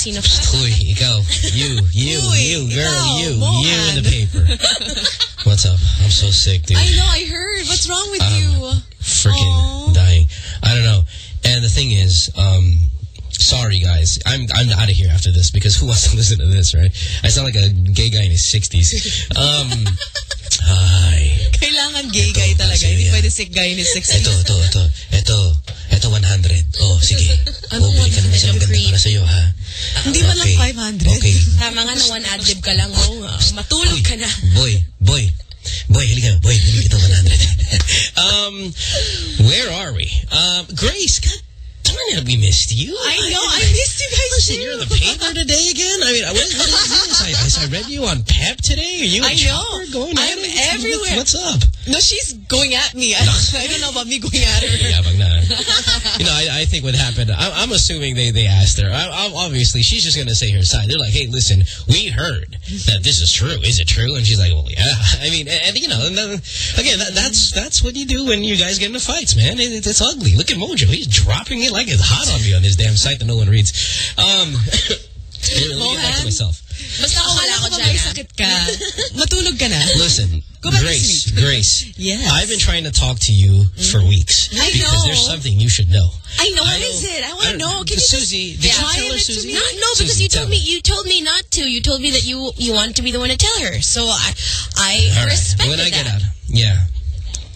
sino ka. Uy, ikaw. You, you, Uy, you, girl, ikaw, you, Mohan. you in the paper. What's up? I'm so sick, dude. I know, I heard. What's wrong with Um, you? Freaking dying. I don't know. And the thing is, um, sorry guys, I'm I'm out of here after this because who wants to listen to this, right? I sound like a gay guy in his 60s. Um, hi. Kailangan gay guy talaga. Hindi yan. pwede sick guy in his 60s. Ito, ito, ito. Ito, ito 100. Oh, sige. Anong oh, bili ka naman 100 sa maganda para sa'yo, ha? Hindi man lang Okay. 500. Okay. Tama nga na one adlib ka lang. Oh, matulog Uy, ka na. Boy, boy. Boy, halika. Boy, bili kita 100. um, where are we? Um, Grace, God darn it, we missed you. I know. I missed you guys Listen, too. you're in the paper today again? I mean, what, what is this? I, I read you on PEP today. Are you I know. Going I'm at it? everywhere. What's up? No, she's going at me. I, I don't know about me going at her. Yabang na. You know, I, I think what happened, I, I'm assuming they, they asked her. I, I, obviously, she's just going to say her side. They're like, hey, listen, we heard that this is true. Is it true? And she's like, well, yeah. I mean, and, and, you know, and then, again, that, that's that's what you do when you guys get into fights, man. It, it's ugly. Look at Mojo. He's dropping it like it's hot on me on this damn site that no one reads. Um, anyway, let me get back to Mohan? myself. Basta ako wala Akala ko ko ba dyan. may sakit ka? Matulog ka na? Listen, Go back to Grace, sleep. Grace. Yes. I've been trying to talk to you for weeks. I because know. there's something you should know. I know. What I is know- it? I I want to don't- know. Can you just Susie, did you try tell her, it to Susie? me? No, no, because Susie, you tell told me you told me not to. You told me that you you want to be the one to tell her. So I I All right. respected When I get that. out. Yeah.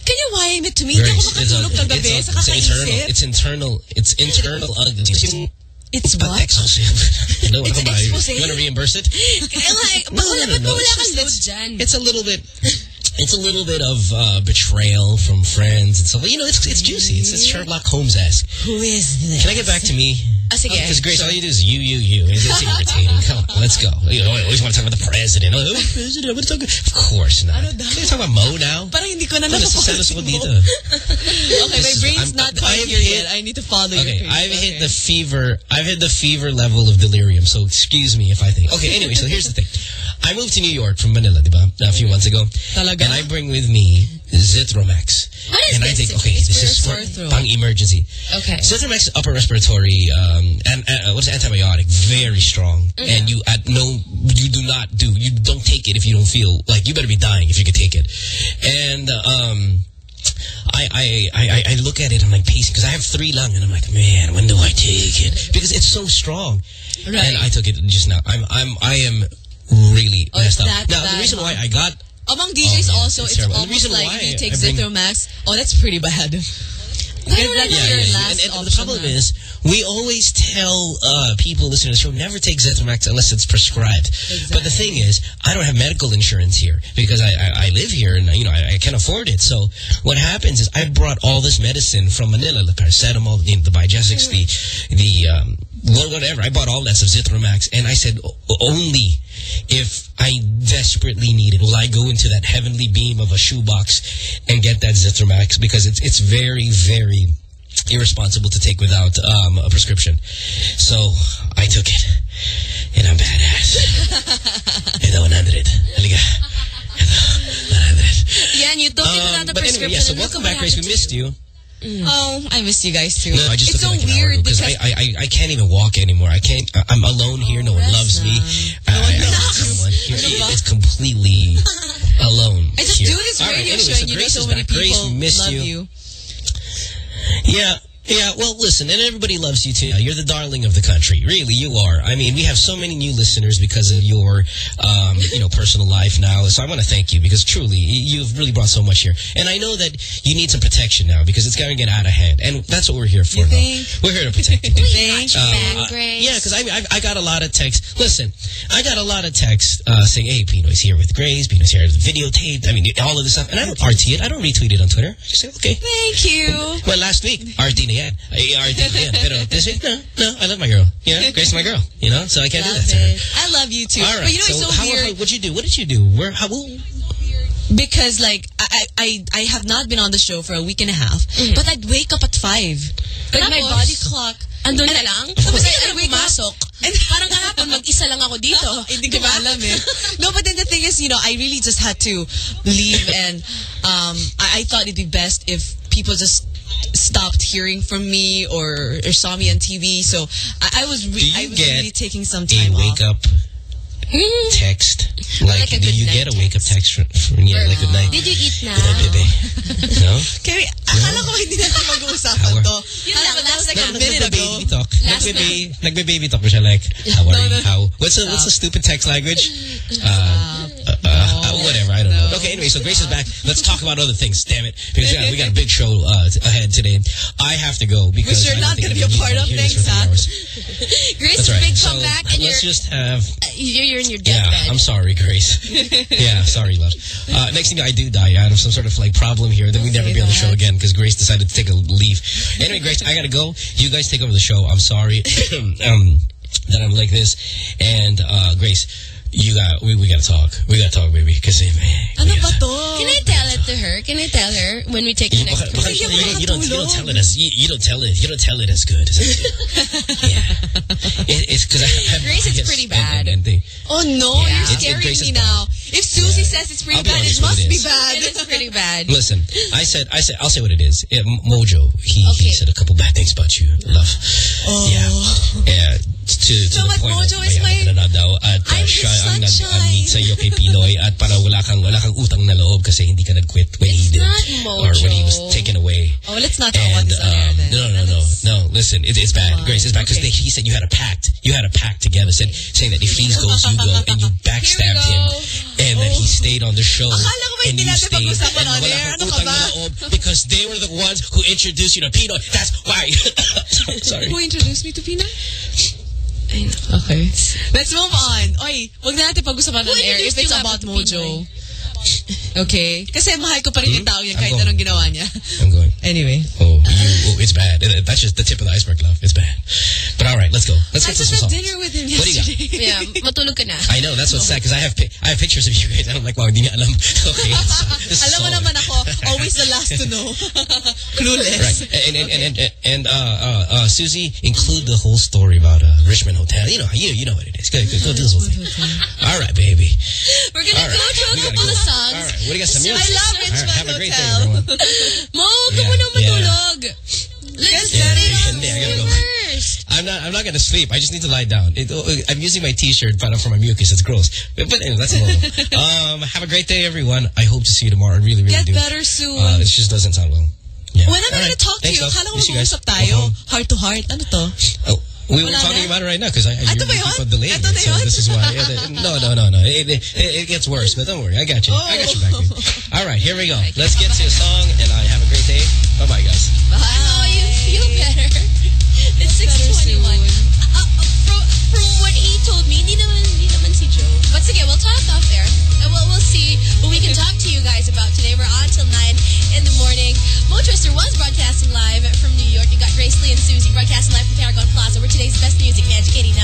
Can you whine it to me? Hindi ako Grace, it's, a, makatulog kagabi it's, sa a, it's internal. kakaisip. It's internal. It's internal ugly. It's what? no, It's on. You want to reimburse it? Kaya like, No, no, no, wala it's kang just- load it's- dyan? It's a little bit. It's a little bit of uh, betrayal from friends and stuff. You know, it's it's juicy. It's, it's Sherlock Holmes esque. Who is this? Can I get back to me? Ah, sige. Because Grace, all you do is you, you, you. It's, irritating. Come on, let's go. You know, I always want to talk about the president. Oh, president. I want to talk. Of course not. Ano daw? Can talk about Mo now? Parang hindi ko na dito. Okay, my brain's I'm- not I quite here yet. I need to follow Okay, your pace. I've hit the fever. I've hit the fever level of delirium. So excuse me if I think. Okay, anyway, so here's the thing. I moved to New York from Manila, diba, a few months ago. Talaga? And I bring with me Zithromax. What is and I think, okay, this is for throat. emergency. Okay. Zithromax upper respiratory um, and uh, what's antibiotic, very strong. Mm-hmm. And you at no, you do not do, you don't take it if you don't feel like you better be dying if you could take it. And um, I, I, I, I look at it, I'm like pacing, because I have three lung, and I'm like, man, when do I take it? Because it's so strong. Right. And I took it just now. I'm, I'm, I am really Oh, messed up. Now, the reason why I got, Among DJs Oh, also, it's it's, almost like if you take Zithromax, oh, that's pretty bad. Because that's yeah, your yeah, last And, and the problem huh? is, we always tell uh, people listening to the show, never take Zithromax unless it's prescribed. But the thing is, I don't have medical insurance here because I, I, I live here and, you know, I, I can't afford it. So what happens is I brought all this medicine from Manila, the paracetamol, the, the Biogesics, the, the um, wha- whatever. I bought all that stuff, Zithromax, and I said, only if I desperately need it will I go into that heavenly beam of a shoebox and get that Zithromax because it's, it's very, very irresponsible to take without um, a prescription. So I took it, and I'm badass. Ito, 100. Halika. Ito, 100. Yeah, and you took it without Um, but prescription. anyway, yeah, so welcome back, Grace. We missed you. Mm. Oh, I miss you guys too. No, I just it's so like weird because I, I, I, I can't even walk anymore. I can't, I- I'm alone here. No one loves me. na. Uh, I, I, I don't have anyone here. It's completely alone I just here. do this right, radio anyway, show and you know so many. Grace, people we missed love you. you. Yeah. Yeah, well, listen, and everybody loves you too. You're the darling of the country. Really, you are. I mean, we have so many new listeners because of your, um, you know, personal life now. So I want to thank you because truly, you've really brought so much here. And I know that you need some protection now because it's going to get out of hand. And that's what we're here for. Though. We're here to protect you. Thank you. Um, uh, Grace. yeah, because I, I I got a lot of texts. Listen, I got a lot of texts uh, saying, "Hey, PNoy's here with Grace. PNoy's here with videotaped. I mean, all of this stuff." And I don't RT it. I don't retweet it on Twitter. I just say, "Okay." Thank you. Well, last week, RT na yan. Ay, RT na yan. Pero this week, no, no, I love my girl. You know, Grace is my girl. You know, so I can't Love do that to her. I love you too. All right. But you know, so it's so how, weird. how, what'd you do? What did you do? Where? How? Well, because like I, I I have not been on the show for a week and a half, but I'd wake up at five. But my Tapos, body clock. Andun and na I- lang? Tapos Kasi I I wake up. pumasok. And Parang kahapon, mag-isa lang ako dito. Hindi ko alam eh. No, but then the thing is, you know, I really just had to leave and um, I, I I thought it'd be best if people just stopped hearing from me or, or saw me on TV. So I, I was, re- I was really taking some time A wake off. up text? Like, Like do you get a wake up text from, from yeah, Or, like good night? Did you eat na? Good night, baby. No? Kaya, akala ko hindi natin mag-uusapan Hour. to. Yun Akala lang, ko that was last like a na. minute ago. Nagbe-baby talk. Last Nagbe-baby, nagbe-baby talk ko siya like, how are No, you? no. How, what's the, what's the stupid text language? Uh, uh, uh, whatever, I don't know. Okay, anyway, so Grace is back. Let's talk about other things, damn it. Because yeah, we got a big show uh, ahead today. I have to go because Which you're don't gonna be a part of. can hear this Thanks, for huh? Grace's right. big So comeback and you're, let's just have you're, you're in your yeah, deathbed. I'm sorry, Grace. yeah, sorry, love. Uh, next thing I do die out of some sort of like problem here, then we never be on the show again because Grace decided to take a leave. Anyway, Grace, I gotta go. You guys take over the show. I'm sorry um, that I'm like this. And uh, Grace, you got we, we gotta talk. We gotta talk, baby. Because eh, man, Ano ba to? Can I tell it to her? Can I tell her when we take the next baka- baka- Hindi you, don't, you, don't, you don't tell it as you, you don't tell it you don't tell it as good as I do. yeah, it, it's because I have Grace, it's pretty bad. And, and they, Oh no, Yeah. you're It's- it scaring Grace is me bad. now. If Susie Yeah. says it's pretty bad, it must it be bad. It is pretty bad. Listen, I said, I said, I'll say what it is. It, Mojo, he, he said a couple bad things about you, love. Oh. Yeah, yeah. To, to So the point Mojo is my- na na daw at uh, I'm siya ang nag-meet sa iyo kay PNoy at para wala kang, wala kang utang na loob kasi hindi ka nag-quit when he did. Or when he was taken away. Oh, let's not talk about this on air um, then. no, no, no, no. Listen, it, it's bad. On. Grace, it's bad because Okay. he said you had a pact. You had a pact together, said saying that if he goes, you go, and you backstabbed him, and that he stayed on the show. Akala ko ba and you stayed, and on wala kang Ano utang na loob because they were the ones who introduced you to PNoy. That's why. Sorry. Who introduced me to Okay. Let's move on. Oy, wag na natin pag-usapan on air if it's about Mojo. Okay? Kasi mahal ko pa rin yung tao yan kahit Hmm? I'm going. anong ginawa niya. I'm going. Anyway. Oh, you, oh, it's bad. That's just the tip of the iceberg, love. It's bad. But all right, let's go. Let's I get to just some had dinner with him What do you got? yesterday. Yeah, matulog ka na. I know, that's what's sad because I have I have pictures of you guys and I'm like, wow, hindi niya alam. Okay. this Alam mo solid. naman ako, always the last to know. Clueless. Right. And and and and, and uh, uh, uh, Susie, include the whole story about uh, Richmond Hotel. You know, you you know what it is. Go, go, go do this whole thing. All right, baby. We're gonna go right. to a couple of songs. All right. What do you got? Some music. I love All right. Richmond Have a great day, Hotel. everyone. Mo, Yeah, muna yeah. matulog. Let's yeah, on hindi, I gotta go. first. I'm not. I'm not gonna sleep. I just need to lie down. It, oh, I'm using my T-shirt, but for my mucus, it's gross. But, but anyway, that's normal. um, have a great day, everyone. I hope to see you tomorrow. I really, really Get do. better soon. Uh, it just doesn't sound well. Yeah. When am I right. gonna talk to Thanks, you? love. Akala ko you mag-uusap tayo. Heart to heart. Ano to? Oh, we were talking na? about it right now because I, I ba keep on delaying it, so this is why. yeah, no, no, no, no. It, it, it gets worse, but don't worry. I got you. I got you back. baby. All right, here we go. Let's get to a song, and I have a great day. Bye, bye, guys. Oh, broadcasting live from Paragon Plaza. We're today's best music, Magic 89.9.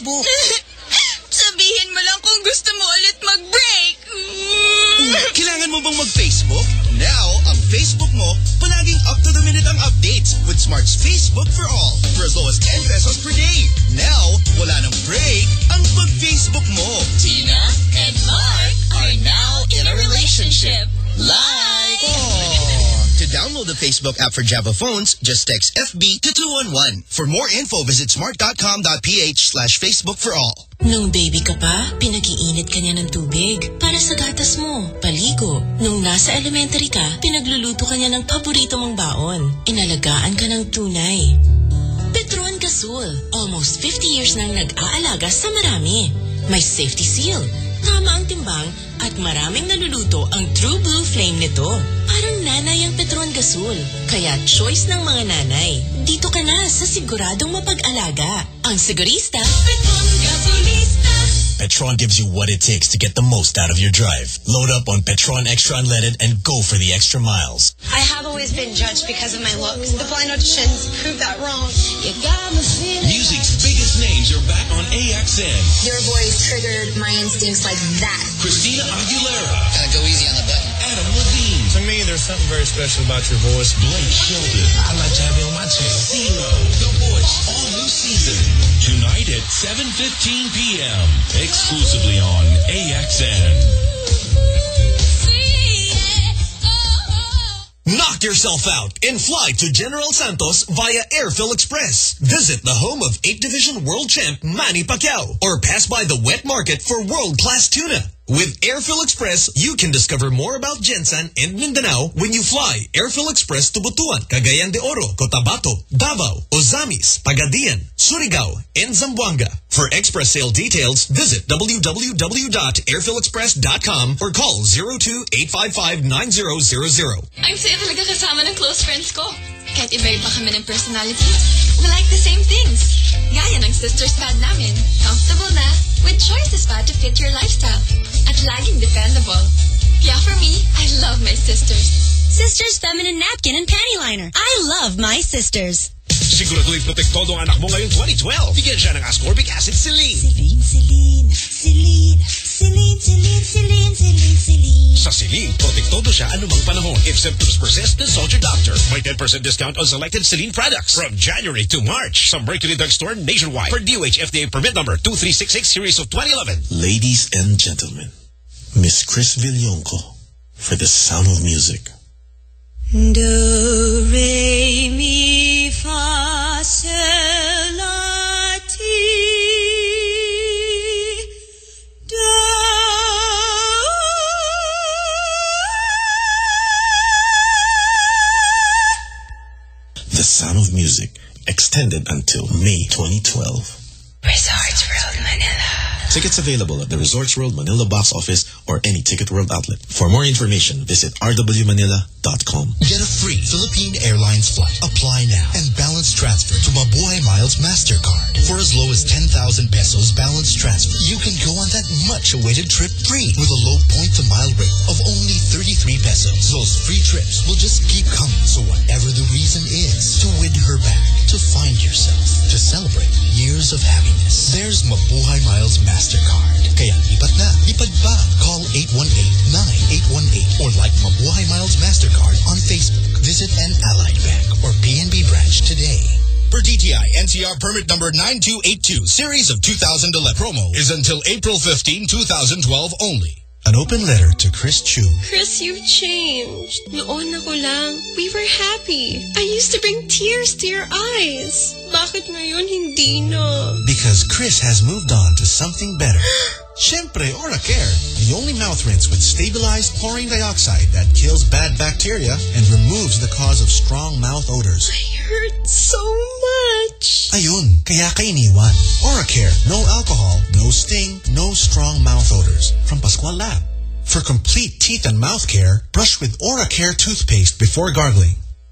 makapag-Facebook. Sabihin mo lang kung gusto mo ulit mag-break! Kailangan mo bang mag-Facebook? Now, ang Facebook mo, palaging up-to-the-minute ang updates with Smart's Facebook for All for as low as 10 pesos per day. Now, wala nang break ang pag-Facebook mo. Tina and Mark are now in a relationship. Like! To download the Facebook app for Java phones, just text FB to 211. For more info, visit smart.com.ph slash Facebook for all. Nung baby ka pa, pinag-iinit ka niya ng tubig para sa gatas mo, paligo. Nung nasa elementary ka, pinagluluto ka niya ng paborito mong baon. Inalagaan ka ng tunay. Petron Gasol, almost 50 years nang nag-aalaga sa marami. May safety seal, tama ang timbang, at maraming naluluto ang True Blue Flame nito. Parang nanay ang Petron Gasul, kaya choice ng mga nanay. Dito ka na sa siguradong mapag-alaga. Ang sigurista, Petron Gasulista. Petron gives you what it takes to get the most out of your drive. Load up on Petron Extra Unleaded and go for the extra miles. I have always been judged because of my looks. The blind auditions proved that wrong. You got me feeling Music's biggest names are back on AXN. Your voice triggered my instincts like that. Christina Aguilera, Gotta go easy on the button. There's something very special about your voice. Blake Shelton, I'd like to have you on my team. CeeLo, The Voice, all new season. Tonight at 7.15 p.m. Exclusively on AXN. Knock yourself out and fly to General Santos via Airphil Express. Visit the home of 8 Division World Champ Manny Pacquiao or pass by the wet market for world-class tuna. With Airphil Express, you can discover more about GenSan and Mindanao when you fly Airphil Express to Butuan, Cagayan de Oro, Cotabato, Davao, Ozamis, Pagadian, Surigao, and Zamboanga. For express sale details, visit www.airphilexpress.com or call 02-855-9000. I'm saya talaga kasama ng close friends ko. Kahit iba-iba kami ng personality, we like the same things. Gaya ng sisters pad namin. Comfortable na, with choices pa to fit your lifestyle. At laging dependable. Kaya for me, I love my sisters. Sisters Feminine Napkin and Panty Liner. I love my sisters. Siguraduhin protektado ang anak mo ngayong 2012. Bigyan siya ng ascorbic acid Ceelin. Ceelin, Ceelin, Ceelin, Sa Ceelin, protektado siya anumang panahon. If symptoms persist, consult your doctor. May 10% discount on selected Ceelin products from January to March. Some Mercury Drugstore nationwide. For DOH FDA permit number 2366 series of 2011. Ladies and gentlemen, Miss Kris Villonco for the sound of music. Do, re, mi, fa, sol, sound of music extended until May 2012. Tickets available at the Resorts World Manila box office or any Ticket World outlet. For more information, visit rwmanila.com. Get a free Philippine Airlines flight. Apply now and balance transfer to Mabuhay Miles MasterCard. For as low as 10,000 pesos balance transfer, you can go on that much-awaited trip free with a low point-to-mile rate of only 33 pesos. Those free trips will just keep coming. So whatever the reason is, to win her back, to find yourself, to celebrate years of happiness, there's Mabuhay Miles MasterCard. Kaya lipat na, lipad pa. Call 818-9818 or like Mabuhay Miles MasterCard on Facebook. Visit an Allied Bank or PNB branch today. For DTI NCR permit number 9282, series of 2011 promo is until April 15, 2012 only. An open letter to Chris Chu. Chris, you've changed. Noon ako lang, we were happy. I used to bring tears to your eyes. Bakit ngayon hindi na? Because Chris has moved on to something better. Siempre Oracare, the only mouth rinse with stabilized chlorine dioxide that kills bad bacteria and removes the cause of strong mouth odors. I hurt so much. Ayun, kaya ka iniwan. Oracare, no alcohol, no sting, no strong mouth odors. From Pascual Lab. For complete teeth and mouth care, brush with Oracare toothpaste before gargling.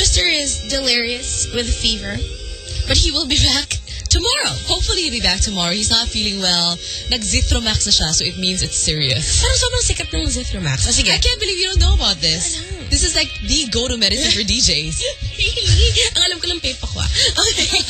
Twister is delirious with fever, but he will be back tomorrow. Hopefully he'll be back tomorrow. He's not feeling well. Nag-Zithromax na siya, so it means it's serious. Parang sobrang sikat ng Zithromax. Oh, sige. I can't believe you don't know about this. This is like the go-to medicine for DJs. Ang alam ko lang pepa ko ah. Okay.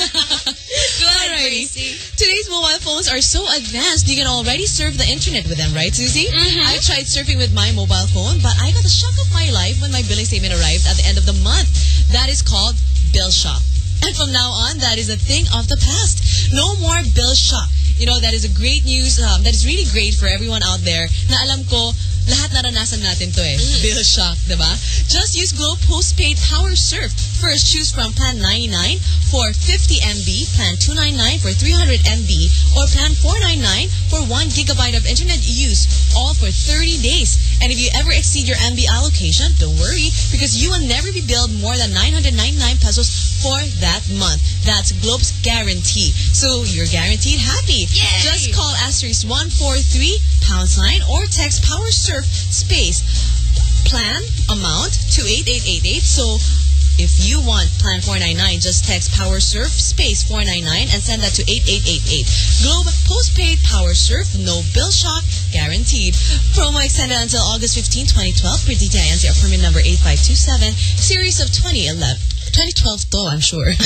Alrighty. Today's mobile phones are so advanced, you can already surf the internet with them, right, Susie? I tried surfing with my mobile phone, but I got the shock of my life when my billing statement arrived at the end of the month. That is called bill shock. And from now on, that is a thing of the past. No more bill shock. You know, that is a great news. Um, that is really great for everyone out there na alam ko, lahat naranasan natin to eh. Bill shock, diba? Just use Globe Postpaid Power Surf. First, choose from Plan 99 for 50 MB, Plan 299 for 300 MB, or Plan 499 for 1 gigabyte of internet use, all for 30 days. And if you ever exceed your MB allocation, don't worry, because you will never be billed more than 999 pesos for that month. That's Globe's guarantee. So you're guaranteed happy. Yay! Just call asterisk 143 pound sign or text power surf space plan amount to 8888. So if you want plan 499, just text power surf space 499 and send that to 8888. Globe postpaid power surf, no bill shock, guaranteed. Promo extended until August 15, 2012 per DTI NCR permit number 8527, series of 2011. 2012 though, I'm sure.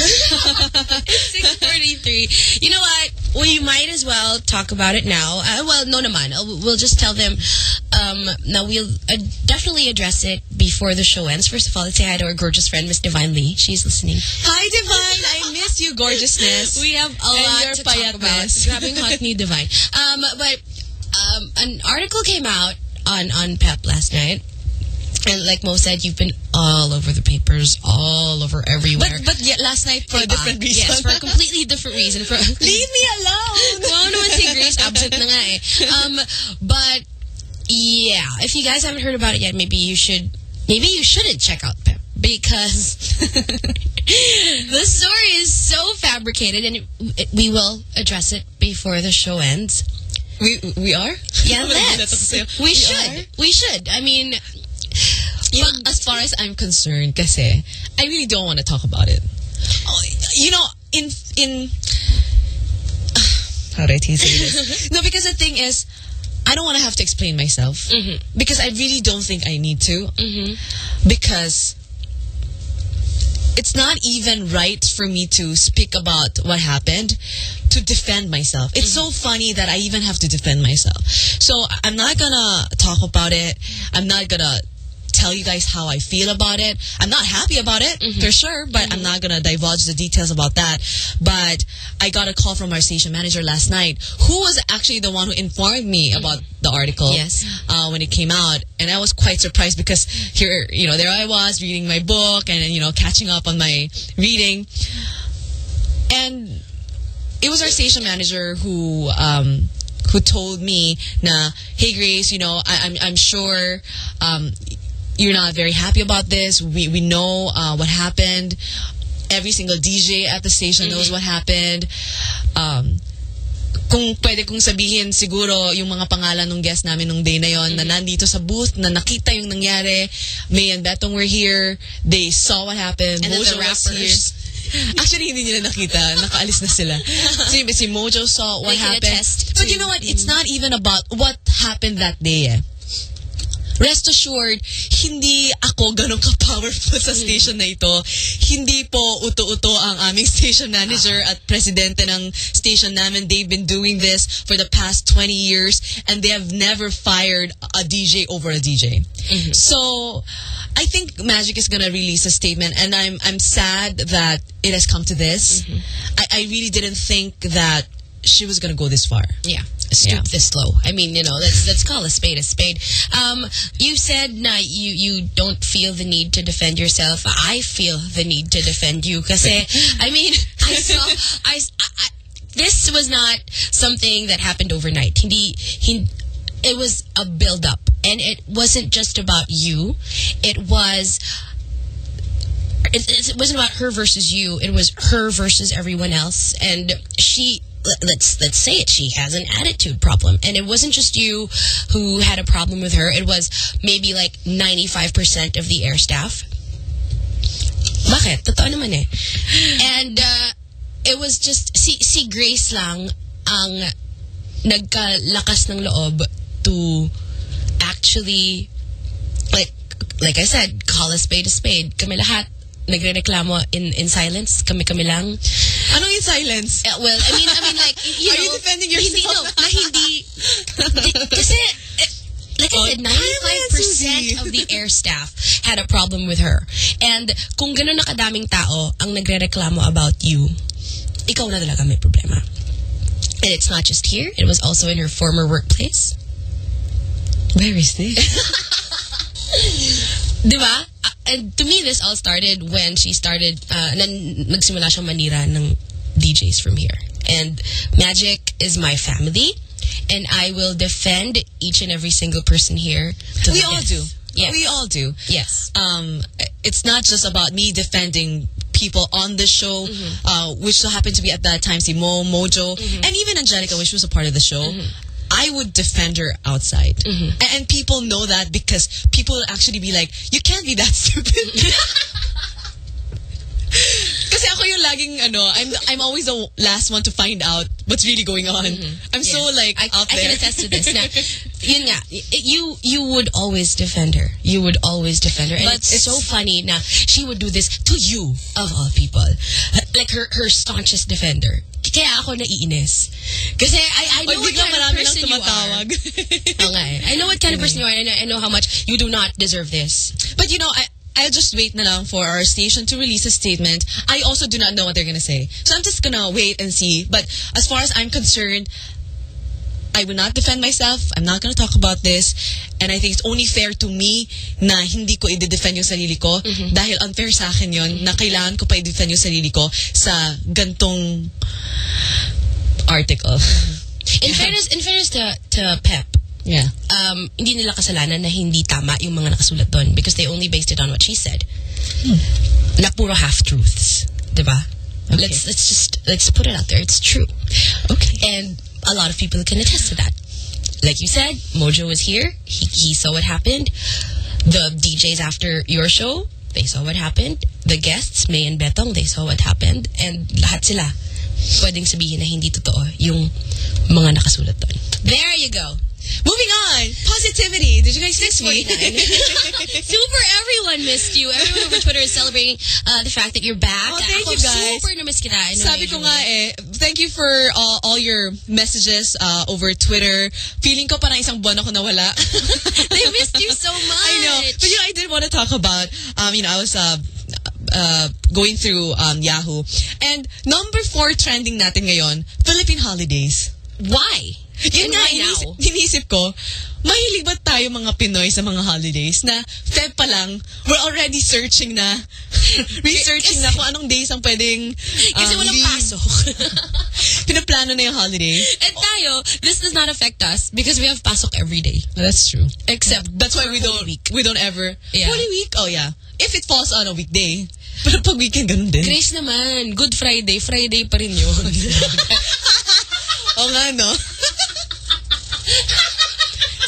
643. You know what? We might as well talk about it now. Uh, well, no naman. We'll just tell them. Um, now, we'll uh, definitely address it before the show ends. First of all, let's say hi to our gorgeous friend, Miss Divine Lee. She's listening. Hi, Divine. I miss you, gorgeousness. We have a And lot to talk about. Grabbing hot ni Divine. Um, but um, an article came out on, on PEP last night. And like Mo said, you've been all over the papers, all over everywhere. But, but yeah, last night for a different reason. Yes, for a completely different reason. For Leave me alone. Wow naman si Grace, absent na nga eh. Um, but, yeah, if you guys haven't heard about it yet, maybe you should, maybe you shouldn't check out PEP. Because the story is so fabricated and it, it- we will address it before the show ends. We we are? Yeah, let's. what I'm saying. We, We should. are? We should. I mean, You know, as far as I'm concerned, kasi, I really don't want to talk about it. Oh, You know, in, in, how do I say this? no, because the thing is, I don't want to have to explain myself. Mm-hmm. Because I really don't think I need to. Mm-hmm. Because it's not even right for me to speak about what happened to defend myself. It's mm-hmm. so funny that I even have to defend myself. So I'm not gonna talk about it. I'm not gonna tell you guys how I feel about it. I'm not happy about it, for sure, but I'm not gonna divulge the details about that. But I got a call from our station manager last night, who was actually the one who informed me about the article Yes. uh, when it came out. And I was quite surprised because here, you know, there I was reading my book and, you know, catching up on my reading. And it was our station manager who um, who told me, "Na, hey Grace, you know, I, I'm I'm sure um, you're not very happy about this. We we know uh, what happened. Every single DJ at the station knows what happened. Um, kung pwede kong sabihin siguro yung mga pangalan ng guest namin nung day na yon na nandito sa booth na nakita yung nangyari. May and Betong were here. They saw what happened. And Mojo the was rappers. here. Actually hindi nila nakita. Nakaalis na sila. Si, si Mojo saw what They happened. but you know what? It's not even about what happened that day eh Rest assured, hindi ako ganun ka-powerful sa station na ito. Hindi po uto-uto ang aming station manager at presidente ng station namin. They've been doing this for the past 20 years and they have never fired a DJ over a DJ. Mm-hmm. So, I think Magic is gonna release a statement and I'm I'm sad that it has come to this. Mm-hmm. I, I really didn't think that she was gonna go this far. Yeah. Stoop Yeah. this low. I mean, you know, let's let's call a spade a spade. Um, you said nah, you you don't feel the need to defend yourself. I feel the need to defend you because I mean, I saw I, I this was not something that happened overnight. Hindi, hin it was a build up and it wasn't just about you. It was it, it wasn't about her versus you. It was her versus everyone else. And she let's let's say it. She has an attitude problem, and it wasn't just you who had a problem with her. It was maybe like ninety five percent of the air staff. Bakit? Totoo naman eh. And uh, it was just si si Grace lang ang nagkalakas ng loob to actually like like I said, call a spade a spade. Kami lahat nagrereklamo in in silence. Kami-kami lang. Ano in silence? Uh, well, I mean, I mean like, you Are know, you defending na Hindi, no, yourself? na hindi, kasi, eh, like I said, 95% of the air staff had a problem with her. And kung gano'n nakadaming tao ang nagrereklamo about you, ikaw na talaga may problema. And it's not just here. It was also in her former workplace. Where is this? Di ba? Uh, And to me, this all started when she started, uh, nan nagsimula siyang manira ng DJs from here. And Magic is my family. And I will defend each and every single person here. to we all death. do. Yes. We all do. Yes. Um, it's not just about me defending people on the show, Mm-hmm. uh, which so happened to be at that time, si Mo, Mojo, and even Angelica, which was a part of the show. Mm-hmm. I would defend her outside. Mm-hmm. A- And, people know that because people will actually be like, you can't be that stupid. Kasi ako yung laging, ano, I'm, I'm always the last one to find out what's really going on. I'm so Mm-hmm. Like I, out I there. can attest to this. Now, yun nga, you you would always defend her. You would always defend her. And But it's, it's- so funny now. she would do this to you, of all people. Like her her staunchest defender. Kaya ako naiinis. Kasi I, I know what kind of person you are. Eh. I know what kind of person you are and I, I know how much you do not deserve this. But you know, I I'll just wait na lang for our station to release a statement. I also do not know what they're gonna say. So I'm just gonna wait and see. But as far as I'm concerned, I will not defend myself. I'm not gonna talk about this. And I think it's only fair to me na hindi ko i-defend yung sarili ko mm-hmm. dahil unfair sa akin yon na kailangan ko pa i-defend yung sarili ko sa gantong article. In fairness, in fairness to, to Pep, Yeah. um, hindi nila kasalanan na hindi tama yung mga nakasulat doon because they only based it on what she said. Na puro half-truths. Diba? Let's, let's just, let's put it out there. It's true. Okay. And a lot of people can attest to that. Like you said, Mojo was here. He, he saw what happened. The DJs after your show, they saw what happened. The guests, May and Betong, they saw what happened. And lahat sila, pwedeng sabihin na hindi totoo yung mga nakasulat doon. There you go. Moving on. Positivity. Did you guys miss me? Super everyone missed you. Everyone over Twitter is celebrating uh, the fact that you're back. Oh, thank Ako, you, guys. Super na-miss kita. I know Sabi ko nga eh, thank you for all, all your messages uh, over Twitter. Feeling ko parang isang buwan ako nawala. They missed you so much. I know. But you know, I did want to talk about, um, you know, I was uh, uh, going through um, Yahoo. And number four trending natin ngayon, Philippine holidays. Why? Yun nga, inisip, inisip ko, mahilig ba tayo mga Pinoy sa mga holidays na Feb pa lang, we're already searching na, researching na kung anong days ang pwedeng um, Kasi walang leave. pasok. Pinaplano na yung holiday. And tayo, this does not affect us because we have pasok every day. That's true. Except That's why we don't Week. we don't ever Yeah. Holy Week. Oh yeah. If it falls on a weekday. Pero pag weekend ganun din. Grace naman, Good Friday, Friday pa rin yun. Oo nga no.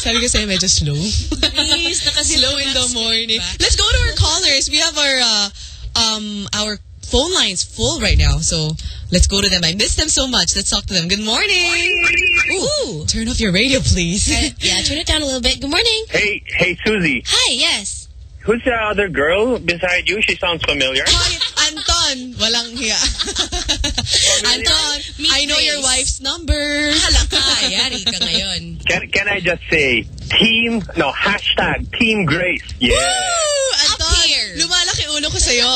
Sabi ko sa'yo medyo slow. Please, slow in the morning. Let's go to our callers. We have our uh, um our phone lines full right now. So let's go to them. I miss them so much. Let's talk to them. Good morning. Ooh. Turn off your radio, please. yeah, turn it down a little bit. Good morning. Hey, hey, Susie. Hi, yes. Who's the other girl beside you? She sounds familiar. Hi, Anton. Walang hiya. Anton, meet I know your wife's number. Halaka, yari ka ngayon. Can can I just say team? No hashtag Team Grace. Yeah. Woo! Anton, lumalaki ulo ko sa'yo.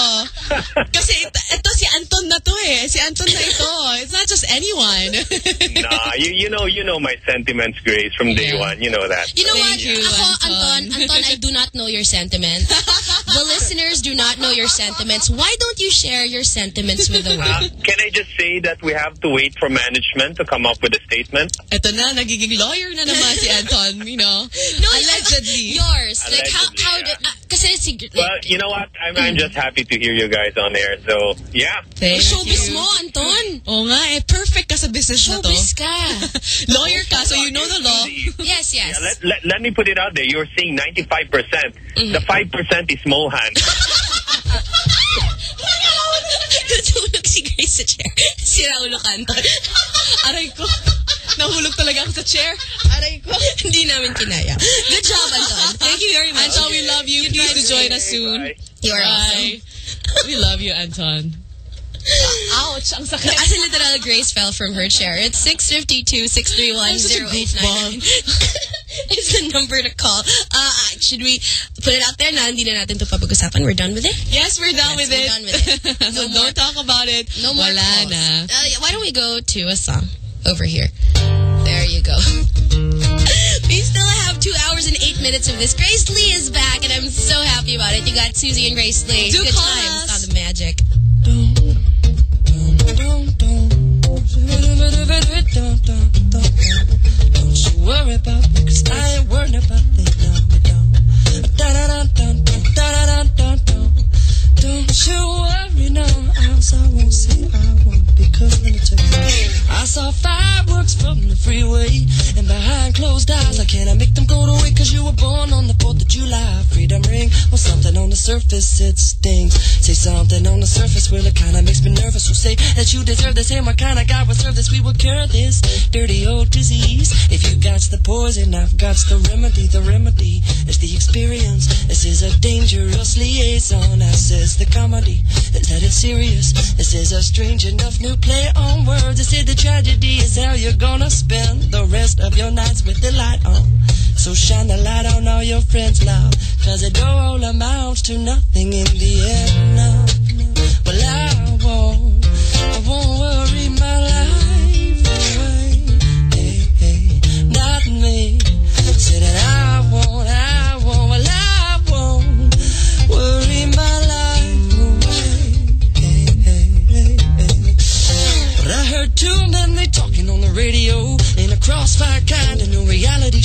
Kasi ito, ito si Anton na to eh. Si Anton na ito. It's not just anyone. nah, you you know you know my sentiments, Grace, from day one. You know that. You know what? You, Ako, Anton. Anton, Anton, I do not know your sentiments. the listeners do not know your sentiments. Why don't you share your sentiments with the Uh, can I just say that we have to wait for management to come up with a statement? Ito na, nagiging lawyer na naman si Anton, you know. No, Allegedly. Yours. Like, how, Allegedly, how, yeah. did, uh, kasi si, like, Well, you know what? I'm I'm just happy to hear you guys on air. So yeah. Thank showbiz you. mo, Anton. Oo nga eh, perfect ka sa business na to. Showbiz ka. Lawyer ka, so you know the law. yes, yes. Yeah, let, let, let me put it out there. You're seeing 95%. The 5% is Mohan. Natulog si Grace sa chair. Si Raulo Canton. Aray ko. Nahulog talaga ako sa chair. Aray ko. Hindi namin kinaya. Good job, Anton. Thank you very much. Anton, we love you. you Please to join us soon. You are Bye. We love you, Anton. Ouch, ang sakit. As in literal, Grace fell from her chair. It's 652-631-0899. It's the number to call. Uh, should we put it out there na hindi na natin ito papag-usapan? We're done with it? Yes, we're done Yes, with we're it. done with it. so don't talk about it. No more Wala calls. na. Uh, why don't we go to a song over here? There you go. we still have two hours and eight minutes of this. Grace Lee is back, and I'm so happy about it. You got Susie and Grace Lee. Do Good call times us. on the magic. Don't saw fireworks from the freeway. And behind closed eyes, I cannot make them go to. Cause you were born on the 4th of July. Freedom ring. Something on the surface, it stings. Say something on the surface, well, it kinda makes me nervous. So say that you deserve the same. What kind of God would serve this? We will cure this dirty old disease. If you got the poison, I've got the remedy. The remedy is the experience. This is a dangerous liaison. I says the comedy is that it's serious. This is a strange enough new play on words. I said the tragedy is how you're gonna spend the rest of your nights with the light on. So shine the light on all your friends now. Cause it all amounts to nothing in the end. No, no. Well, I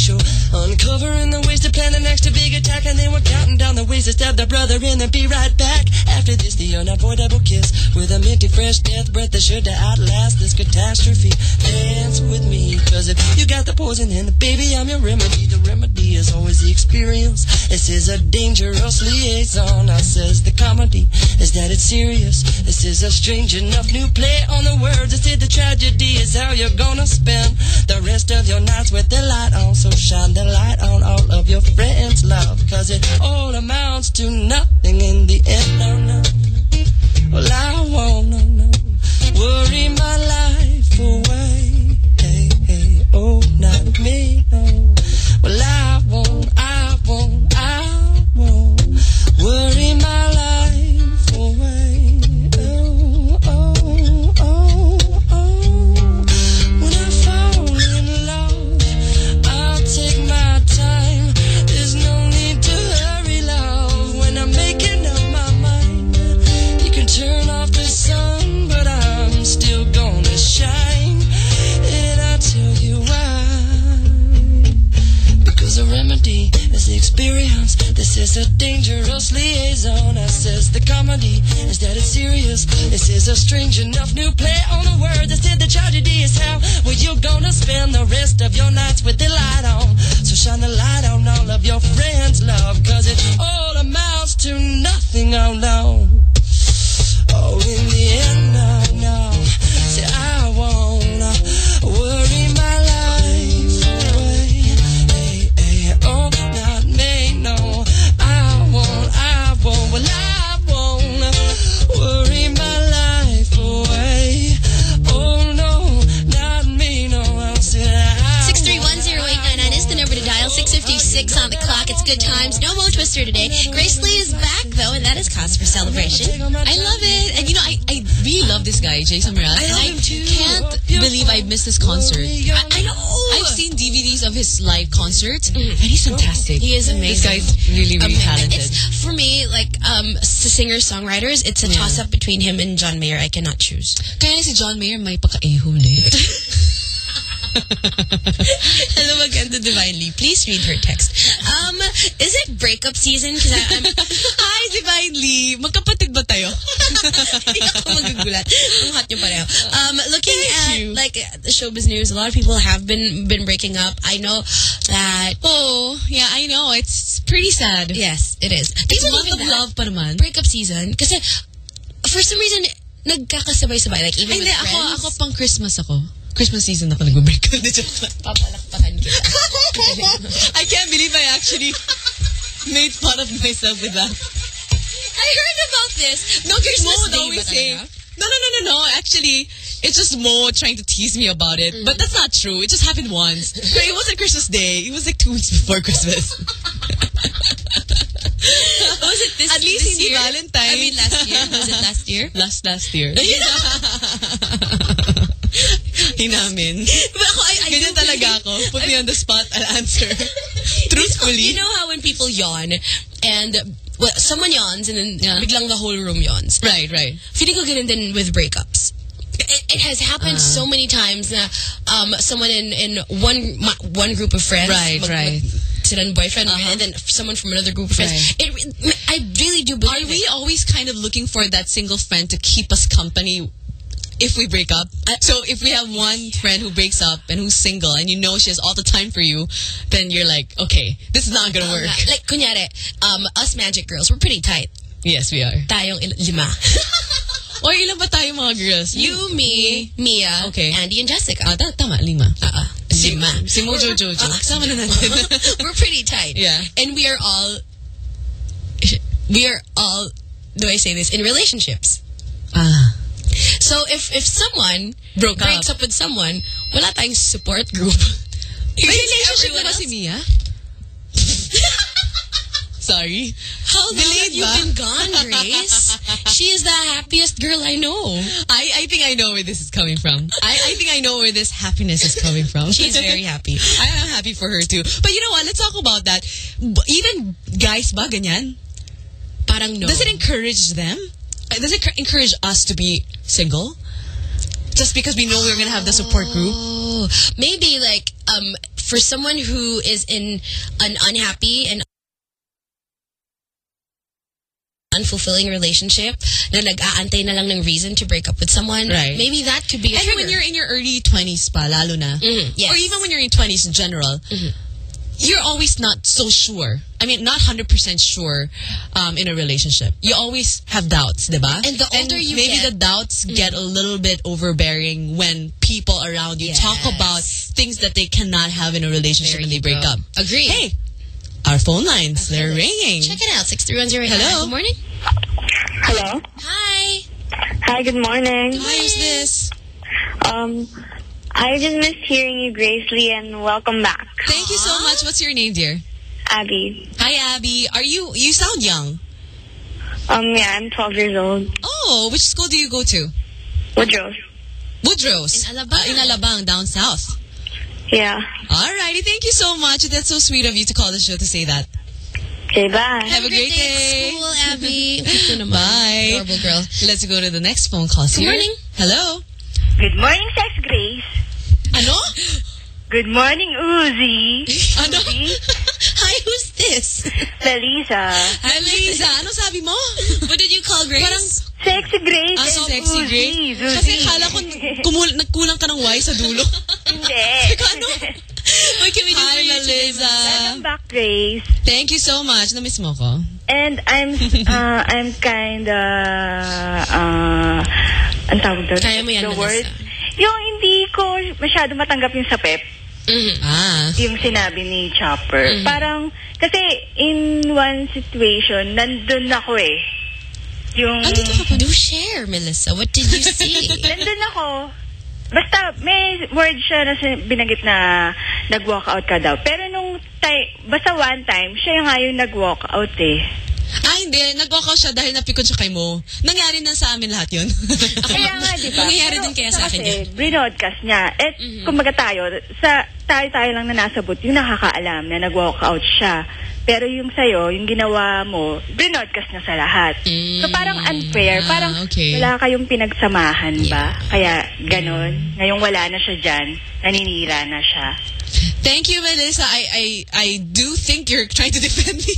show. Uncovering the ways to plan the next big attack, and they were counting down the ways to stab their brother in and then be right back. After this, the unavoidable kiss with a minty fresh death breath that should outlast this catastrophe. Dance with me, cause if you got the poison, in then baby, I'm your remedy. The remedy is always the experience. This is a dangerous liaison. I says the comedy is that it's serious. This is a strange enough new play on the words. I said the tragedy is how you're gonna spend the rest of your nights with the light on. So shine the light on all of your friends' love. Cause it all amounts to nothing in the end. No, no. Well, I won't, no, no. Worry my life away. Hey, hey, oh, not me, no. Well, I A dangerous liaison. I says the comedy is that it's serious. This is a strange enough new play on the words. I said the tragedy is how well you're gonna spend the rest of your nights with the light on. So shine the light on all of your friends' love. Cause it all amounts to nothing, oh no. Oh, in the end, good times. No Mo Twister today. Grace Lee is back, though, and that is cause for celebration. I love it. And you know, I, I really love this guy, Jason Mraz. I love him too. can't believe I missed this concert. I, I know. I've seen DVDs of his live concerts, and he's fantastic. He is amazing. This guy's really, really Um, talented. It's, for me, like, um, singers, songwriters, it's a Yeah. toss-up between him and John Mayer. I cannot choose. Kaya ni si John Mayer may paka-ehole. Hello again to Divine Lee. Please read her text. Um, is it breakup season? Because I'm... Hi, Divine Lee. Magkapatid ba tayo? Hindi ako magugulat. Ang hot niyo pareho. Um, looking at like the showbiz news, a lot of people have been been breaking up. I know that. Oh, yeah, I know. It's pretty sad. Yes, it is. It's Even month of that, love pa naman. Breakup season. Kasi for some reason, nagkakasabay-sabay. Like even Ay, with hindi. Ako, friends. ako pang Christmas ako. Christmas season ako nag-break. Lang. Papalakpakan kita. I can't believe I actually made fun of myself with that. I heard about this. No, Christmas Mo would always say, no, no, no, no, no. Actually, it's just Mo trying to tease me about it. But mm. that's not true. It just happened once. But it wasn't Christmas Day. It was like two weeks before Christmas. Was it this At least this hindi year? Valentine. I mean, last year. Was it last year? last, last year. Hinamin. But ako, I, I Ganyan talaga believe- ako. Put me on the spot, I'll answer. Truthfully. You know how when people yawn and well, someone yawns and then biglang the whole room yawns. Right, right. Feeling ko ganun din with breakups. It, it has happened Ah. so many times na um, someone in, in one one group of friends Right, mag- right. Mag- sila ng boyfriend and then someone from another group of friends. Right. It, I really do believe Are we it. always kind of looking for that single friend to keep us company if we break up? So if we have one friend who breaks up and who's single and you know she has all the time for you, then you're like, okay, this is not going to work. nga. Like, kunyari, um, us magic girls, we're pretty tight. Yes, we are. Tayong lima. Or ilan ba tayo mga girls? You, me, Mia, Okay. Andy, and Jessica. Ah, ta- tama, lima. Uh-uh. Lima. Si Mojo Jojo. uh-uh. Kasama na natin. We're pretty tight. Yeah. And we are all, we are all, do I say this, in relationships. ah. So if if someone Broke breaks up. up with someone, wala tayong support group. May relationship na ba si Mia? Sorry. How long have you ba? been gone, Grace? she is the happiest girl I know. I, I think I know where this is coming from. I, I think I know where this happiness is coming from. She's very happy. I am happy for her too. But you know what? Let's talk about that. Even guys ba ganyan? Parang no. Does it encourage them? Does it encourage us to be single? Just because we know we're going to have the support group? Oh, maybe like um for someone who is in an unhappy and unfulfilling relationship na nag-aantay na lang ng reason to break up with someone. Right. Maybe that could be a And trigger. when you're in your early 20s pa, lalo na. Mhm, yes. Or even when you're in 20s in general, you're always not so sure. I mean, not 100% sure um, in a relationship. You always have doubts, diba? And the older you maybe get- the doubts get a little bit overbearing when people around you talk about things that they cannot have in a relationship There and they break go. up. Agree. Hey, our phone lines, they're ringing. Check it out, 63108. Hello. Good morning. Hello. Hi. Hi, good morning. Hi, who's this? Um, I just missed hearing you, Grace Lee, and welcome back. Thank you so much. What's your name, dear? Abby. Hi, Abby. Are you, you sound young. Um, yeah, I'm 12 years old. Oh, which school do you go to? Woodrow. Woodrose. In Alabang. Uh, in Alabang, down south. Yeah. Alrighty, thank you so much. That's so sweet of you to call the show to say that. Okay, bye. Have, a great day at day. school, Abby. Bye. Adorable girl. Let's go to the next phone call. Good morning. Hello. Good morning, Sex Grace. Ano? Good morning, Uzi. Ano? Hi, who's this? Lalisa. Hi, Lisa. Ano sabi mo? What did you call Grace? Parang, Sexy Grace ah, and sexy Uzi. Grace. Uzi. Kasi kala ko kumul nagkulang ka ng Y sa dulo. Hindi. ano? What can we do Hi, for you today, Melissa. Welcome back, Grace. Thank you so much. Na-miss mo ko. And I'm, uh, I'm kinda, uh, ang tawag doon? Kaya mo yan, The Melissa. word? Yung hindi ko masyado matanggap yung sa pep. Mhm. Ah. yung sinabi ni Chopper. Mm-hmm. Parang, kasi in one situation, nandun ako eh. Yung... Andito ka pa. Do share, Melissa. What did you see? nandun ako. Basta, may word siya na binanggit na nag-walk out ka daw. Pero nung time, basta one time, siya nga yung nag-walk out eh. Ah, hindi. Nag-walk out siya dahil napikon siya kay Mo. Nangyari na sa amin lahat yun. Kaya nga, di ba? Nangyayari Pero din kaya sa akin yun. Brinodcast niya. At kumbaga tayo, sa tayo-tayo lang na nasa booth, yung nakakaalam na nag-walk out siya. Pero yung sa'yo, yung ginawa mo, binodcast niya sa lahat. so parang unfair. ah, parang okay. wala kayong pinagsamahan ba? Kaya ganon. Ngayong wala na siya dyan, naninira na siya. Thank you, Melissa. I, I, I do think you're trying to defend me.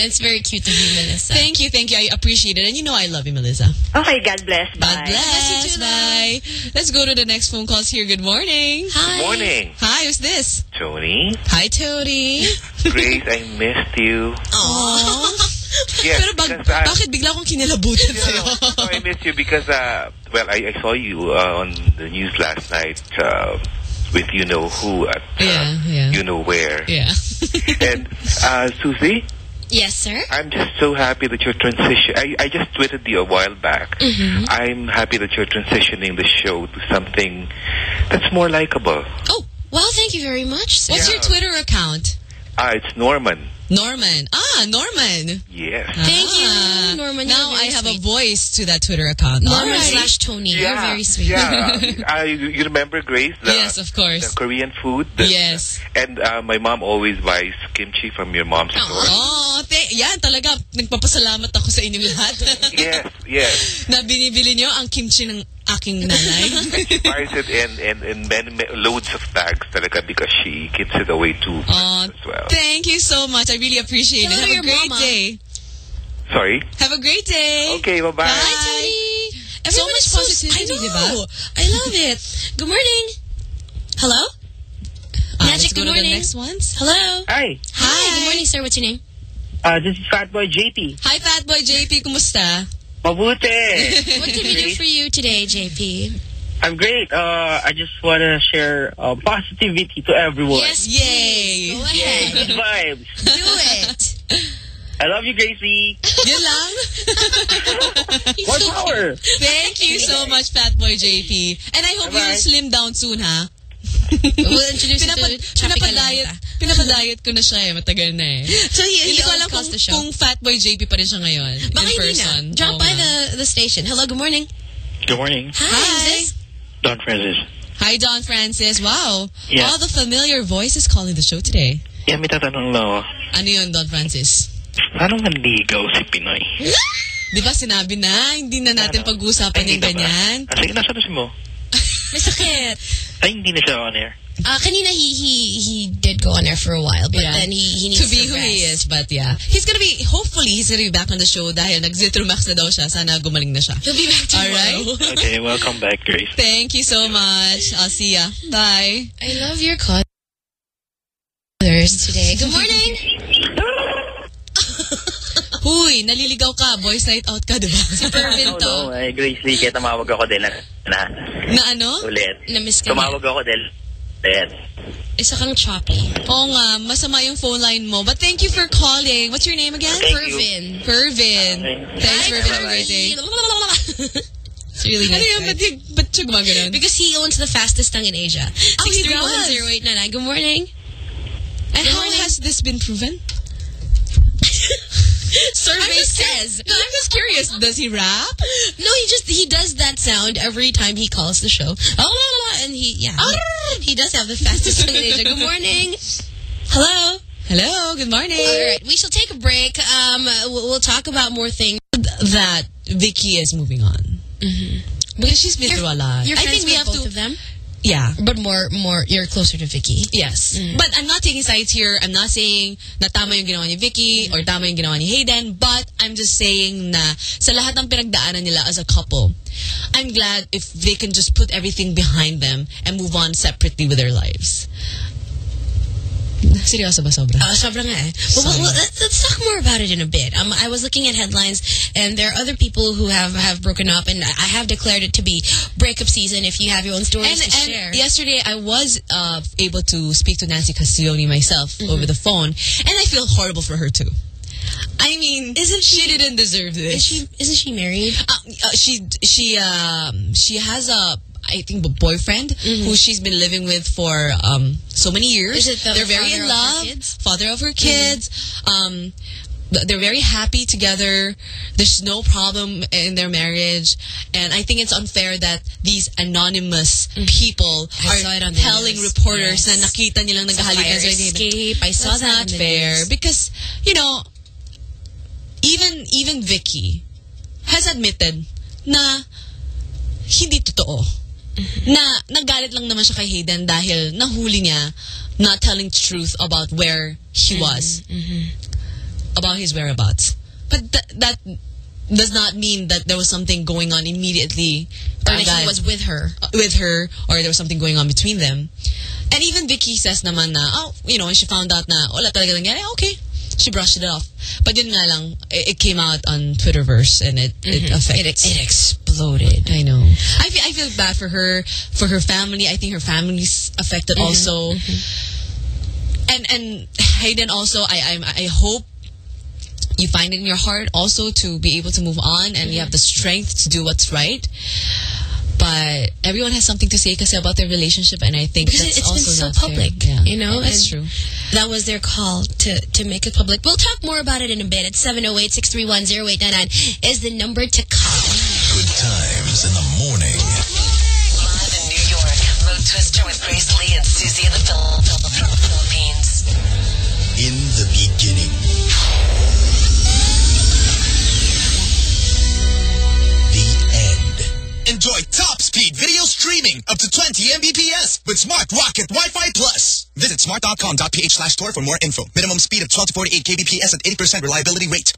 it's very cute of you, Melissa. Thank you, thank you. I appreciate it. And you know I love you, Melissa. Okay, God bless. Bye. God bless. Bye. Let's go to the next phone calls here. Good morning. Hi. Morning. Hi, who's this? Tony. Hi, Tony. Grace, I missed you. Aww. Yes, Pero bag, because I- bakit bigla akong kinilabutan sa'yo? No, I missed you because, uh, well, I, I saw you uh, on the news last night uh, with you know who at uh, Yeah, yeah. you know where. Yeah. and uh, Susie, Yes, sir. I'm just so happy that you're transition. I, I just tweeted you a while back. Mhm. I'm happy that you're transitioning the show to something that's more likable. Oh, well, thank you very much, sir. What's your Twitter account? Ah, it's Norman. Norman. Ah, Norman. Yes. Thank you, Ah. Norman. You're Now I have sweet. a voice to that Twitter account. Norman All right. slash Tony. You're very sweet. Yeah, uh, you you remember Grace? The, Yes, of course. The Korean food. The- Yes. And uh, my mom always buys kimchi from your mom's store. Oh, te yan talaga. Nagpapasalamat ako sa inyong lahat. Yes, yes. na binibili nyo ang kimchi ng aking nanay. She buys it in, in, in many, ma- loads of bags talaga because she keeps it away too Oh, as well. thank you so much. I really appreciate Hello it. Have a great mama. day. Sorry? Have a great day. Okay, bye-bye. Bye. Tony. So much so- positivity, I know. I love it. Good morning. Hello? Ah, Magic, let's go good to the morning. next ones. Hello? Hi, Hi. Good morning, sir. What's your name? uh, this is Fatboy JP. Hi, Fatboy JP. Kumusta? Mabuti. What can we do for you today, JP? I'm great. Uh, I just want to share uh, positivity to everyone. Yes, Yay. Go Yeah, ahead. good vibes. do it. I love you, Gracie. Yun lang? More power. Thank you so much, Fatboy JP. And I hope Bye-bye. you'll slim down soon, ha? We'll introduce Pinapa, you to Tropical pinapadiet, Lanta. pinapadiet ko na siya eh. Matagal na eh. So he, Hindi he ko alam kung, the show. kung Fatboy JP pa rin siya ngayon. Baka in person. na. Drop Oo by the, the station. Hello, good morning. Good morning, Hi. Who's this? Don Francis. Hi, Don Francis. Wow. Yeah. All the familiar voices calling the show today. Yeah, may tatanong lang ako. Ano yun, Don Francis? Paano manligaw si Pinoy? Di ba sinabi na, hindi na natin pag-uusapan yung hindi na ba? ganyan? Ah, sige, nasa na si Mo? May sakit. Ay, hindi na siya on air. Uh, kanina he, he, he did go on there for a while, but Yeah. then he, he needs to be who rest. he is, but yeah. He's gonna be, hopefully, he's gonna be back on the show dahil nag-Zithromax na daw siya. Sana gumaling na siya. He'll be back tomorrow. Alright? Okay, welcome back, Grace. Thank you so much. I'll see ya. Bye. I love your callers today. Good morning. Huy, naliligaw ka. Boys night out ka, diba? Si Pervin to. ay Grace Lee, kaya tumawag ako din na, na Na ano? ulit. Na-miss ka Tumawag ako din ulit. Isa kang choppy. Oo nga, masama yung phone line mo. But thank you for calling. What's your name again? Thank Pervin. Pervin. Thanks, Pervin. Have a great day. It's really Ano nice. yun? Ba't yung, ba't yung gumaganon? Because he owns the fastest tongue in Asia. Oh, he does. 6310899. Good morning. And how has this been proven? Survey says. No, I'm just curious. Does he rap? No, he just he does that sound every time he calls the show. Oh, la, la, la, and he yeah, he, he does have the fastest Asia. Good morning. Hello. Hello, good morning. All right, we shall take a break. Um, we'll, we'll talk about more things. That Vicky is moving on. Because she's been through a lot. You're I think we have both to. of them, Yeah. but more more you're closer to Vicky. Yes. Mm. But I'm not taking sides here. I'm not saying na tama yung ginawa ni Vicky or mm. tama yung ginawa ni Hayden. But I'm just saying na sa lahat ng pinagdaanan nila as a couple, I'm glad if they can just put everything behind them and move on separately with their lives. Seryoso ba sobra? Uh, sobrang nga eh. Well, well, well, let's, talk more about it in a bit. Um, I was looking at headlines, and there are other people who have, have broken up, and I have declared it to be breakup season. If you have your own stories and, to and share. yesterday I was uh, able to speak to Nancy Castiglione myself over the phone, and I feel horrible for her too. I mean, isn't she, didn't deserve this? Is she? Isn't she married? Uh, uh, she she um she has a I think a boyfriend who she's been living with for um so many years. The They're very in love. kids? Father of her kids. Um, they're very happy together. There's no problem in their marriage. And I think it's unfair that these anonymous people Mm-hmm. I saw it are telling news. reporters Yes. na nakita nilang naghahalikan David. escape. I saw That's that not fair. news. Because, you know, even even Vicky has admitted na hindi totoo. Na nagalit lang naman siya kay Hayden dahil nahuli niya not telling the truth about where he Mm-hmm. was. About his whereabouts. But th- that does not mean that there was something going on immediately. Or that he was with her. uh, with her or there was something going on between them. And even Vicky says naman na, oh, you know, when she found out na wala talaga nangyari, okay. She brushed it off. But yun nga lang, it, it came out on Twitterverse and it, it Mhm. affects. It, it exploded. I know. I feel, I feel bad for her, for her family. I think her family's affected Mhm, also. And and Hayden also, I, I I hope you find it in your heart also to be able to move on and you have the strength to do what's right. But everyone has something to say kasi about their relationship and I think Because that's it's also been so not public, Yeah. you know? That's and true. That was their call to, to make it public. We'll talk more about it in a bit. It's 708-631-0899 is the number to call. Good times in the morning. Live in New York, Mo Twister with Grace Lee and Susie Enjoy top speed video streaming up to 20 Mbps with Smart Rocket Wi-Fi Plus. Visit smart.com.ph slash store for more info. Minimum speed of 12 to 48 kbps at 80% reliability rate.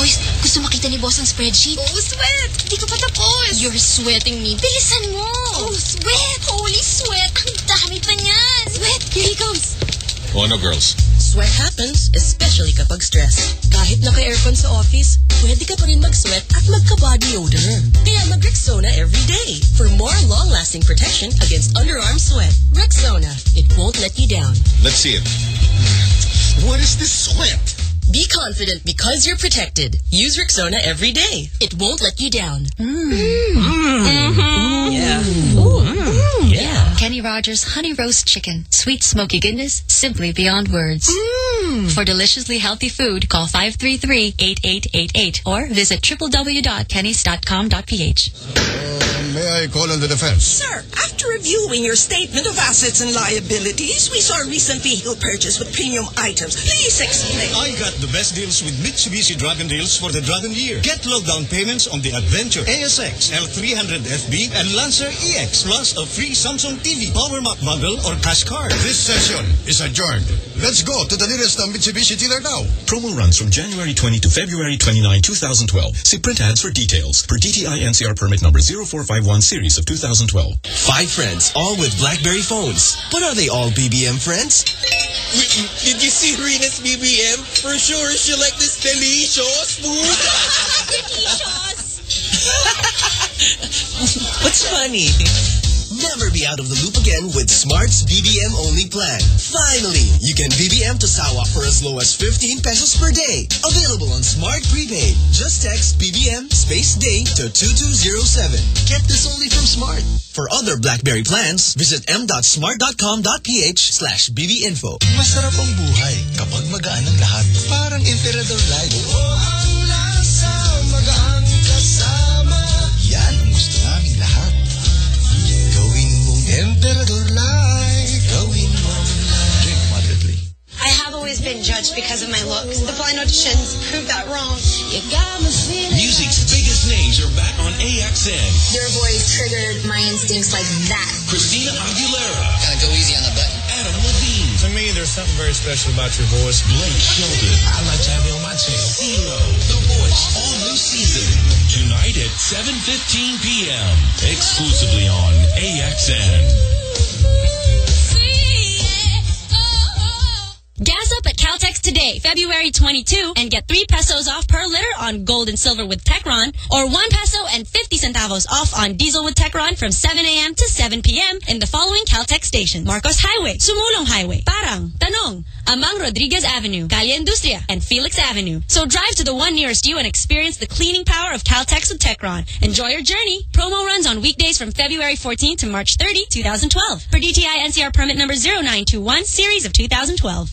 Boys, gusto makita ni boss ang spreadsheet? Oh, sweat! Hindi ka pa tapos! You're sweating me. Bilisan mo! Oh, sweat! Holy sweat! Ang dami pa niyan! Sweat! Here he comes! Oh no, girls. Sweat happens, especially kapag stress. Kahit naka-aircon sa office, pwede ka pa rin mag-sweat at magka-body odor. Mm. Kaya mag-Rexona every day for more long-lasting protection against underarm sweat. Rexona, it won't let you down. Let's see it. What is this sweat? Be confident because you're protected. Use Rexona every day. It won't let you down. Yeah. Kenny Rogers Honey Roast Chicken. Sweet smoky goodness, simply beyond words. Mmm, For deliciously healthy food, call 533-8888 or visit www.kennys.com.ph. Uh, may I call on the defense? Sir, after reviewing your statement of assets and liabilities, we saw a recent vehicle purchase with premium items. Please explain. I got the best deals with Mitsubishi Dragon Deals for the Dragon Year. Get low down payments on the Adventure ASX, L300FB, and Lancer EX, plus a free Samsung TV, Power Mac bundle, or cash card. This session is adjourned. Let's go to the nearest uh, Mitsubishi dealer now. Promo runs from January 20 to February 29, 2012. See print ads for details. Per DTI NCR permit number 0451 series of 2012. Five friends, all with BlackBerry phones. But are they all BBM friends? Did you see Rena's BBM? For sure, she like this delicious food. What's funny? Never be out of the loop again with Smart's BBM only plan. Finally, you can BBM to Sawa for as low as 15 pesos per day. Available on Smart Prepaid. Just text BBM space day to 2207. Get this only from Smart. For other BlackBerry plans, visit m.smart.com.ph slash bbinfo. Masarap ang buhay kapag magaan ang lahat. Parang Emperador Light. Oh, ang lasa, magaan been judged because of my looks. The blind auditions proved that wrong. You got me feeling Music's biggest names are back on AXN. Your voice triggered my instincts like that. Christina Aguilera. Gotta go easy on the button. To me, there's something very special about your voice. Blake Shelton. I'd like to have you on my team. CeeLo. The Voice. All new season. Tonight at 7.15 p.m. Exclusively on AXN. Gas up at Caltex today, February 22, and get 3 pesos off per liter on gold and silver with Techron, or 1 peso and 50 centavos off on diesel with Techron from 7 a.m. to 7 p.m. in the following Caltex stations. Marcos Highway, Sumulong Highway, Parang, Tanong, Amang Rodriguez Avenue, Calle Industria, and Felix Avenue. So drive to the one nearest you and experience the cleaning power of Caltex with Techron. Enjoy your journey. Promo runs on weekdays from February 14 to March 30, 2012. For DTI NCR permit number 0921, series of 2012.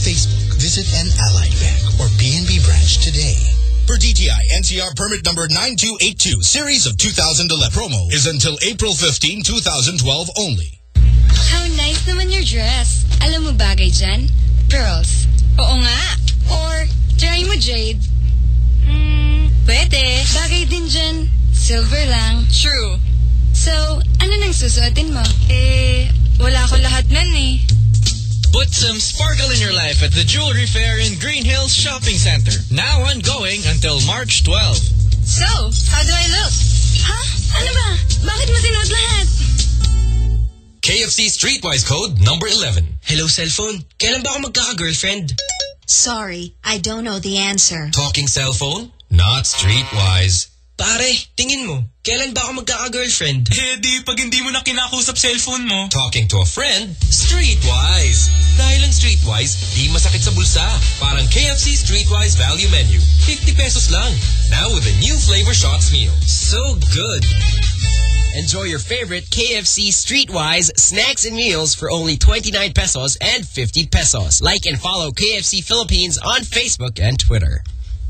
Facebook. Visit an Allied Bank or PNB branch today. For DTI NCR permit number 9282, series of 2011. Promo is until April 15, 2012 only. How nice naman your dress. Alam mo bagay dyan? Pearls. Oo nga. Or, try mo jade. Hmm, pwede. Bagay din dyan. Silver lang. True. So, ano nang susuotin mo? Eh, wala ko lahat nan eh. Put some sparkle in your life at the Jewelry Fair in Green Hills Shopping Center. Now ongoing until March 12. So, how do I look? Ha? Ano ba? Bakit mo sinuot lahat? KFC Streetwise code number 11. Hello, cellphone. Kailan ba ako magkaka-girlfriend? Sorry, I don't know the answer. Talking cell phone? Not Streetwise. Pare, tingin mo, kailan ba ako magkaka-girlfriend? Eh di, pag hindi mo na kinakusap cellphone mo. Talking to a friend? Streetwise. Dahil ang Streetwise, di masakit sa bulsa. Parang KFC Streetwise Value Menu. 50 pesos lang. Now with a new flavor shots meal. So good. Enjoy your favorite KFC Streetwise snacks and meals for only 29 pesos and 50 pesos. Like and follow KFC Philippines on Facebook and Twitter.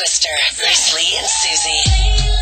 Twister, Grace Lee, and Susie.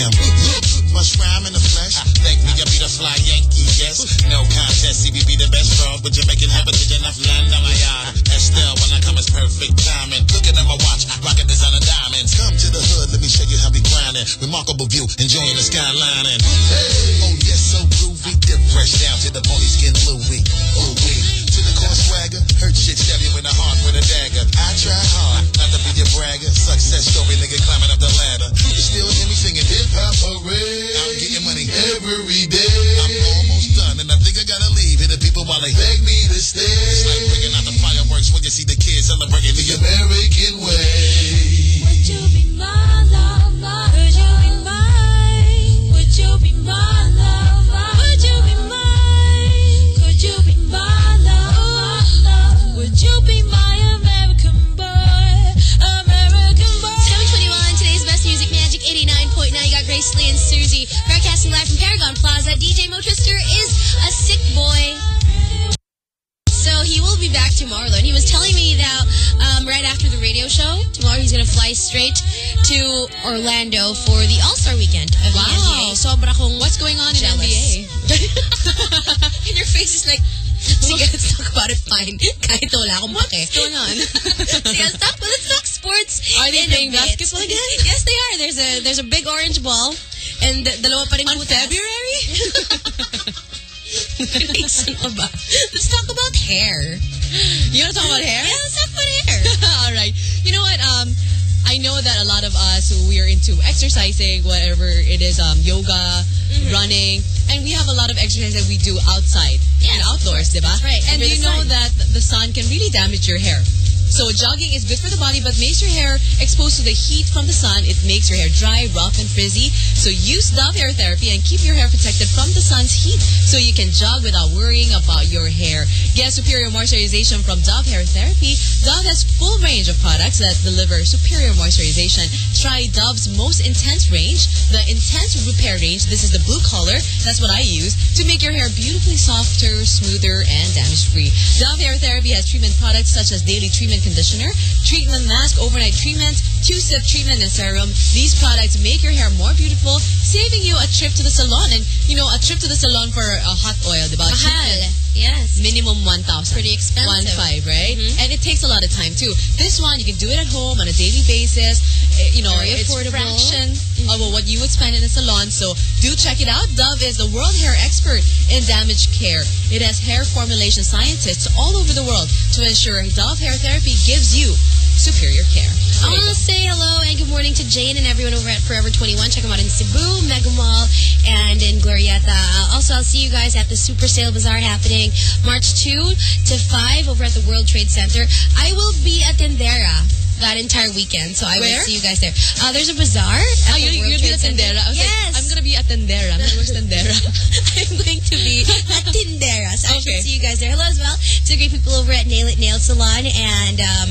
him. Much rhyme in the flesh. Thank me, I be the fly Yankee, yes. No contest, CB be the best frog with Jamaican heritage. wala akong. What's going on? They'll talk, but let's talk sports. Are they playing basketball again? yes, they are. There's a there's a big orange ball and dalawa pa rin On butas. February? let's talk about hair. You want to talk about hair? Yeah, let's talk about hair. All right. You know what? Um, I know that a lot of us, we are into exercising, whatever it is, um, yoga, mm -hmm. running. And we have a lot of exercise that we do outside yes. and outdoors, diba? Right. And, and you know sun. that the sun can really damage your hair. So jogging is good for the body but makes your hair exposed to the heat from the sun. It makes your hair dry, rough, and frizzy. So use Dove Hair Therapy and keep your hair protected from the sun's heat so you can jog without worrying about your hair. Get superior moisturization from Dove Hair Therapy. Dove has full range of products that deliver superior moisturization. Try Dove's most intense range, the Intense Repair Range. This is the blue color. That's what I use to make your hair beautifully softer, smoother, and damage-free. Dove Hair Therapy has treatment products such as daily treatment and conditioner, treatment mask, overnight treatments, two-step treatment and serum. These products make your hair more beautiful, saving you a trip to the salon. And, you know, a trip to the salon for a hot oil, diba? Mahal. Yes. Minimum 1,000. Pretty expensive. 1,500, right? Mhm. And it takes a lot of time, too. This one, you can do it at home on a daily basis. Eh, You know, Very it's affordable. fraction of what you would spend in a salon. So do check it out. Dove is the world hair expert in damage care. It has hair formulation scientists all over the world to ensure Dove hair therapy gives you superior care. I want to say hello and good morning to Jane and everyone over at Forever 21. Check them out in Cebu, Mega Mall, and in Glorieta. Uh, also, I'll see you guys at the Super Sale Bazaar happening March 2 to 5 over at the World Trade Center. I will be at Tendera that entire weekend, so I Where? will see you guys there. Uh, there's a bazaar at Oh, the you, World you'll be Trade at Center. Tendera. Yes. like, I'm gonna be at Tendera. I'm gonna where's Tendera? I'm going to be at Tindera. So I should see you guys there. Hello as well to the great people over at Nail It Nail Salon and um,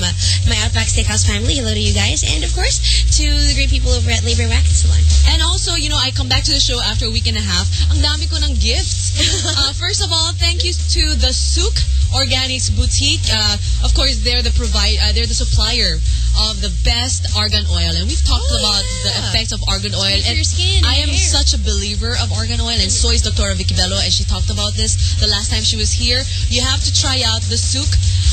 my Outback Steakhouse family. Hello to you guys. And of course, to the great people over at Lay Bare Wax Salon. And also, you know, I come back to the show after a week and a half. Ang dami ko ng gifts. uh, first of all, thank you to the Souk Organics Boutique. Uh, of course, they're the provide, uh, they're the supplier of the best argan oil, and we've talked about the effects of argan oil. And your skin I am hair. such a believer of argan oil, and so is Dr. Vicki Belo, and she talked about this the last time she was here. You have to try out the Souk.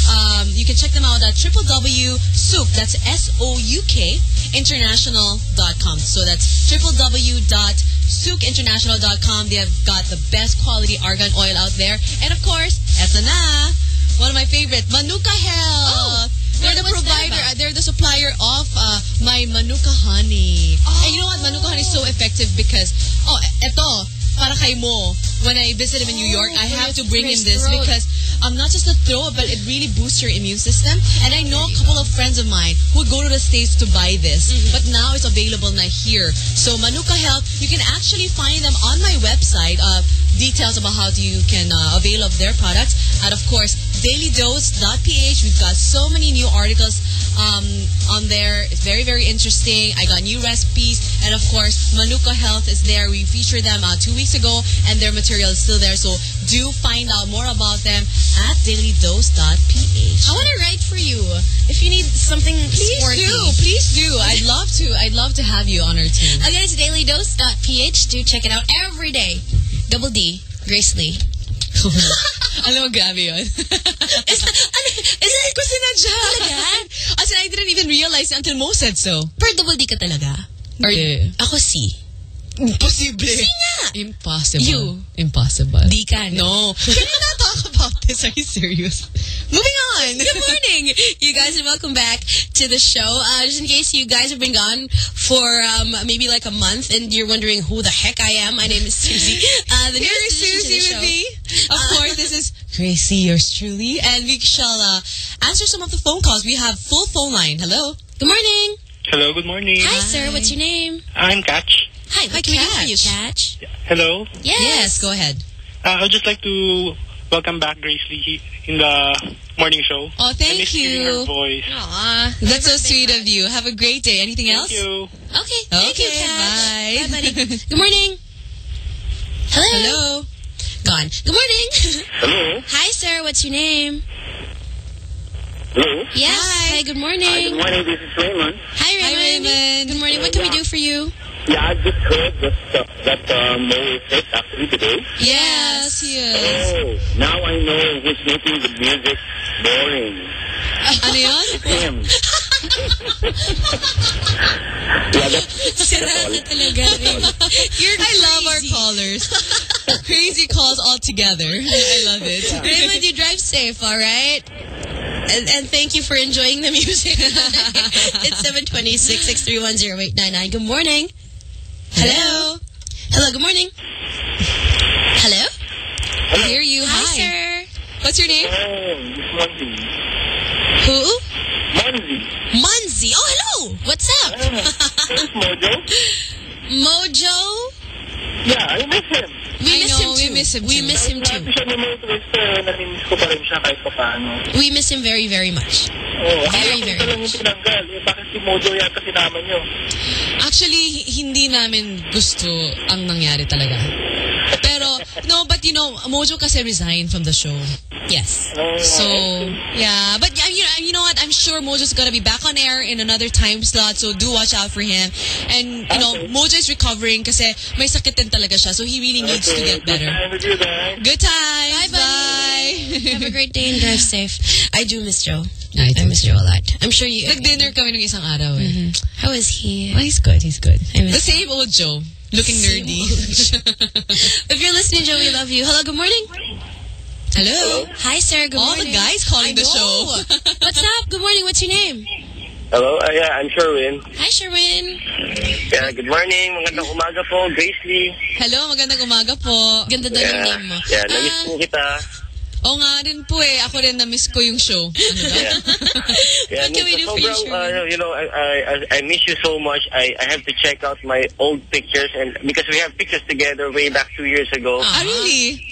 Um, you can check them out at www.souk, that's S-O-U-K, international.com. So that's www.soukinternational.com. They have got the best quality argan oil out there. And of course, eto na, one of my favorite, Manuka Health. They're the provider, uh, they're the supplier of uh, my Manuka Honey. And you know what? Manuka Honey is so effective because, oh, eto, para kay mo. When I visit him in New York, I have to bring him this because um, not just the throat, but it really boosts your immune system. And I know a couple of friends of mine who go to the States to buy this, Mm-hmm. but now it's available na here. So Manuka Health, you can actually find them on my website. Uh, details about how you can uh, avail of their products. And of course, dailydose.ph. We've got so many new articles um, on there. It's very, very interesting. I got new recipes. And of course, Manuka Health is there. We featured them uh, two weeks ago and their material is still there. So do find out more about them at dailydose.ph. I want to write for you if you need something Please sporty. do. Please do. I'd love to. I'd love to have you on our team. Again, it's dailydose.ph. Do check it out every day. Double D, Grace Lee. Alam mo, grabe yun. Is it? Ko sinadya. Talaga? As in, I didn't even realize until Mo said so. Per double D ka talaga? Or, Hindi. ako C. Impossible. Impossible. You. Impossible. D ka, No. Can we not talk about this? Are you serious? Moving on. Good morning, you guys, and welcome back to the show. Uh, just in case you guys have been gone for um, maybe like a month and you're wondering who the heck I am, my name is Susie. Uh, the Here newest to the Susie show. with me. Of Uh, course, this is Gracie, yours truly. And we shall uh, answer some of the phone calls. We have full phone line. Hello. Good morning. Hello, good morning. Hi, sir. What's your name? I'm Catch. Hi, what can we do for you, Catch? Hello. Yes. Yes, go ahead. Uh, I'd just like to welcome back Grace Lee in the morning show. Oh, I thank miss hearing her you. voice. Aw. That's so sweet of you. Have a great day. Anything else? Thank you. Okay, thank you, Okay, Catch. bye. Bye, buddy. Good morning. Hello. Hello. Gone. Good morning. Hello. Hi, sir. What's your name? Hello. Yes. Hi. good morning. Good morning. This is Raymond. Hi, Raymond. Raymond. Good morning. What can we do for you? Yeah, I just heard that, that uh, Mo is sick actually today. Yes, yes. Oh, now I know who's making the music boring. Ano yun? Him. yeah, that's, Sira talaga, Raymond. You're I love our callers. Crazy calls all together. I love it. Raymond, you drive safe, all right? And, and thank you for enjoying the music. it's 726-631-0899. Good morning. Hello. Hello, good morning. Hello? I hear you. Hi, Hi. sir. What's your name? It's Monzi. Who? Monzi. Munzi. Oh, hello. What's up? Where's Mojo? Mojo? Yeah, I miss him. We miss know, him we too. miss him We too. miss him Kahit too. siya ni Mo Twister, namimiss ko pa rin siya kahit pa paano. We miss him very, very much. Oh, Very, akala ko very ito lang yung tinanggal. Eh, bakit si Mojo yata sinama nyo. Actually, h- hindi namin gusto ang nangyari talaga. Pero, no, but you know, Mojo kasi resigned from the show. Yes. So, yeah. But yeah, you know, you know what? I'm sure Mojo's gonna be back on air in another time slot. So do watch out for him. And, you know, Mojo is recovering kasi may sakit din talaga siya. So he really needs to get better. Good times. Bye, bye. Have a great day and drive safe. I do miss Joe. I, I miss Joe a lot. I'm sure you... Nag-dinner kami nung isang araw eh. How is he? Oh, he's good. He's good. I miss The same old Joe. Looking Same nerdy. If you're listening, Joe, we love you. Hello, good morning. Hello. Hi, sir. Good All morning. the guys calling I the know. show. What's up? Good morning. What's your name? Hello, uh, yeah, I'm Sherwin. Hi, Sherwin. Yeah, good morning. Magandang umaga po, Grace Lee. Hello, magandang umaga po. Ganda daw yung name mo. Yeah, na-miss po kita. Oo nga rin po eh. Ako rin na-miss ko yung show. Ano daw? Yeah, What can we do for you, uh, you know, I, I, I miss you so much. I, I have to check out my old pictures and because we have pictures together way back two years ago. Ah, really?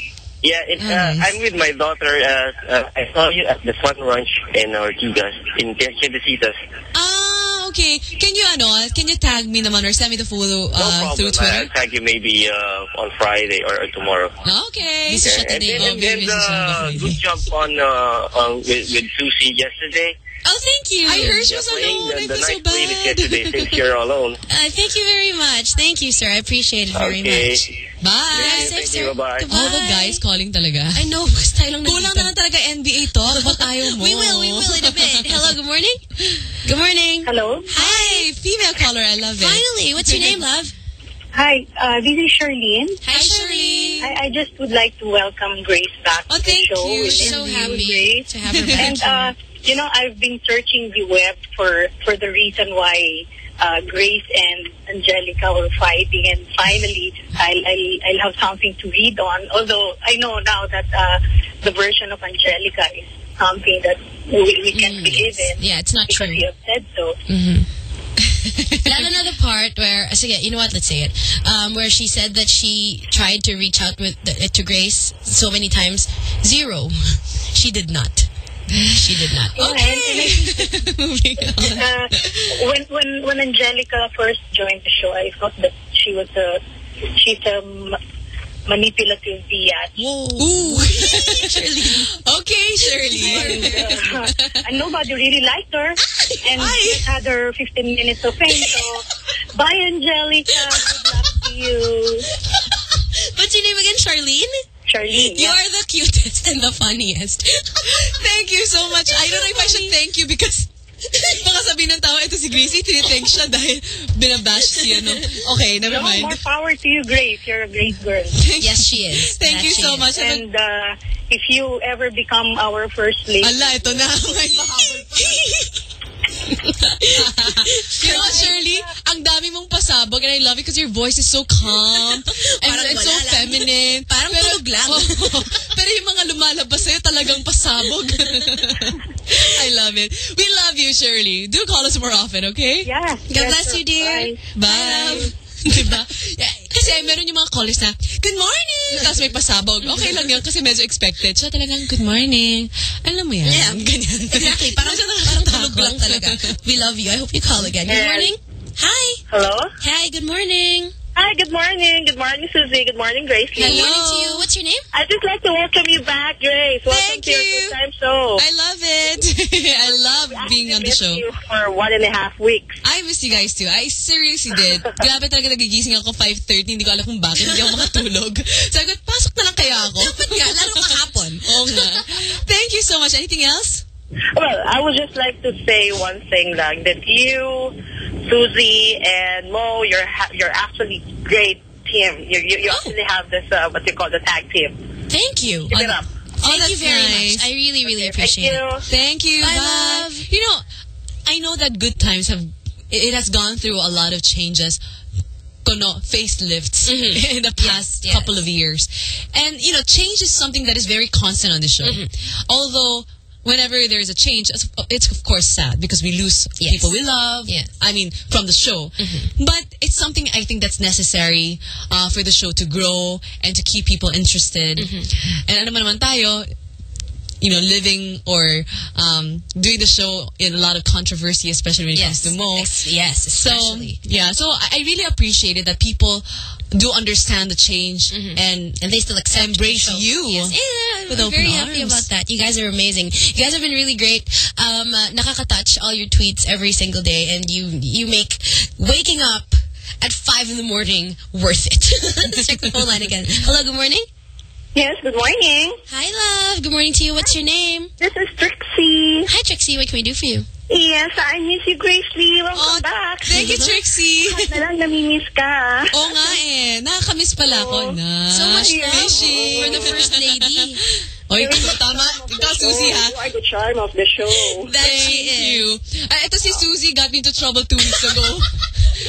Yeah, it, uh, I'm with my daughter. Uh, uh, I saw you at the Fun Ranch in Ortigas, in Tiendesitas. Ah, okay. Can you ano, can you tag me naman or send me the photo No uh, problem. through Twitter? I'll tag you maybe uh, on Friday or, or tomorrow. Okay. Yeah, and then, and then uh, good job on, uh, on with, with Susie yesterday. Oh, thank you. I heard she was alone. the, I the feel so nice playlist yesterday since you're alone. Uh, thank you very much. Thank you, sir. I appreciate it very Okay. much. Bye. Yeah, safe, Thank sir. you. Bye-bye. All the guys calling talaga. I know, because lang Kulang na lang talaga NBA talk. Ba't ayaw mo? We will, we will in a bit. Hello, good morning. Good morning. Hello. Hi, female caller. I love it. Finally, what's your name, love? Hi, uh, this is Charlene. Hi, Shirley. I, I just would like to welcome Grace back Oh, to thank the show. you. It's So happy Grace. to have her back. And, uh, you know, I've been searching the web for, for the reason why uh, Grace and Angelica were fighting, and finally I'll, I'll, I'll have something to read on. Although I know now that uh, the version of Angelica is something that we, we can't believe in. Yeah, it's not true. you have said so. Lalo na the part where, uh, sige, you know what, let's say it, um, where she said that she tried to reach out with the, to Grace so many times. Zero. She did not. She did not. Okay. Moving on. uh, when when when Angelica first joined the show, I thought that she was a she's a manipulative biatch. Shirley. okay, Shirley. And, uh, and nobody really liked her, and just had her 15 minutes of fame. So, bye, Angelica. Good luck to you, What's your name again, Charlene? Charlene. You are the cutest and the funniest. Thank you so much. I don't know if I should thank you because baka sabihin ng tao, ito si Gracie, tinithank siya dahil binabash si ano. Okay, never No, mind. more power to you, Grace. You're a great girl. yes, she is. Thank That you so is. much. And uh, if you ever become our first lady, Ala, ito na. you know what, Shirley? Ang dami mong pasabog and I love it because your voice is so calm and, Parang and so lang. feminine. Parang tulog lang. Oo. pero yung mga lumalabas sa'yo talagang pasabog. I love it. We love you, Shirley. Do call us more often, okay? yeah. God bless you, dear. Bye. diba? Yeah, kasi meron yung mga callers na, good morning! Tapos may pasabog. Okay lang yun kasi medyo expected. Siya talagang, good morning. Alam mo yan. Yeah. Ganyan. Exactly. Parang, parang tulog lang talaga. We love you. I hope you call again. Good And- morning. Hi. Hello. Hi, good morning. Hi, good morning. Good morning, Susie. Good morning, Grace. Good morning to you. What's your name? I'd just like to welcome you back, Grace. Welcome Thank to your you. good time show. I love it. I love being on the missed show. you for one and a half weeks. I miss you guys too. I seriously did. Grabe talaga nagigising ako 5.30. Hindi ko alam kung bakit. Hindi ako makatulog. Ko, pasok na lang kaya ako. Dapat nga, lalo kahapon. Oo nga. Thank you so much. Anything else? Well, I would just like to say one thing, like that you, Susie, and Mo, you're ha- you're actually great team. You you, you actually have this uh, what you call the tag team. Thank you. Keep it up. Thank that's you very nice. much. I really, really Thank appreciate you. it. Thank you. Bye, Bye. love. You know, I know that good times have, it it has gone through a lot of changes. Kono, facelifts Mhm. in the past Yes, yes. couple of years. And, you know, change is something that is very constant on the show. Mm-hmm. Although, whenever there's a change, it's it's of course sad because we lose Yes. people we love. Yes. I mean, from the show. Mm-hmm. But it's something I think that's necessary uh, for the show to grow and to keep people interested. Mm-hmm. And ano man naman tayo, you know, living or um, doing the show in a lot of controversy, especially when it Yes. comes to Mo. Ex- yes, especially. So, yeah, so I I really appreciate it that people do understand the change and and they still accept embrace the show. you. Yes. Yeah, I'm, with I'm open very happy arms. about that. You guys are amazing. You guys have been really great. Um, uh, nakaka-touch all your tweets every single day, and you you make waking up at five in the morning worth it. Let's check the phone line again. Hello, good morning. Yes, good morning. Hi, love. Good morning to you. What's your name? This is Trixie. Hi, Trixie. What can we do for you? Yes, I miss you, Grace Lee. Welcome back. Thank you, Trixie. Kahit na lang namimiss ka. Oo nga eh. Nakakamiss pala ako. Na. So much Yeah. love for the first lady. Oy, tama. Ikaw, Susie, ha? You are the charm of the show. That she Thank is. you. Ah, ito si Susie got me into trouble two weeks ago.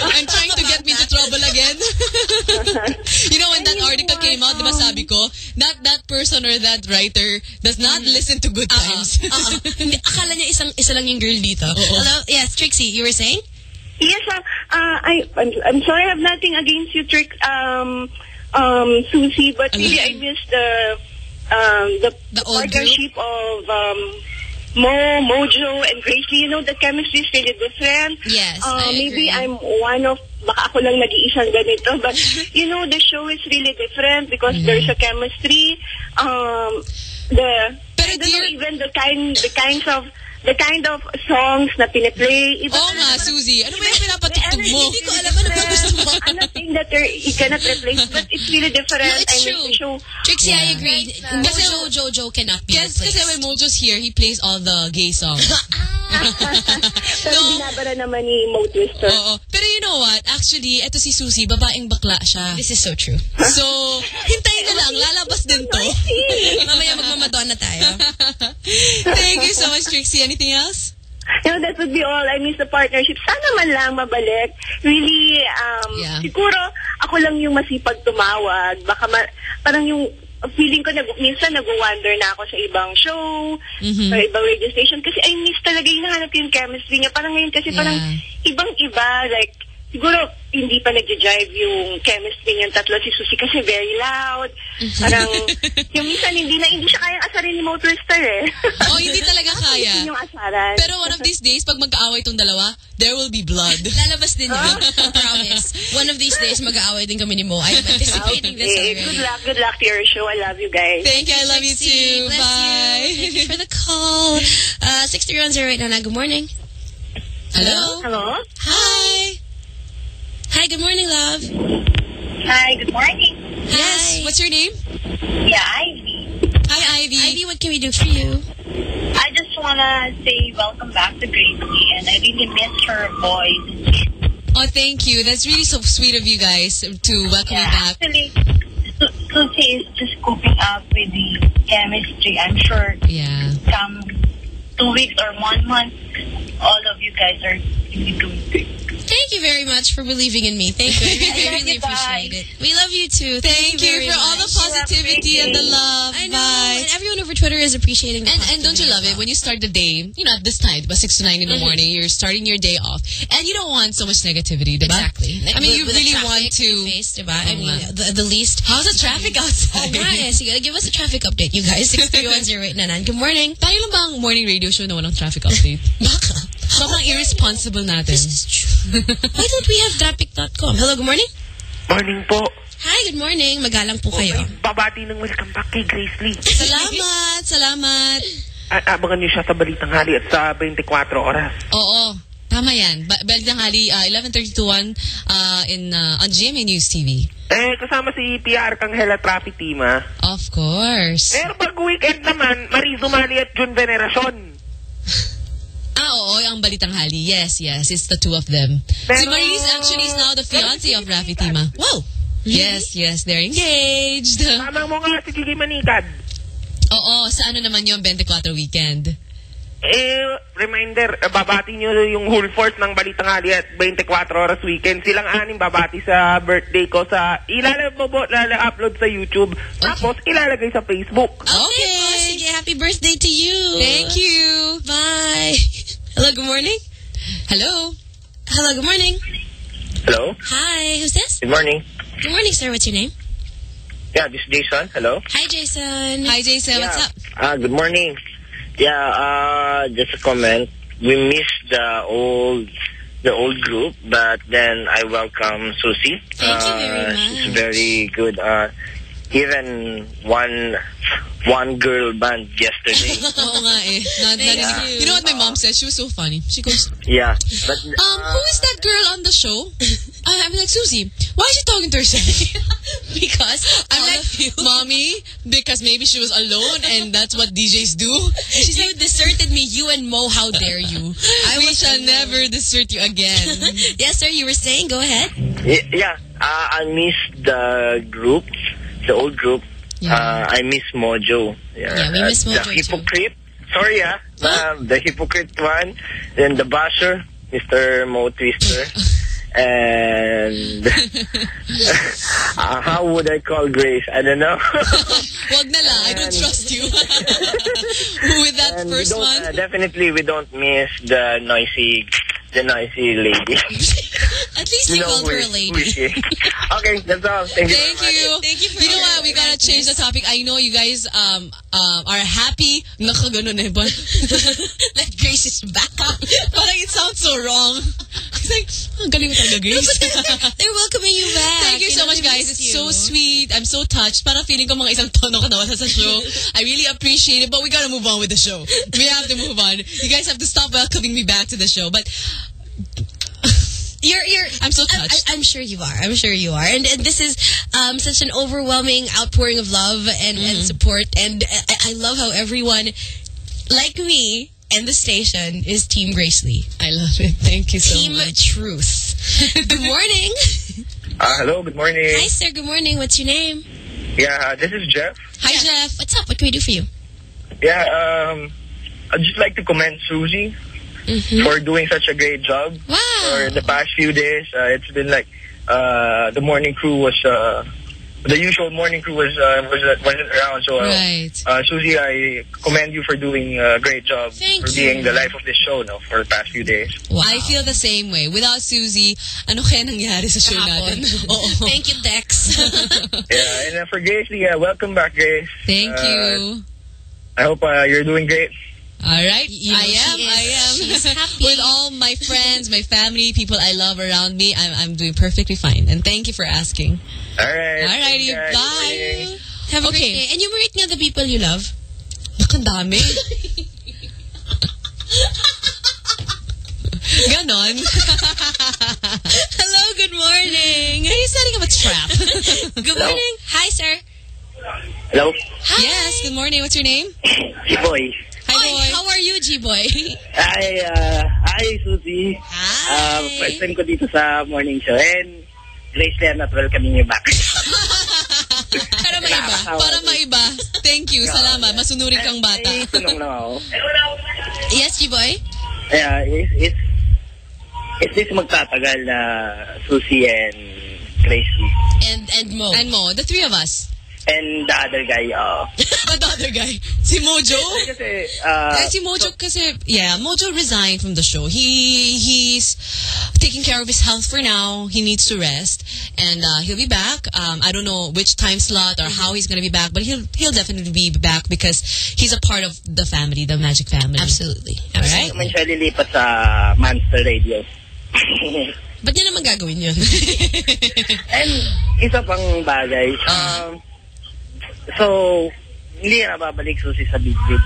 I'm trying to get me into trouble again. you know, when that article came out, di ba sabi ko, that that person or that writer does not listen to good times. Uh-uh. Hindi, Akala niya isang isa lang yung girl dito. Hello? Yes, Trixie, you were saying? Yes, uh, uh, I, I'm, I'm sorry I have nothing against you, Trick, um, um, Susie, but really I missed the, um, the, the the partnership of, um, Mo, Mojo, and Grace You know, the chemistry is really different. Yes, uh, Maybe. I'm one of, baka ako lang nag-iisang ganito, but, you know, the show is really different because Mm-hmm. there's a chemistry. Um, the, I don't know, even the kind, the kinds of, the kind of songs na piniplay. Iba Oo nga, Susie. Ano ba yung pinapatugtog mo? Hindi ko alam ano ba gusto mo. I'm not saying that you cannot replace, but it's really different. No, it's I true. show. Trixie, I agree. Kasi- Mojo Jojo cannot be Yes, replaced. kasi when Mojo's here, he plays all the gay songs. Ah. Pero binabara naman ni Mo Twister. Oo. Pero you know what? Actually, eto si Susie, babaeng bakla siya. This is so true. So, hintayin na lang. Lalabas din to. Mamaya magmamadonna tayo. Thank you so much, Trixie. Anything else? Know, that would be all. I miss the partnership. Sana man lang mabalik. Really, um, Yeah. siguro ako lang yung masipag tumawag. Baka ma- parang yung feeling ko, nag minsan nag-wonder na ako sa ibang show, Mhm. sa ibang radio station. Kasi I miss talaga yung nahanap ko yung chemistry niya. Parang ngayon kasi parang ibang-iba. Like, siguro hindi pa nag-jive yung chemistry niyang tatlo. Si Susie kasi very loud. Parang, yung minsan hindi na, hindi siya kayang asarin ni Mo Twister eh. Oh, hindi talaga kaya. Yun yung asaran. Pero one of these days, pag magkaaway itong dalawa, there will be blood. Lalabas din yun. Promise. One of these days, mag-aaway din kami ni Mo. I'm anticipating this Okay, already. Good luck, good luck to your show. I love you guys. Thank you. I love you too. Bless Bye. you. Thank you for the call. Uh, 63108 Nana, good morning. Hello? Hello? Hi. Hi, good morning, love. Hi, good morning. Yes. What's your name? Yeah, Ivy. Hi, Ivy. Ivy, what can we do for you? I just want to say welcome back to Gracie, and I really miss her voice. Oh, thank you. That's really so sweet of you guys to welcome me back. Actually, Su- Susie is just coping up with the chemistry. I'm sure Yeah. come two weeks or one month, all of you guys are really doing great. Thank you very much for believing in me. Thank you. I, I really you appreciate it. We love you too. Thank, you very for all the positivity and the love. I know. Bye. And everyone over Twitter is appreciating And, and don't you love it when you start the day, you know, at this time, but 6 to 9 in the Mhm. morning, you're starting your day off. And you don't want so much negativity, diba? Exactly. I mean, you With really want to... Face, diba? I Oo mean, the, the least. How's the traffic outside? Oh, nga eh. Sige, give us a traffic update, you guys. 63108 Nanan. Good morning. Tayo lang ba ang morning radio show na walang traffic update? Baka. Baka irresponsible natin. This is true. Why don't we have traffic.com? Hello, good morning. Morning po. Hi, good morning. Magalang po kayo. Babati ng welcome back kay Grace Lee. Salamat, salamat. A- abangan niyo siya sa Balitang Hali at sa 24 oras. Oo. Tama yan. Ba Balitang Hali, uh, 11.30 to 1 uh, in, uh, on GMA News TV. Eh, kasama si PR Canghela Traffic Team, ah. Of course. Pero pag weekend naman, Marizo Mali at Jun Veneracion. Ah, oo, ang Balitang Hali. Yes, yes. It's the two of them. si Maris actually is now the fiancé of Rafi Tima. Wow. Yes, yes. They're engaged. Tama mo nga si Gigi Manikad. Oo, sa ano naman yung 24 weekend? Eh, reminder, eh, babati niyo yung whole force ng Balitang Hali at 24 oras weekend. Silang anim babati sa birthday ko sa, ilalagay mo po, lala-upload sa YouTube. Tapos, ilalagay sa Facebook. Okay. po. Sige, happy birthday to you. Thank you. Bye. Hello, good morning. Hello. Hello, good morning. Hello? Hi, who's this? Good morning. Good morning, sir. What's your name? Yeah, this is Jason. Hello. Hi, Jason. Hi, Jason. What's up? Uh, good morning. Yeah, uh, just a comment. We missed the old the old group, but then I welcome Susie. Thank you very much. She's very good. Uh, even one one girl band yesterday. Oo nga eh. Na, Thank narinig- you. you know what my mom said? She was so funny. She goes, yeah, but um, who is that girl on the show? I- I'm like, Susie, why is she talking to herself? because I'm like, mommy, because maybe she was alone and that's what DJs do. She's you deserted me, you and Mo, how dare you? I we shall never desert you again. yes, sir, you were saying, go ahead. Y- yeah, uh, I miss the group, the old group. Uh, I miss Mojo. Yeah, Yeah, we miss uh, Mojo The too. hypocrite. Sorry, ah. Um, the hypocrite one. Then the basher, Mr. Mo Twister. and uh, how would I call Grace? I don't know. Wag na lang, I don't trust you. With that first one. uh, definitely, we don't miss the noisy, the noisy lady. At least you, know called her a lady. who is she. okay, that's all. Thank you. Thank you. Thank you for You know what? We gotta change the topic. I know you guys um um are happy. Nakaganon eh, but That Grace is back. up. parang it sounds so wrong. It's like, ang galing mo talaga, Grace. They're welcoming you back. Thank you so much, guys. It's so sweet. I'm so touched. Parang feeling ko mga isang tono ka nawala sa show. I really appreciate it, but we gotta move on with the show. We have to move on. You guys have to stop welcoming me back to the show. But You're, you're, I'm so touched. I, touched. am sure you are. I'm sure you are. And, and this is um, such an overwhelming outpouring of love and, and Mm-hmm. support. And I, I love how everyone, like me and the station, is Team Grace Lee. I love it. Thank you so Team much. Truth. Good morning. Uh, hello, good morning. Hi, sir. Good morning. What's your name? Yeah, uh, this is Jeff. Hi, Jeff. What's up? What can we do for you? Yeah, um, I'd just like to commend Susie for doing such a great job. Wow. For the past few days, uh, it's been like uh, the morning crew was uh, the usual morning crew was uh, was wasn't around. So, uh, Right. uh, Susie, I commend you for doing a great job Thank for you. being the life of this show, no, for the past few days. I feel the same way. Without Susie, ano kaya nangyari sa show natin? Oo. Thank you, Dex. yeah, and uh, for Grace, yeah, welcome back, Grace. Thank Uh, you. I hope uh, you're doing great. All right. You know, I am. is- I am. she's happy. With all my friends, my family, people I love around me, I'm, I'm doing perfectly fine. And thank you for asking. All right. All righty. Yeah, Bye. Have a Okay. great day. Enumerate nga the people you love. Nakandami. Ganon. Hello, good morning. Are you setting up a trap? Good morning. Hi, sir. Hello, Hi. yes. Good morning. What's your name? boy. Hi, boy. how are you, G-Boy? Hi, uh, hi, Susie. Hi. Uh, first time ko dito sa morning show. And Grace Len at welcoming you back. Para maiba. Para maiba. Thank you. Salamat. Masunurin kang bata. Ay, tulong lang ako. yes, G-Boy? Yeah, is, is, is this magtatagal na Susie and Grace And, and Mo. And Mo, the three of us. And the other guy, uh, But the other guy, si Mojo. kasi, uh, Eh, si Mojo kasi, yeah, Mojo resigned from the show. He He's taking care of his health for now. He needs to rest. And uh, he'll be back. Um, I don't know which time slot or how he's going to be back, but he'll he'll definitely be back because he's a part of the family, the Magic family. Absolutely. All right? naman siya lilipat sa Monster Radio. Ba't niya naman gagawin yun? And isa pang bagay, um, so, hindi na babalik susi sa Big Big.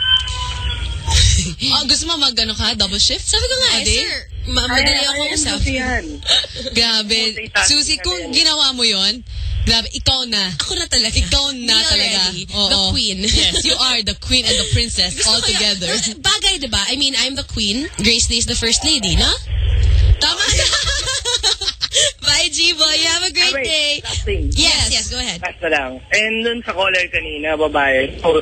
oh, gusto mo mag ano ka, double shift? Sabi ko nga, eh, Ade? sir, ma madali ako usap. Grabe. Na kung ginawa mo yon grabe, ikaw na. Ako na talaga. Ikaw na Me talaga. already. Oo. The queen. Yes, you are the queen and the princess all together. Bagay, diba? I mean, I'm the queen. Grace Lee is the first lady, no? Tama Bye, G-Boy. You have a great Ah, wait, day. thing. Yes, yes, go ahead. Last na lang. And dun sa caller kanina, babae, so,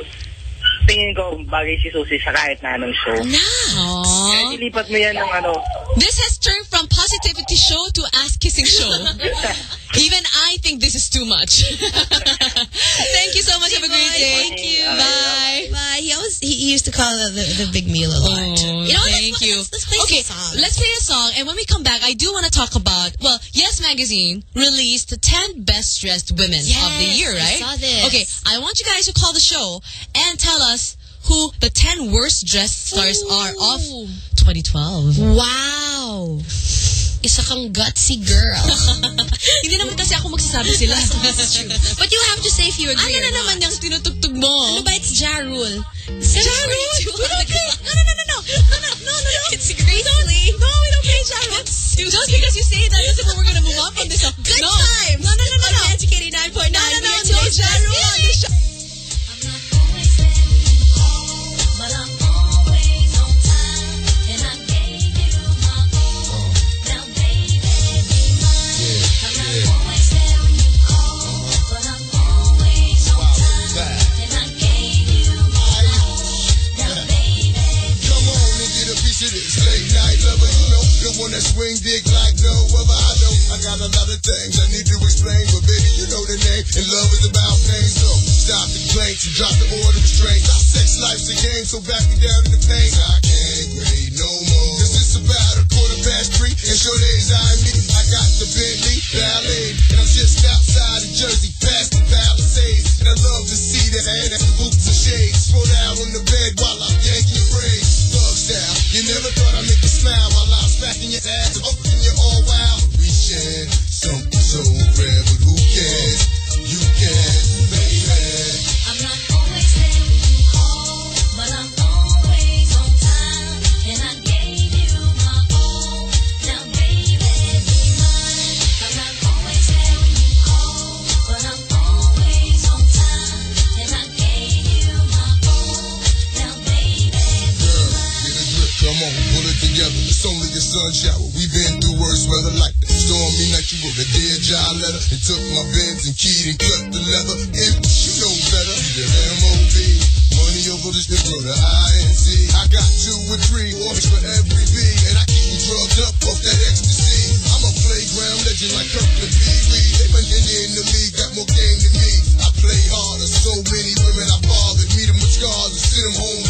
tingin ko bagay si Susi sa kahit na anong show. Aww. Kaya ilipat mo yan ng ano, This has turned from positivity show to ass kissing show. Even I think this is too much. Thank you so much. Have a great day. Thank you. Bye. Bye. He always he, used to call the, the, the big meal a lot. Oh, you know, thank let's, you. Let's, let's play okay, some songs. let's play a song. And when we come back, I do want to talk about, well, Yes Magazine released the 10 best dressed women of the Yes, year, I right? saw this. Okay, I want you guys to call the show and tell us who the 10 worst dressed stars are of 2012. Wow. Isa kang gutsy girl. Hindi naman kasi ako magsasabi sila. But you have to say if you agree Ano na naman yung tinutugtog mo? Ano ba? It's Ja Rule. Ja Rule? We don't play. No, no, no, no, no. No, no, no. It's Grace Lee. No, we don't play Ja Rule. Just because you say that doesn't mean we're gonna move up on this. Good no. times. No, no, no, no, no. Magic 89.9. No, no, no, no, Ja Rule on this show. Know, that swing dick like no other. I know I got a lot of things I need to explain, but baby, you know the name. And love is about pain, so stop the complaints and drop the order of restraints. Our sex life's a game, so back me down in the pain. I can't wait no more. Cause it's about a quarter past three, and sure days I me. I got the Bentley Ballet, and I'm just outside of Jersey, past the Palisades. And I love to see that hand at the boots and shades. Throw down on the bed while I'm yanking braids. Thug style. You never thought I'd make you smile while I'm smacking your ass and opening you all wild. We share something so rare, but who cares? You can, baby. I'm not always there when you call, but I'm always on time, and I gave you my all. Now, baby, be mine. I'm not always there when you call, but I'm always on time, and I gave you my all. Now, baby, Girl, get a grip, come on, pull it together. It's only a sun shower. We've been through worse weather like that. Stormy night, you wrote a dear job letter and took my bins and keyed and cut the leather. If you know better, the MOB. Money over this big brother, INC. I got two or three orders for every V, and I keep you drugged up off that ecstasy. I'm a playground legend like Kirkland Pee Wee. They nigga in the league, got more game than me. I play harder, so many women I bothered. Meet 'em with scars and send 'em home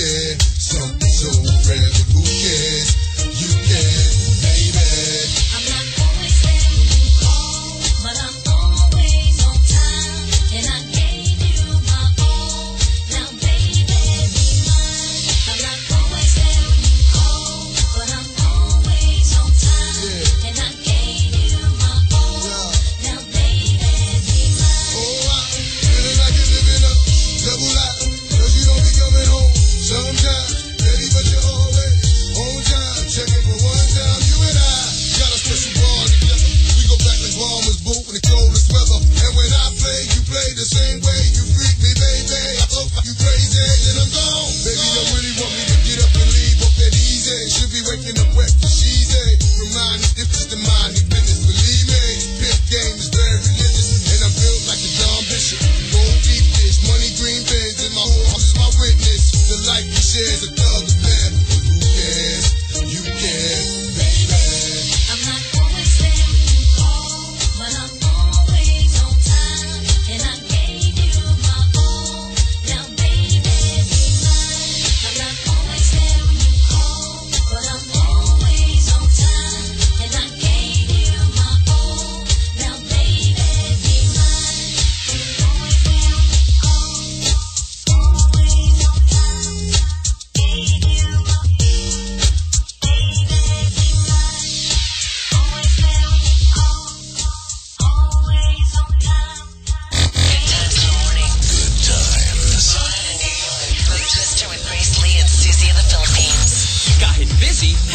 Share something so but? You can, same way. You freak me, baby. Crazy, then I'm gone. Baby, really want me to get up and leave easy. Should be waking up wet for she's a.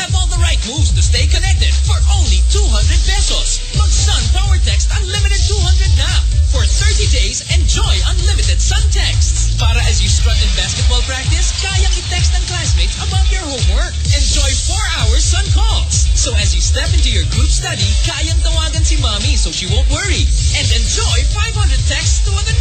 have all the right moves to stay connected for only 200 pesos. Mag-Sun Power Text Unlimited 200 now. For 30 days, enjoy unlimited Sun texts. Para as you strut in basketball practice, kayang i-text ng classmates about your homework. Enjoy 4 hours Sun calls. So as you step into your group study, kayang tawagan si mommy so she won't worry. And enjoy 500 texts to other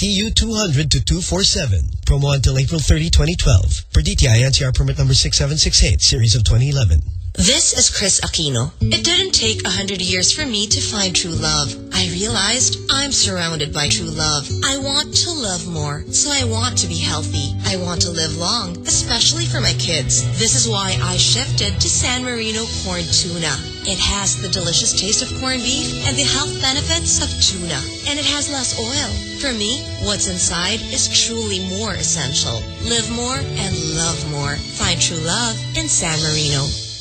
text TU200 to 247. Promo until April 30, 2012. Per DTI NCR permit number 6768, series of 2011. This is Kris Aquino. It didn't take a hundred years for me to find true love. I realized I'm surrounded by true love. I want to love more, so I want to be healthy. I want to live long, especially for my kids. This is why I shifted to San Marino corn tuna. It has the delicious taste of corned beef and the health benefits of tuna. And it has less oil. For me, what's inside is truly more essential. Live more and love more. Find true love in San Marino.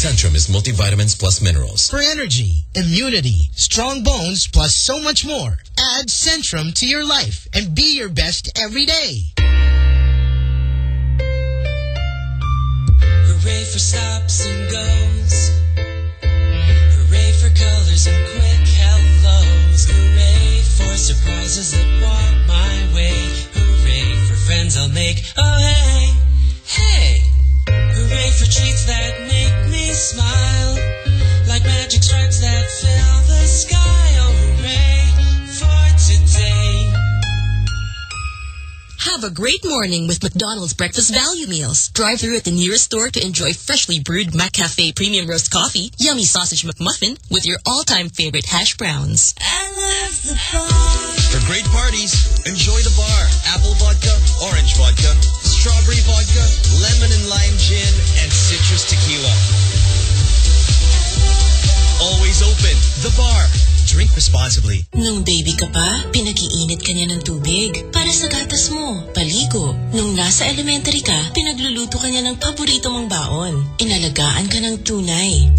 Centrum is multivitamins plus minerals. For energy, immunity, strong bones, plus so much more, add Centrum to your life and be your best every day. Hooray for stops and goes. Hooray for colors and quick hellos. Hooray for surprises that walk my way. Hooray for friends I'll make. Oh hey, hey. Hooray for treats that make me smile. Like magic stripes that fill the sky. Oh hooray for today. Have a great morning with McDonald's breakfast value meals. Drive through at the nearest store to enjoy freshly brewed McCafe premium roast coffee, yummy sausage McMuffin with your all-time favorite hash browns. For great parties, enjoy the bar. Apple vodka, orange vodka, strawberry vodka, lemon and lime gin, and citrus tequila. Always open. The bar. Drink responsibly. Nung baby ka pa, pinag-iinit ka niya ng tubig para sa gatas mo, paligo. Nung nasa elementary ka, pinagluluto ka niya ng paborito mong baon. Inalagaan ka ng tunay.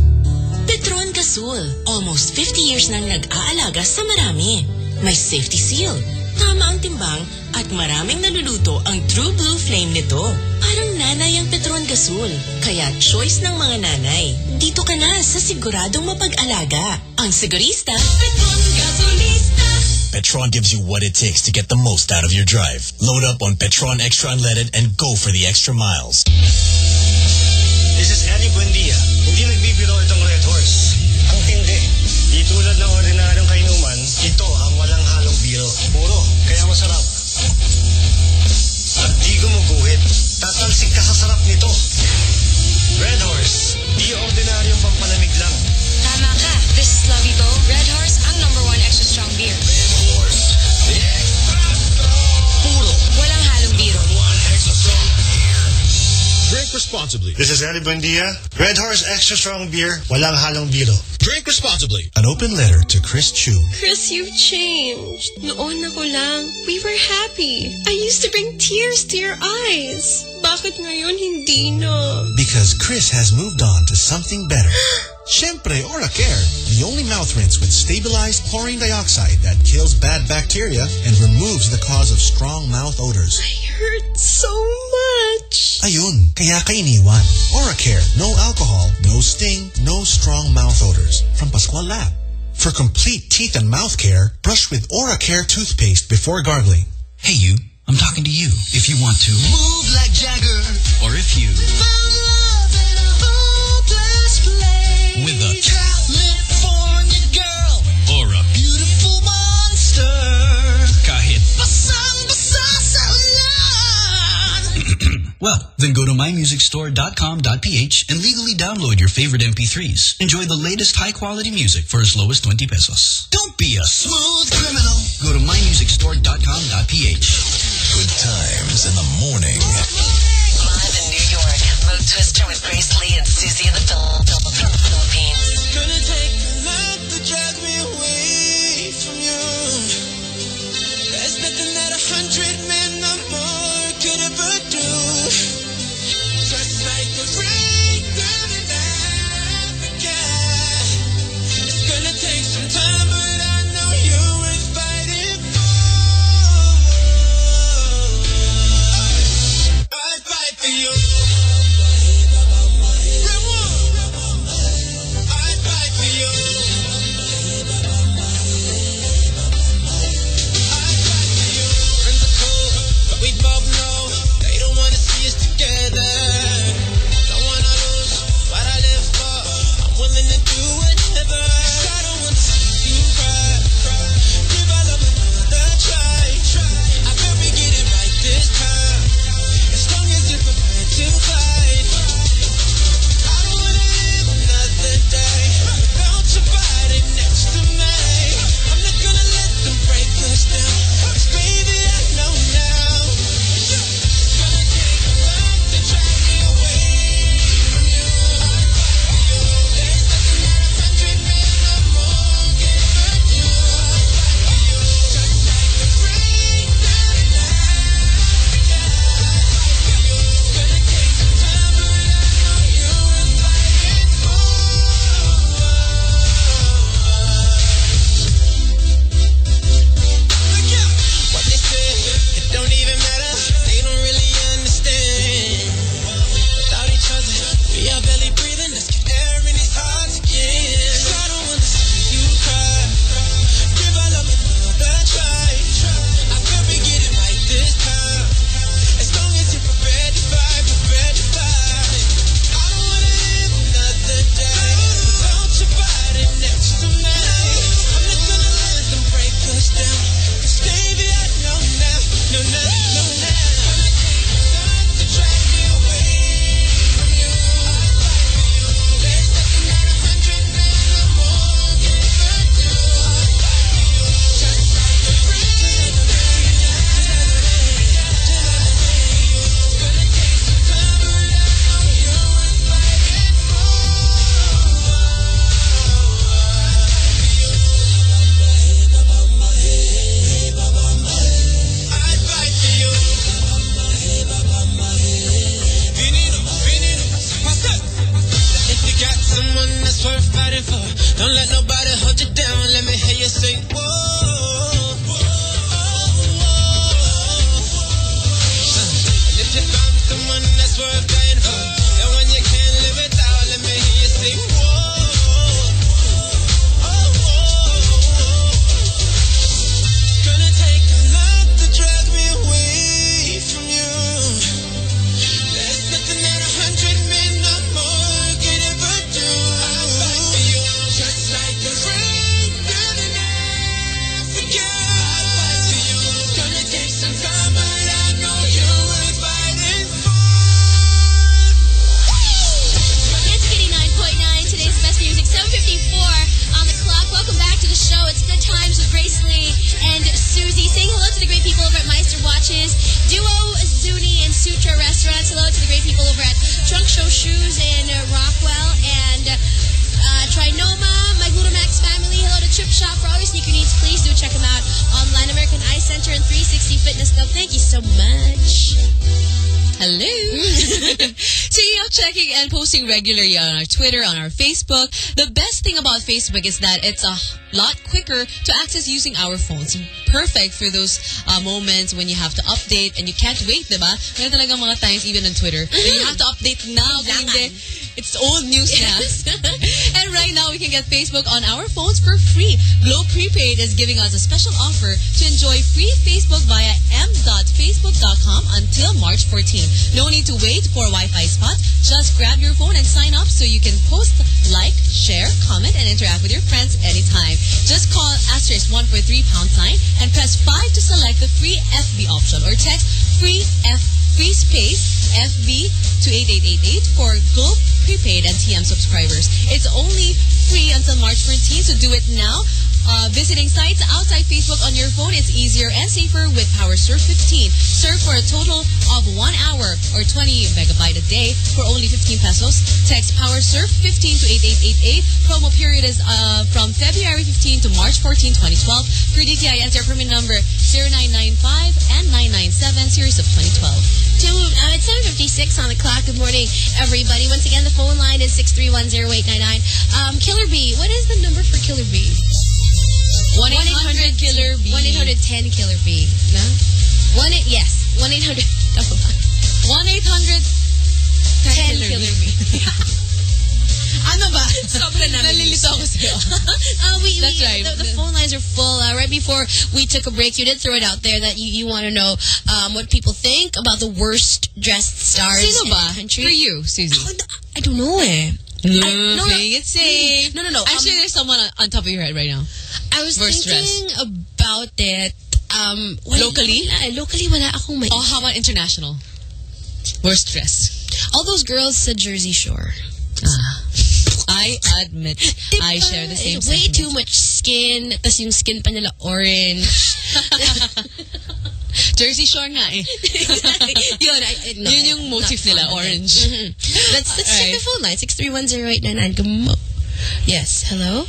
Petron Gasol, almost 50 years nang nag-aalaga sa marami. May safety seal, tama ang timbang, at maraming naluluto ang True Blue Flame nito. Parang nanay ang Petron Gasol, kaya choice ng mga nanay. Dito ka na sa siguradong mapag-alaga. Ang sigurista, Petron Gasolista. Petron gives you what it takes to get the most out of your drive. Load up on Petron Extra Unleaded and go for the extra miles. This is Annie Buendia. Hindi nagbibiro itong Red Horse. Ang tindi. Di tulad ng Tatalsik ka sa sarap nito. Red Horse. Di ordinaryong pampalamig lang. Tama ka. This is Lavito. Red Horse, ang number one extra strong beer. Red Horse. Puro. Walang halong biro. Drink responsibly. This is Ely Buendia. Red Horse Extra Strong Beer. Walang halong biro. Drink responsibly. An open letter to Chris Chu. Chris, you've changed. Noon ako lang, we were happy. I used to bring tears to your eyes. Bakit ngayon hindi na? Because Chris has moved on to something better. Siempre Oracare, the only mouth rinse with stabilized chlorine dioxide that kills bad bacteria and removes the cause of strong mouth odors. I hurt so much. Ayun, kaya ka iniwan. Oracare, no alcohol, no sting, no strong mouth odors. From Pascual Lab. For complete teeth and mouth care, brush with Oracare toothpaste before gargling. Hey you, I'm talking to you. If you want to, Move like Jagger. or if you, Found love in a hopeless place. with a California girl. or a Beautiful monster. kahit. Basang-basa sa. Well, then go to mymusicstore.com.ph and legally download your favorite MP3s. Enjoy the latest high-quality music for as low as 20 pesos. Don't be a Smooth criminal. Go to mymusicstore.com.ph. Good times in the morning. Live in New York, Mo Twister with Grace Lee and Susie in the Phil- Phil- Phil- Philippines. Posting regularly on our Twitter, on our Facebook, the best thing about Facebook is that it's a lot quicker to access using our phones. Perfect for those uh, moments when you have to update and you can't wait, diba? Meron talaga mga times even on Twitter you have to update now. It's old news now. right now, we can get Facebook on our phones for free. Globe Prepaid is giving us a special offer to enjoy free Facebook via m.facebook.com until March 14. No need to wait for Wi-Fi spot. Just grab your phone and sign up so you can post, like, share, comment, and interact with your friends anytime. Just call asterisk 143 pound sign and press 5 to select the free FB option or text free F free space FB to 8888 for Globe Prepaid and TM subscribers. It's only free until March 14, so do it now. Uh, visiting sites outside Facebook on your phone is easier and safer with PowerSurf 15. Surf for a total of one hour or 20 megabyte a day for only 15 pesos. Text PowerSurf 15 to 8888. Promo period is uh, from February 15 to March 14, 2012. For DTI, enter permit number 0995 and 997 series of 2012. Two, uh, it's 7.56 on the clock. Good morning, everybody. Once again, the phone line is 6310899. Um, Killer B, what is the number for Killer B? 1-800 Killer B. 1-800-10 Killer B. No? 1 8 yes. 1-800 1-800 10 Killer B. ano ba? Sobra namin. Nalilito ako sa'yo. uh, we, That's we, right. The, the phone lines are full. Uh, right before we took a break, you did throw it out there that you, you want to know um, what people think about the worst dressed stars Sino in ba? the country. For you, Susie. I don't know eh. No, I- no, it safe. No, no, no. I'm Um, sure there's someone on, on top of your head right now. I was thinking about it. Um, wala- Locally? Wala, locally, wala akong mai- Oh, how about international? Worst dressed. All those girls sa Jersey Shore. Ah. I admit, I share the same Way sentiment. too much skin. Tapos yung skin pa nila orange. Jersey Shore nga eh. Yun, I, I, no, Yun yung motif nila, of orange. Mhm. Let's, let's check Alright. the phone line. 6310899. Gumo. Yes. Hello?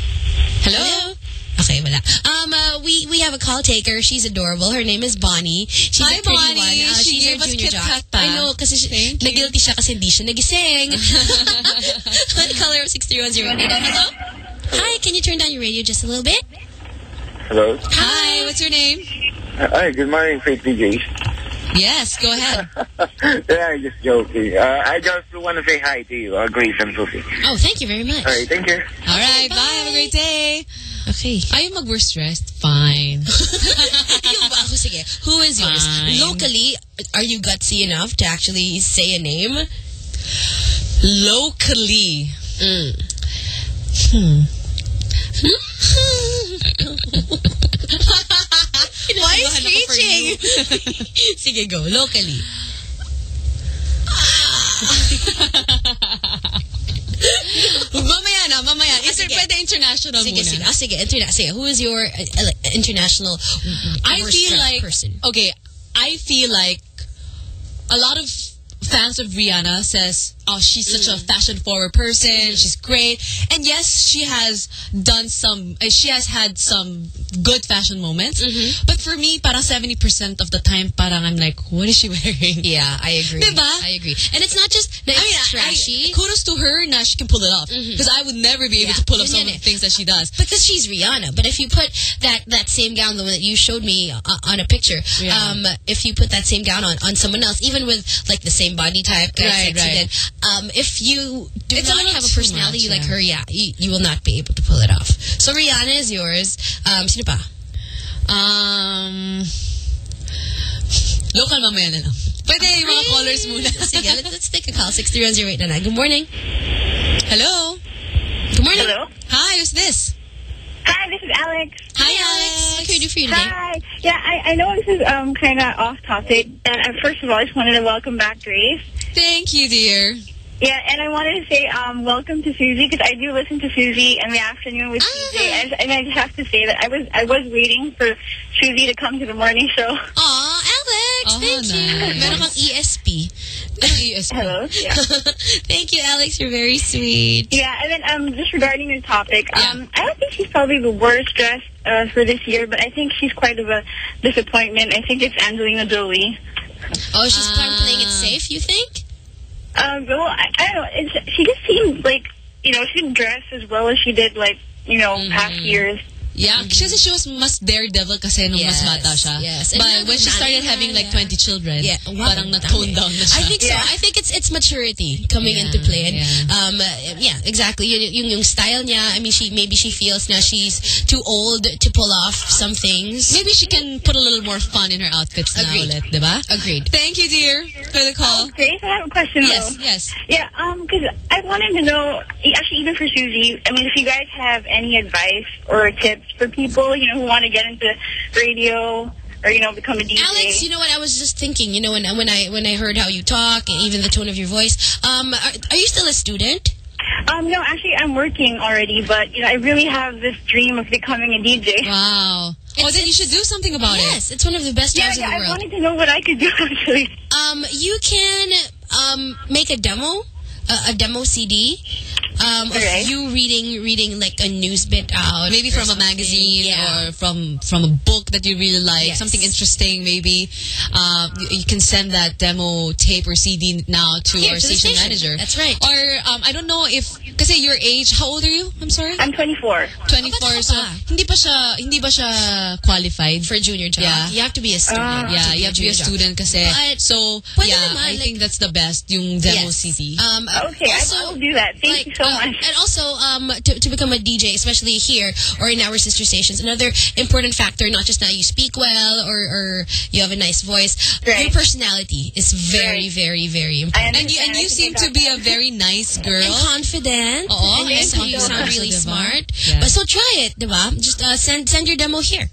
Hello? Okay, wala. Um, uh, we, we have a call taker. She's adorable. Her name is Bonnie. She's Hi, a pretty Bonnie. one. Uh, She she's gave our us junior jock. I know, kasi she, nag-guilty siya kasi hindi siya nagising. Let caller 63108. Hello? Hi, can you turn down your radio just a little bit? Hello. Hi, what's your name? Hi, good morning, Faith DJs. Yes, go ahead. yeah, just joking. Uh, I just want to say hi to you, uh, Grace and Sophie. Oh, thank you very much. All right, thank you. All right, bye. Have a great day. Okay. Ayaw mag-worst dressed? Fine. Yung ba ako? Sige. Who is yours? Fine. Locally, are you gutsy enough to actually say a name? Locally. Mm. Hmm. Why is Kinakabahan ako for screeching? Sige, go. Locally. mamaya na, mamaya. Is sige. pwede international Sige, muna? sige. Ah, sige, interna sige. Who is your uh, international I feel like person? okay. I feel like a lot of fans of Rihanna says, "Oh, she's such a fashion forward person. She's great." And yes, she has done some. Uh, she has had some good fashion moments. But for me, parang seventy percent of the time, parang I'm like, "What is she wearing?" Yeah, I agree. Diba? I agree. And it's not just that I it's mean, trashy. I, kudos to her. Now she can pull it off because I would never be able Yeah. to pull up some of eh. the things that she does. because she's Rihanna. But if you put that that same gown, the one that you showed me uh, on a picture, Yeah. um, if you put that same gown on on someone else, even with like the same body type, uh, Right, right. then, um, if you do it's not little have a personality much, like her, yeah, you, you will not be able to pull it off. So Rihanna is yours. Um, sino pa? Um, local mamaya na lang. Pwede yung mga callers muna. Sige, let, let's take a call. 6310899. Good morning. Hello? Good morning. Hello? Hi, who's this? Hi, this is Alex. Hi, Alex. What can we do for you today? Hi. Yeah, I, I know this is um kind of off topic. And uh, first of all, I just wanted to welcome back Grace. Thank you, dear. Yeah, and I wanted to say um welcome to Susie because I do listen to Susie in the afternoon with Ah. CJ, and, and I just have to say that I was I was waiting for Susie to come to the morning show. Aw, Alex, Oh, thank you. nice. Meron kang ESP. Hello. Yeah. Thank you, Alex. You're very sweet. Yeah, and then um, just regarding the topic, um, I don't think she's probably the worst dressed uh, for this year, but I think she's quite of a disappointment. I think it's Angelina Jolie. Oh, she's kind of playing it safe, you think? Um, well, I, I don't know. It's, she just seemed like, you know, she didn't dress as well as she did, like, you know, past years. Yeah, kasi she was mas daredevil kasi nung mas Yes, bata siya. yes. And But when she started na, having like yeah. 20 children, Yeah, wow, parang na-tone down na siya. I think so. I think it's it's maturity coming into play. And, um, uh, yeah, exactly. Yung, yung, yung style niya, I mean, she maybe she feels now she's too old to pull off some things. Maybe she can put a little more fun in her outfits now Agreed. ulit, diba? Agreed. Thank you, dear, for the call. Grace, I have a question, Yes, though. yes. Yeah, um, because I wanted to know, actually, even for Susie, I mean, if you guys have any advice or tips for people, you know, who want to get into radio or, you know, become a DJ. Alex, you know what? I was just thinking. You know, when when I when I heard how you talk, and even the tone of your voice. Um, are, are you still a student? Um, no, actually, I'm working already, but, you know, I really have this dream of becoming a DJ. Wow. oh, then you should do something about it. Yes, it's one of the best Yeah, jobs yeah, in the I world. I wanted to know what I could do, actually. Um, you can um make a demo, a, a demo CD. Um, of you reading reading like a news bit out, Maybe or from a magazine Yeah. or from from a book that you really like, Yes. something interesting maybe. Uh, you, you can send that demo tape or CD now to Here, our to station, station. manager. That's right. Or um, I don't know if, kasi your age, how old are you? I'm sorry? I'm 24. 24. So, hindi pa siya, hindi ba siya qualified? For junior job. Yeah. You have to be a student. yeah, you have to be a junior job. student kasi. But, so, yeah, naman, I like- think that's the best, yung demo Yes. CD. Um, Okay, I- also, I will do that. Thank you so uh, much. And also, um, to, to become a DJ, especially here or in our sister stations, another important factor, not just that you speak well or, or you have a nice voice, your personality is very, very, very important. And you, and you seem to be a very nice girl. And confident. Oo, and you and sound, you sound really diba? smart. Yeah. But so try it, diba? Just uh, send send your demo here.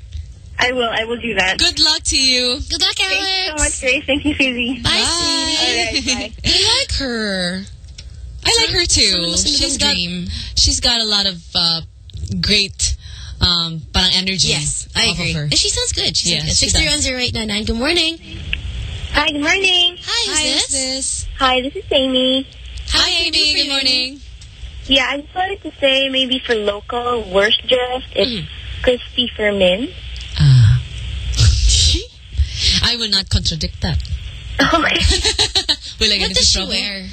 I will. I will do that. Good luck to you. Good luck, Alex. Thank you so much, Grace. Thank you, Susie. Bye, All right, bye. I like her. I like her too. Someone must have She's a got, dream. she's got a lot of uh, great um, parang energy. Yes, I off of agree. her. And she sounds good. She Yeah, sounds she good. 6310899. Good morning. Hi, good morning. Hi, who's Hi, this? who's this? Hi, this is Amy. Hi, Hi, Amy. Good morning. Yeah, I just wanted to say maybe for local worst dressed, it's Cristy Fermin. Ah. I will not contradict that. Okay. will I get What into does she trouble? wear?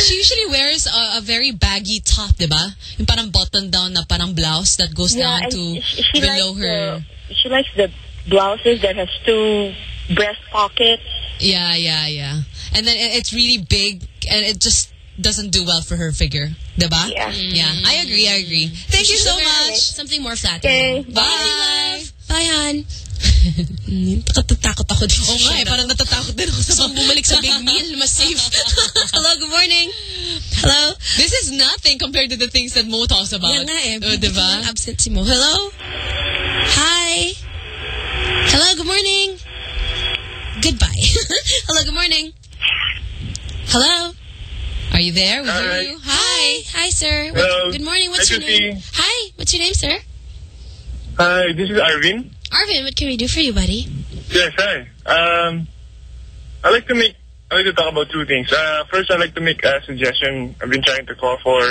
She usually wears a, a very baggy top, di ba? Yung parang button down na parang blouse that goes yeah, down to she, she below her. The, she likes the blouses that has two breast pockets. Yeah, yeah, yeah. And then it- it's really big and it just doesn't do well for her figure. Diba? Yeah. Yeah, I agree, I agree. Mm. Thank you She so should wear much. Something more flat. Okay, Bye. Bye, hon. Natatakot ako din. Oo nga eh, parang natatakot din ako sa So, bumalik sa big meal, mas safe. Hello, good morning. Hello. This is nothing compared to the things that Mo talks about. Yan nga eh. Oh, diba? Absent si Mo. Hello? Hi. Hello, good morning. Goodbye. Hello, good morning. Hello? Are you there? We hear Hi. you. Hi. Hi, sir. What- Hello. Good morning. What's Hi, your name? Hi. What's your name, sir? Hi, this is Arvin. Arvin, what can we do for you, buddy? Yes, hi. Um, I like to make, I like to talk about two things. Uh, first, I like to make a suggestion. I've been trying to call for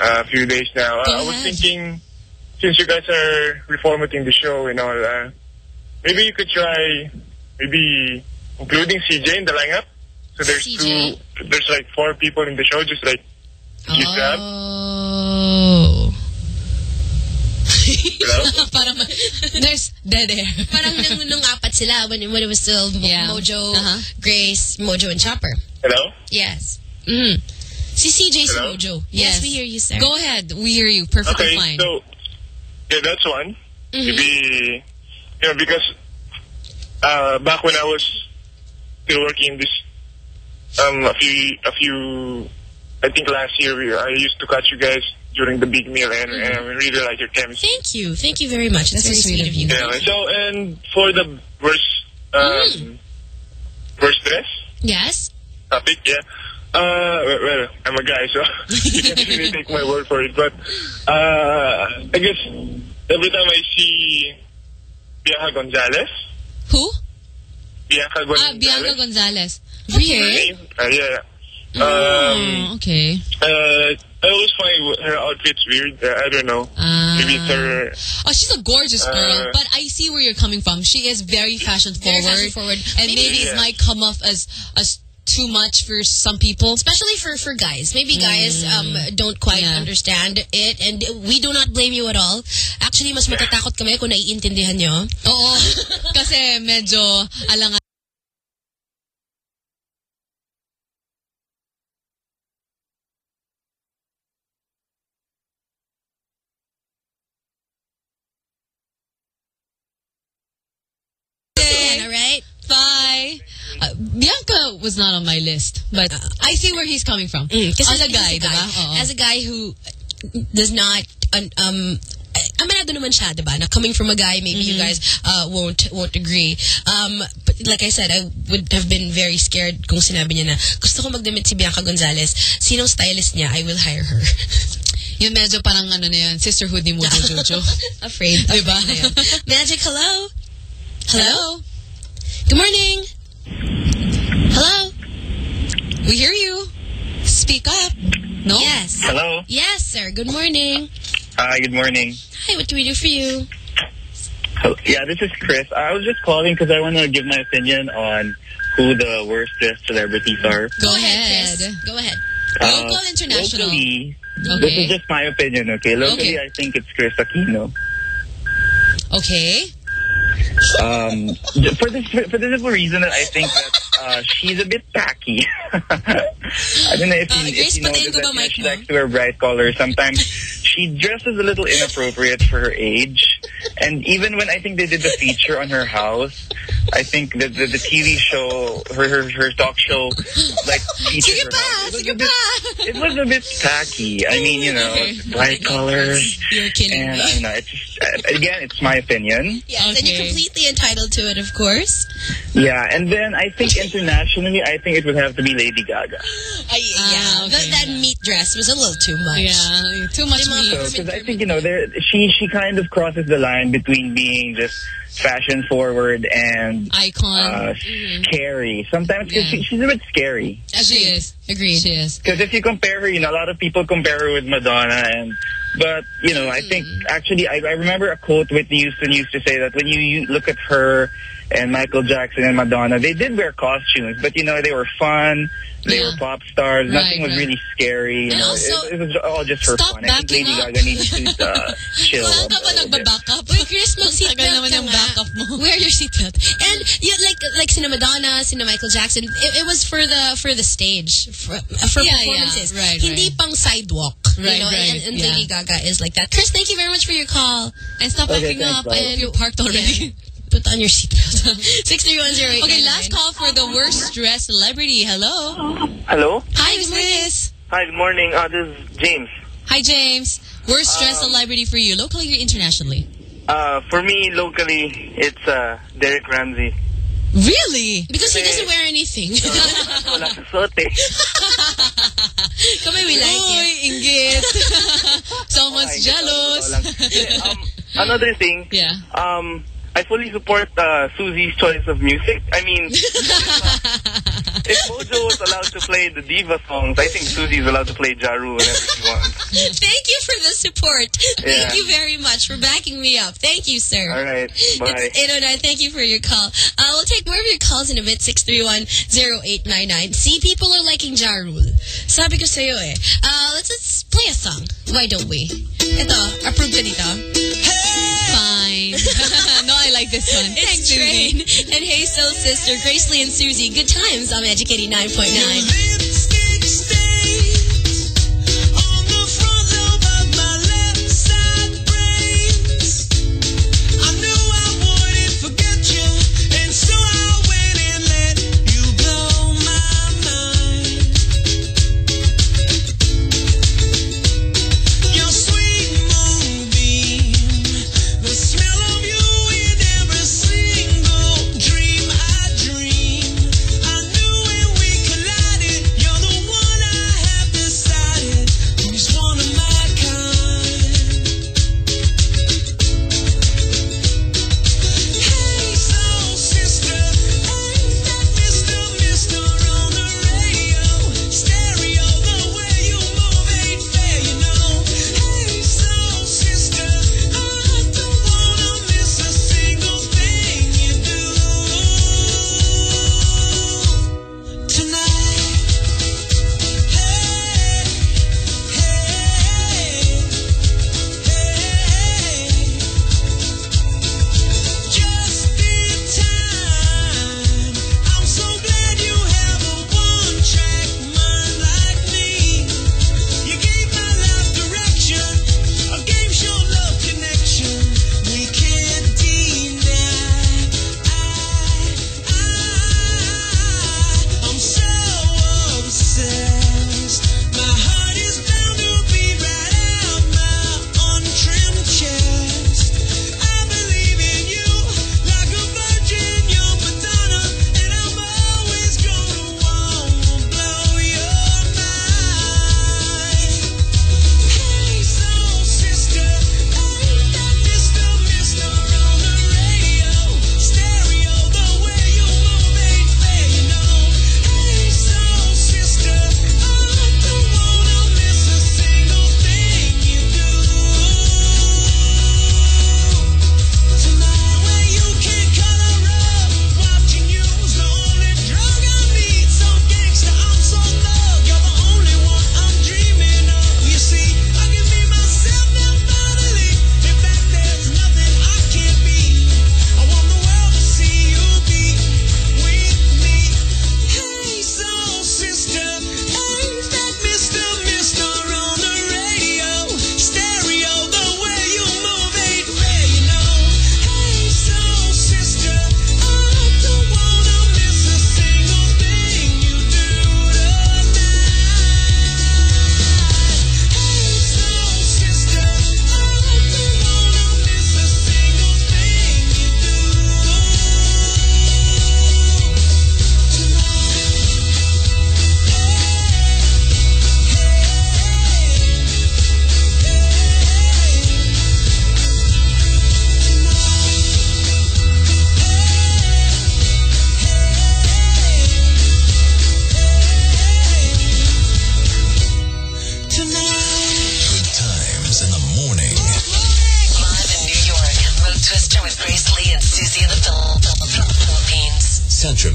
uh, a few days now. Uh, I was thinking, since you guys are reformatting the show and all, uh, maybe you could try, maybe including CJ in the lineup. So there's CJ? two, there's like four people in the show, just like you. Oh. Hello? parang there's dead air. Parang nung, nung apat sila when, when it was still Yeah. Mojo, Uh-huh. Grace, Mojo, and Chopper. Hello? Yes. Mm. Si CJ si Hello? Mojo. Yes, we hear you, sir. Go ahead. We hear you. Perfectly Okay, fine. so yeah, that's one. Mhm. Maybe you know because uh, back when I was still working in this, um, a few a few, I think last year I used to catch you guys during the big meal, and, and I really like your chemistry. Thank you. Thank you very much. That's, very sweet of you. Yeah, so and for the worst um, worst dress Yes. topic, yeah. Uh, well, well, I'm a guy, so you can't really take my word for it. But uh, I guess every time I see Bianca Gonzalez, Who? Bianca Gonzalez. Ah, Gonzalez, Bianca Gonzalez. Really? Uh, yeah. Um, Oh, okay. uh, I always find her outfits weird. Uh, I don't know. Maybe it's her. Oh, she's a gorgeous girl, Uh, but I see where you're coming from. She is very fashion forward. Very fashion forward. And Maybe- maybe, it Yeah. might come off as as too much for some people. Especially for, for guys. Maybe guys um, don't quite understand it and we do not blame you at all. Actually, mas matatakot kami kung naiintindihan nyo. Oo. Kasi medyo alangan. Was not on my list, but I see where he's coming from. Mm, As a as guy, a guy? Oo. as a guy who does not um, aminado naman siya, diba? Na coming from a guy, maybe you Mm-hmm. guys uh, won't won't agree. Um, but like I said, I would have been very scared kung sinabi niya na gusto ko magdamit si Bianca Gonzalez. Sinong stylist niya? I will hire her. Yung medyo parang ano na yan, sisterhood ni Mojo Jojo. afraid. Diba? afraid na yun. Magic, hello? Hello? Good morning. Hello? We hear you. Speak up. No? Yes. Hello. Yes, sir. Good morning. Hi, good morning. Hi, what can we do for you? Hello. Yeah, this is Chris. I was just calling because I want to give my opinion on who the worst dressed celebrities are. Go ahead. Chris. Go ahead. Uh, Local, international. Locally, this is just my opinion, okay? Locally, Okay. I think it's Kris Aquino. Okay. Um, for the for the simple reason that I think that uh, she's a bit tacky. I don't know if you, Grace, if you know that ba she mo? likes to wear bright colors. Sometimes she dresses a little inappropriate for her age. And even when I think they did the feature on her house, I think the the, the TV show, her, her her talk show, like featured her pa, house. It was, a bit, it was a bit tacky. I mean, you know, bright colors. You're kidding And me. I don't know, it's just, uh, again, it's my opinion. Yes, and you're completely entitled to it, of course. Yeah, and then I think internationally, I think it would have to be Lady Gaga. I, yeah, that, that meat dress was a little too much. Yeah, too much meat. Because I think you know, there she she kind of crosses the line between being just fashion forward and Icon. uh, Mm-hmm. scary. Sometimes 'cause she, she's a bit scary. She is. Agreed. She is. Because if you compare her, you know, a lot of people compare her with Madonna, and but you know, I think Mm-hmm. actually, I, I remember a quote Whitney Houston used to say that when you, you look at her and Michael Jackson and Madonna, they did wear costumes, but you know, they were fun. They were pop stars. Right, Nothing was right. really scary. You And know, also- it, it was all just for Stop fun. I think Lady up. Gaga needs to uh, chill. Wala a ka pa little bit. nagbaback up? Uy, Chris, mag-seatbelt Tagal naman ka yung nga. backup mo. Wear your seatbelt. And you like like sina Madonna, sina Michael Jackson, it, it was for the for the stage, for, for Yeah, yeah. performances. Right, Hindi pang sidewalk. Right, you know, right, And, and yeah. Lady Gaga is like that. Chris, thank you very much for your call. And stop Okay, backing thanks, up. bye. And you parked already. Put on your seatbelt. 6310899. Okay, last call for the worst dressed celebrity. Hello. Hello. Hi, Who's good morning. this? Hi. Good morning. Uh, this is James. Hi, James. Worst dressed celebrity for you, locally or internationally? Uh, for me, locally, it's uh, Derek Ramsey. Really? Because he doesn't wear anything. Wala sa suot eh. Kami, we like Uy, it. inggit. Someone's jealous. um, another thing. Yeah. Um, I fully support uh, Susie's choice of music. I mean, if Mojo was allowed to play the diva songs, I think Susie's allowed to play Ja Rule whenever she wants. Thank you for the support. Thank you very much for backing me up. Thank you, sir. All right. Bye. It's 809. Thank you for your call. Uh, we'll take more of your calls in a bit. 631-0899. See, people are liking Ja Rule. Sabi ko sa'yo eh. Uh, let's, let's play a song. Why don't we? Ito, approve ka dito. Fine. no, I like this one. It's Susie. Train and Hey Soul Sister, Grace Lee and Susie. Good times on Magic 89.9.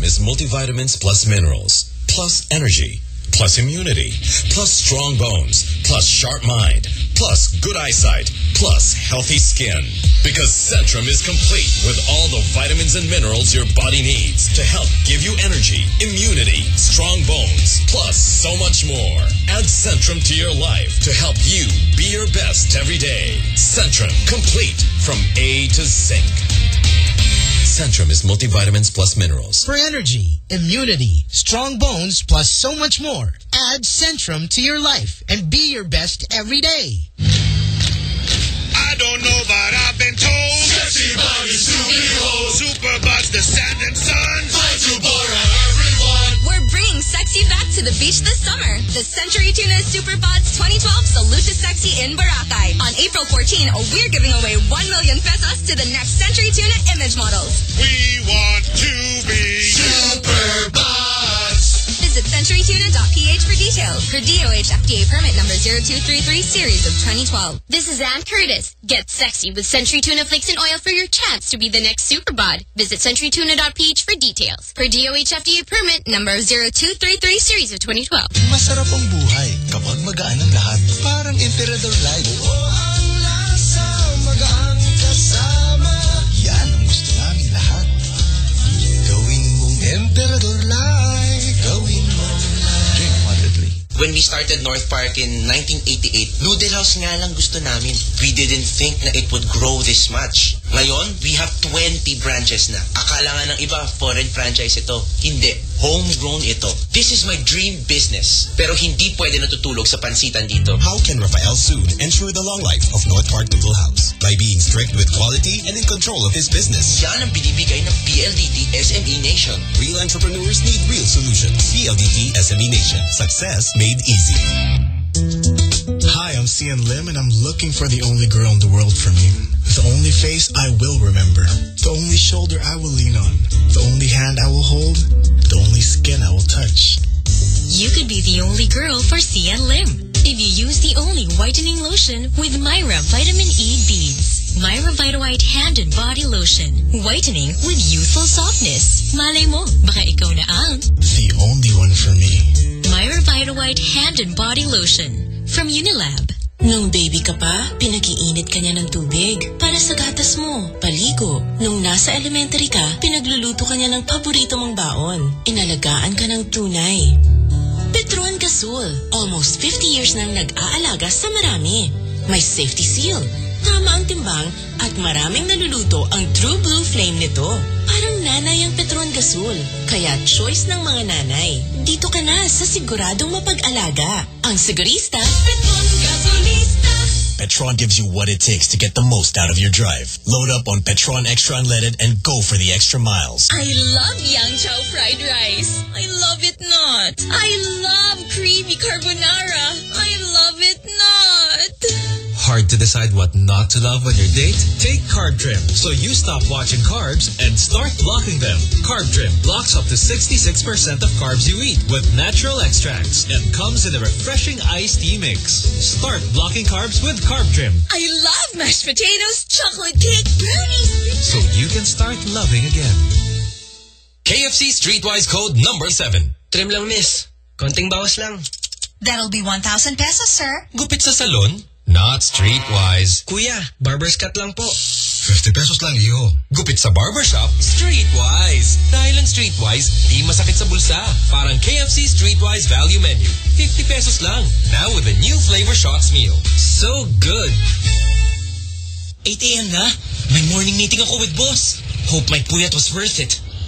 is multivitamins plus minerals, plus energy, plus immunity, plus strong bones, plus sharp mind, plus good eyesight, plus healthy skin. Because Centrum is complete with all the vitamins and minerals your body needs to help give you energy, immunity, strong bones, plus so much more. Add Centrum to your life to help you be your best every day. Centrum, complete from A to Zinc. Centrum is multivitamins plus minerals. For energy, immunity, strong bones, plus so much more, add Centrum to your life and be your best every day. I don't know, but I've been told. Sexy body, Superbods, the sand and sun. Fight to Bora, everyone. We're bringing sexy back to the beach this summer. The Century Tuna Superbods 2012 Salute to Sexy in Boracay. On April 14, we're giving away 1 million pesos to the next Century Tuna image models. We want to be Superbods. Visit centurytuna.ph for details. For DOH FDA permit number 0233 series of 2012. This is Anne Curtis. Get sexy with Century Tuna Flakes and Oil for your chance to be the next Superbod. Visit centurytuna.ph for details. For DOH FDA permit number 0233 series of 2012. Masarap ang buhay kapag magaan ang lahat. Parang Emperador Light. ang lasa, magaan kasama. Yan ang gusto namin lahat. Gawin mong Emperador When we started North Park in 1988, noodle house nga lang gusto namin. We didn't think na it would grow this much. Ngayon, we have 20 branches na. Akala nga ng iba, foreign franchise ito. Hindi. Homegrown ito. This is my dream business. Pero hindi pwede natutulog sa pansitan dito. How can Rafael soon ensure the long life of North Park Noodle House? By being strict with quality and in control of his business. Yan ang binibigay ng PLDT SME Nation. Real entrepreneurs need real solutions. PLDT SME Nation. Success made easy. Hi, I'm Xian Lim, and I'm looking for the only girl in the world for me. The only face I will remember. The only shoulder I will lean on. The only hand I will hold. The only skin I will touch. You could be the only girl for Xian Lim if you use the only whitening lotion with Myra Vitamin E Beads. Myra Vitawhite Hand and Body Lotion. Whitening with youthful softness. Malay mo, baka ikaw na ang The only one for me. Myra Vita White Hand and Body Lotion from Unilab. Nung baby ka pa, pinag-iinit ka niya ng tubig para sa gatas mo, paligo. Nung nasa elementary ka, pinagluluto ka niya ng paborito mong baon. Inalagaan ka ng tunay. Petron Gasol, almost 50 years nang nag-aalaga sa marami. May safety seal, tama ang timbang at maraming naluluto ang True Blue Flame nito. Parang nanay ang Petron Gasol, kaya choice ng mga nanay. Dito ka na sa siguradong mapag-alaga. Ang sigurista, Petron Gasolista. Petron gives you what it takes to get the most out of your drive. Load up on Petron Extra Unleaded and go for the extra miles. I love Yang Chow fried rice. I love it not. I love creamy carbonara. I love it not. Hard to decide what not to love on your date? Take Carb Trim so you stop watching carbs and start blocking them. Carb Trim blocks up to 66% of carbs you eat with natural extracts and comes in a refreshing iced tea mix. Start blocking carbs with Carb Trim I love mashed potatoes, chocolate cake, brownies. so you can start loving again. KFC Streetwise Code number 7. Trim lang, miss. Konting bawas lang. That'll be 1,000 pesos, sir. Gupit sa salon? Not Streetwise. Kuya, barber's cut lang po. 50 pesos lang, iho. Gupit sa barbershop? Streetwise. Dahil ang Streetwise, di masakit sa bulsa. Parang KFC Streetwise Value Menu. 50 pesos lang. Now with a new flavor shots meal. So good. 8 a.m. na. May morning meeting ako with boss. Hope my puyat was worth it.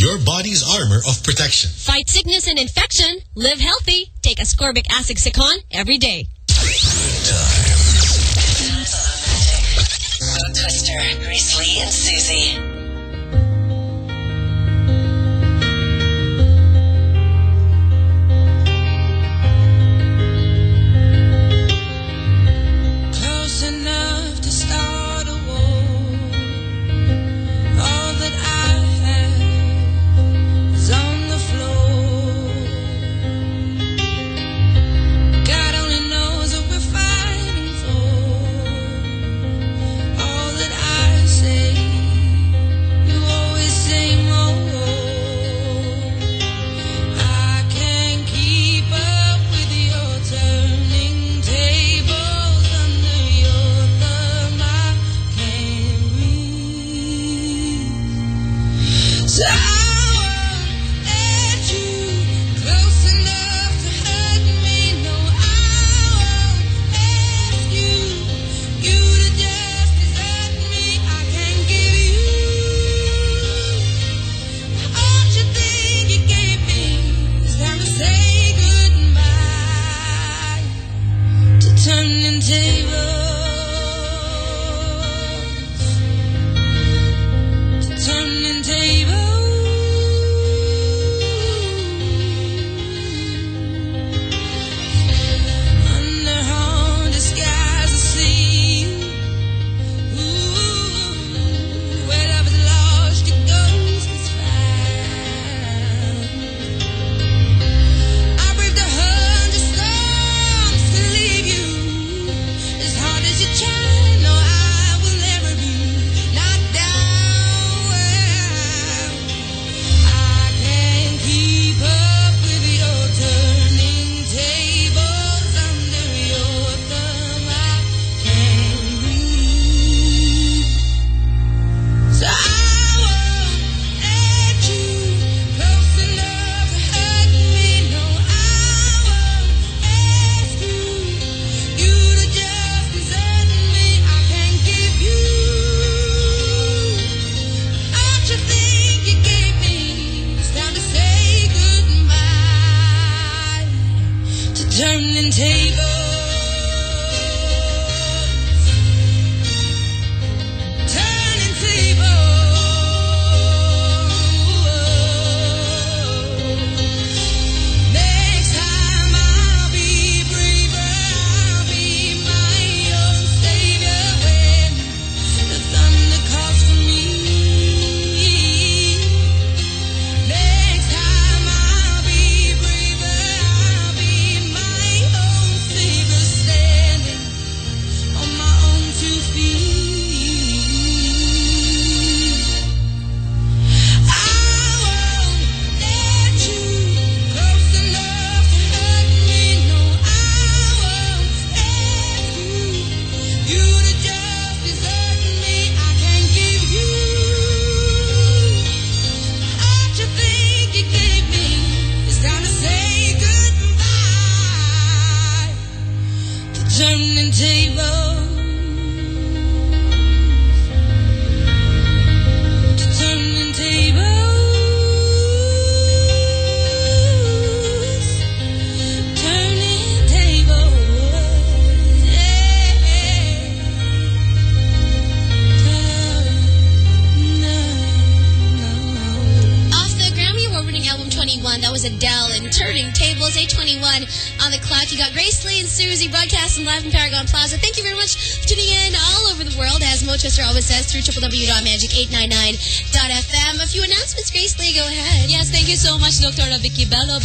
Your body's armor of protection. Fight sickness and infection. Live healthy. Take ascorbic acid Secon every day. Mo Twister, Grace Lee, and Susie.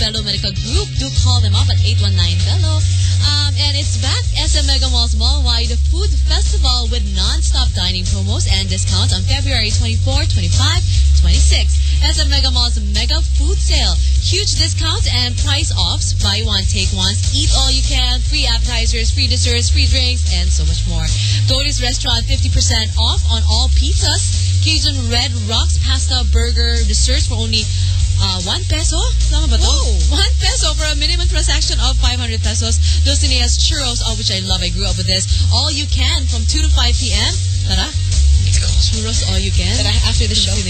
Belo, Medical Group. Do call them up at 819-BELO. Um, and it's back, SM Mega Malls Mall-wide Food Festival with non-stop dining promos and discounts on February 24, 25, 26. SM Mega Mall's Mega Food Sale. Huge discounts and price offs. Buy one, take one. Eat all you can. Free appetizers, free desserts, free drinks, and so much more. Goldie's Restaurant, 50% off on all pizzas. Cajun Red Rocks Pasta Burger Desserts for only uh, 1 peso. Tama ba to? 1 peso for a minimum transaction of 500 pesos. Dulcinea's Churros, oh, which I love. I grew up with this. All you can from 2 to 5 p.m. Tara. Churros all you can. Tara, after the show.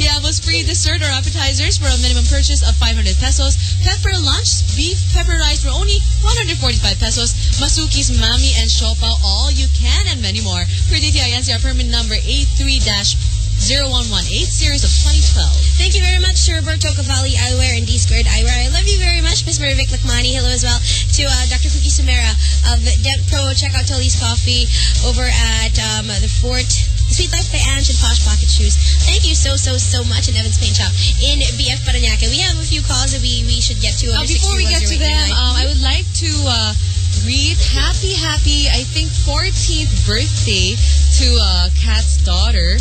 Yeah, was free dessert or appetizers for a minimum purchase of 500 pesos. Pepper lunch, beef pepper rice for only 145 pesos. Masuki's Mami and Siopaw, all you can, and many more. For DTI NCR permit number 83-0118, series of 2012. Thank you very much to Roberto Cavalli Eyewear and D Squared Eyewear. I love you very much, Miss Marivic Lakmani. Hello as well to uh, Dr. Cookie Sumera of Dent Pro. Check out Tully's Coffee over at um, the Fort. Sweet Life by Ange and Posh Pocket Shoes. Thank you so, so, so much. And Evans Paint Shop in BF Paranaque. We have a few calls that we, we should get to. Uh, before we get to them, um, I would like to uh, greet happy, happy, I think 14th birthday to uh, Kat's daughter.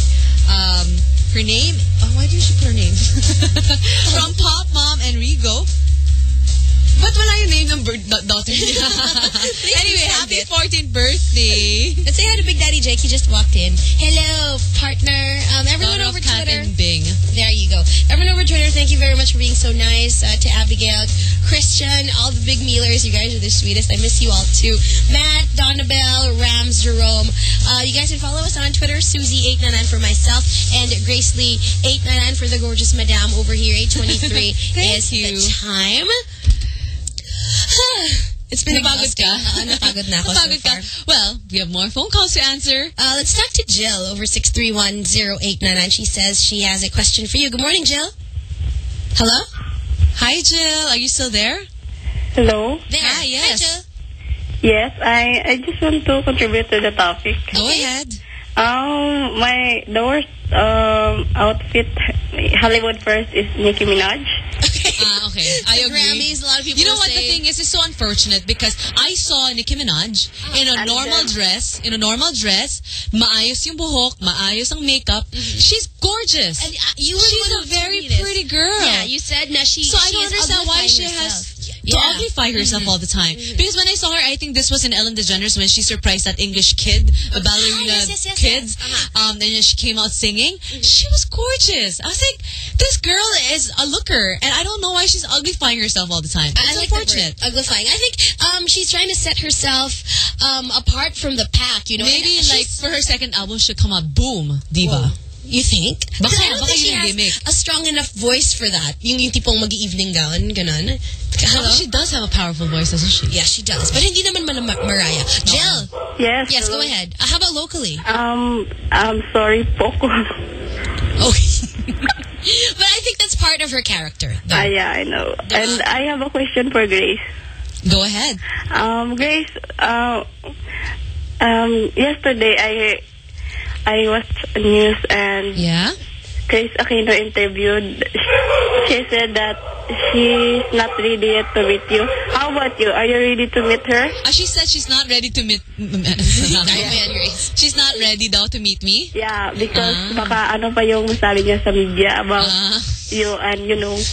Um, her name, why did she put her name? From Pop name ng bird, daughter niya? anyway, happy 14th birthday. Let's say hi to Big Daddy Jake. He just walked in. Hello, partner. Um, everyone Daughter over Twitter. and Bing. There you go. Everyone over Twitter, thank you very much for being so nice. Uh, to Abigail, Christian, all the big mealers. You guys are the sweetest. I miss you all too. Matt, Donabelle, Rams, Jerome. Uh, you guys can follow us on Twitter, Susie899 for myself, and Grace Lee899 for the gorgeous madame over here. 823 is the time. It's been Napagod ka? Uh, napagod na ako Napagod so far. ka? Well, we have more phone calls to answer. Uh, let's talk to Jill over 6310899. She says she has a question for you. Good morning, Jill. Hello? Hi, Jill. Are you still there? Hello. There. Hi, yes. Jill. Yes, I I just want to contribute to the topic. Go ahead. Um, my the worst um outfit Hollywood first is Nicki Minaj. Ah, okay. I agree. Grammys, a lot of people You know what the thing is? It's so unfortunate because I saw Nicki Minaj in a normal dress, in a normal dress, maayos yung buhok, maayos ang makeup. She's gorgeous. And, uh, you She's a very told me this. pretty girl. Yeah, you said na she. So I don't understand why she herself. has to Yeah. Mm-hmm. uglify herself all the time. Because when I saw her, I think this was in Ellen DeGeneres when she surprised that English kid, the ballerina Ah, yes, yes, yes, kids. yes. Uh-huh. Um, and she came out singing. She was gorgeous. I was like, this girl is a looker, and I don't know why she's uglifying herself all the time. I It's like the unfortunate. uglifying. I think um, she's trying to set herself um, apart from the pack. You know, Maybe And like for her second album should come out, boom, diva. You think? Baka- Because I don't baka think she has gimmick. a strong enough voice for that. Yung, yung tipong mag-evening gown, ganun. Hello? She does have a powerful voice, doesn't she? Yeah, she does. But hindi naman mala Mariah. Jill. Yes. Yes, go ahead. Uh, how about locally? Um, I'm sorry, Poco. Okay. but I think that's part of her character. Ah, yeah, I know. And I have a question for Grace. Go ahead. Um, Grace, uh, um, yesterday I I watched news and yeah, Kris Aquino interviewed. She said that she's not ready yet to meet you. How about you? Are you ready to meet her? Uh, she said she's not ready to meet... she's not ready daw to meet me? Yeah, because Ah. baka ano pa yung sabi niya sa media about you and you know.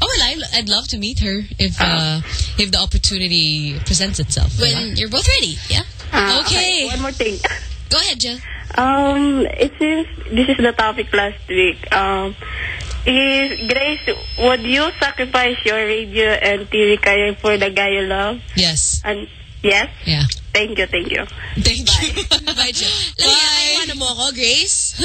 Oh, well, I, I'd love to meet her if uh, if the opportunity presents itself. When you're both ready, yeah? Ah, okay. One more thing. Go ahead, Jill. Um, it seems this is the topic last week. Um, is Grace, would you sacrifice your radio and TV career for the guy you love? Yes. And yes. Yeah. Thank you, thank you. Thank you. Bye, Jill. Bye. Ano mo ko, Grace?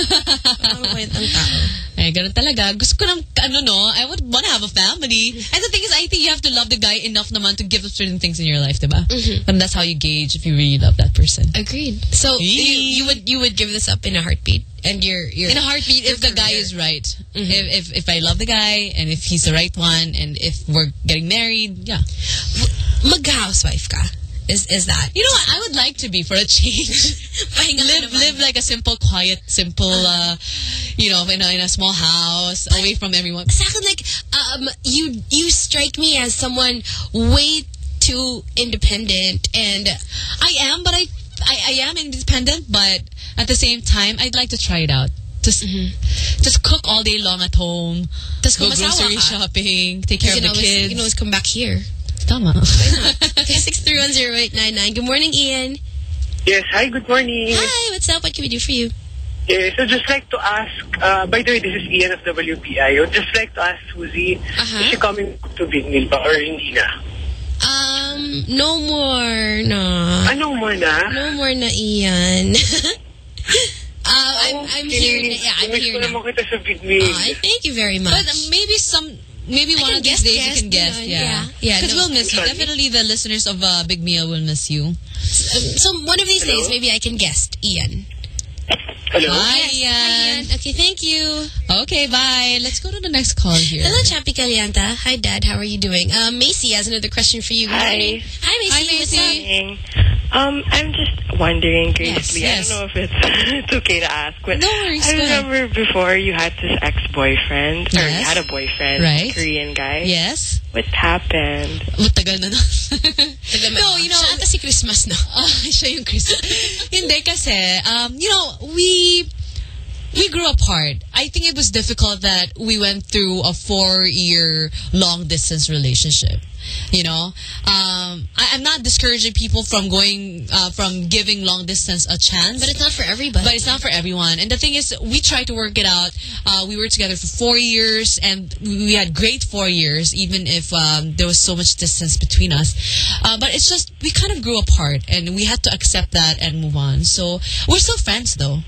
Ang kwentang tao. Eh, ganun talaga. Gusto ko ng, ano no, I would want to have a family. And the thing is, I think you have to love the guy enough naman to give up certain things in your life, diba? And that's how you gauge if you really love that person. Agreed. So you, you would you would give this up in a heartbeat, and you're you're in a heartbeat if the guy is right. If, if if I love the guy and if he's the right one and if we're getting married, yeah. Mag-housewife ka. Is is that? You know what? I would like to be for a change. live live like a simple, quiet, simple, uh, you know, in a, in a small house, away from everyone. Akin, like, um, you you strike me as someone way too independent, and I am, but I I, I am independent, but at the same time, I'd like to try it out. Just just cook all day long at home. Tas go grocery shopping, take care of the kids. You can always come back here. Tama. Okay, six three one zero eight nine nine. Good morning, Ian. Yes, hi, good morning. Hi, what's up? What can we do for you? Yeah, so just like to ask, uh, by the way, this is Ian of WPI. I would just like to ask Suzy, Uh-huh. is she coming to Big Meal ba or hindi na? Um, no more, no. Ah, no more na? No more na, Ian. uh, I'm, I'm here. Na, yeah, I'm here ko now. sa Big Meal. Ay, thank you very much. But uh, maybe some, maybe I one of these guest, days guest, you can guess. you know, Yeah, yeah. Yeah, Because no. we'll miss you. Definitely, the listeners of uh, Big Meal will miss you. Um, so one of these days, maybe I can guess, Ian. Hello? Hi, Yes, Ian. hi, Ian. Okay, thank you. Okay, bye. Let's go to the next call here. Hello, Chappy Calianta. Hi, Dad. How are you doing? Uh, Macy has another question for you. Good Hi. morning. Hi, Macy. Hi, What's Macy. up? Um, I'm just wondering, Grace Yes, yes. I don't know if it's it's okay to ask, but No worries, I remember before you had this ex-boyfriend, or you had a boyfriend, Right. Korean guy. Yes. What happened? Matagal na na. No, you know, siya ata si Christmas na. Ah, siya yung Chris. Hindi kasi, um, you know, we we grew apart. I think it was difficult that we went through a four-year long-distance relationship. You know, um, I, I'm not discouraging people from going, uh, from giving long distance a chance. But it's not for everybody. But it's not for everyone. And the thing is, we tried to work it out. Uh, we were together for four years, and we had great four years, even if um, there was so much distance between us. Uh, but it's just we kind of grew apart, and we had to accept that and move on. So we're still friends, though.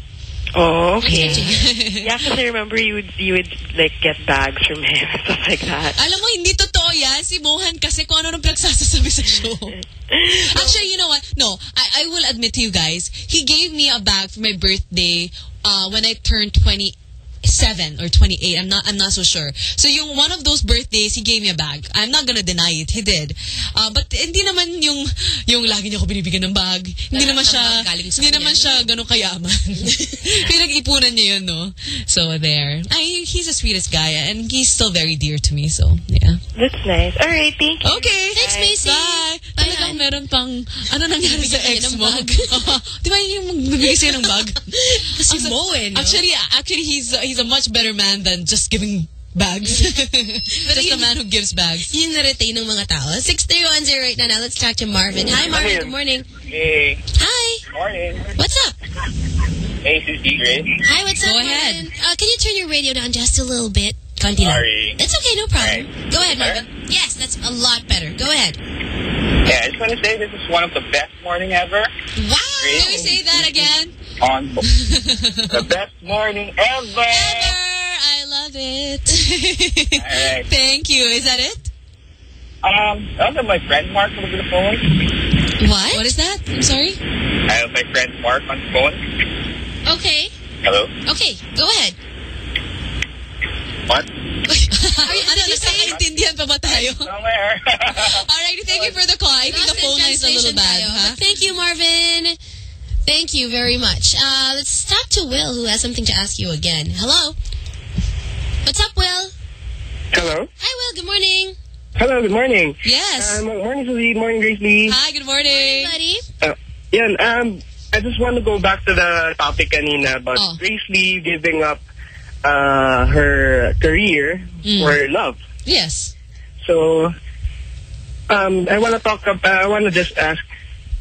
Oh, okay. yeah, because I remember you would you would like get bags from him and stuff like that. Alam mo, hindi totoo yan. Si Mohan kasi kung ano nang pinagsasasabi sa show. Actually, you know what? No, I, I will admit to you guys, he gave me a bag for my birthday uh, when I turned 27 or 28. I'm not I'm not so sure. So yung one of those birthdays, he gave me a bag. I'm not gonna deny it. He did. Uh, but hindi naman yung yung lagi niya ako binibigyan ng bag. Hindi naman siya hindi naman siya ganun kayaman. Pinag-ipunan niya yun, no? So there. Ay, he's the sweetest guy and he's still very dear to me. So, yeah. That's nice. All right, thank you. Okay. Thanks, Macy. Bye. Talagang meron pang, ano nangyari sa ex mo? bag. Di ba yung magbibigay sa'yo ng bag? Si Mo eh, no? Actually, actually, he's he's a much better man than just giving bags. just a man who gives bags. Yun na-retain ng mga tao. 63108 na now. Let's talk to Marvin. Hi, Marvin. Good morning. Hey. Hi. Morning. What's up? Hey, Suzy, Grace. Hi, what's Go up, Go ahead. Uh, can you turn your radio down just a little bit? Konti lang. Sorry. It's okay, no problem. Alright. Go ahead, Marvin. Yes, that's a lot better. Go ahead. Yeah, I just want to say this is one of the best morning ever. Wow. Can we say that again? On the best morning ever. Ever. I love it. Alright. Thank you. Is that it? Um, I have my friend Mark on the phone. What? What is that? I'm sorry. I have my friend Mark on the phone. Okay. Hello. Okay, go ahead. What? Ay, ano, nagkakaintindihan pa ba tayo? Somewhere. Alright, thank you for the call. I think the Lost in phone line is a little translation bad. tayo. Huh? But Thank you, Marvin. Thank you very much. Uh, let's talk to Will, who has something to ask you again. Hello. What's up, Will? Hello. Hi, Will. Good morning. Hello, good morning. Yes. Um, morning, Suzy. Morning, Grace Lee. Hi, good morning. buddy. Uh, yan, um, I just want to go back to the topic kanina about Oh. Grace Lee giving up uh, her career Mm. for love. Yes. So, um, I want to talk about, I want to just ask,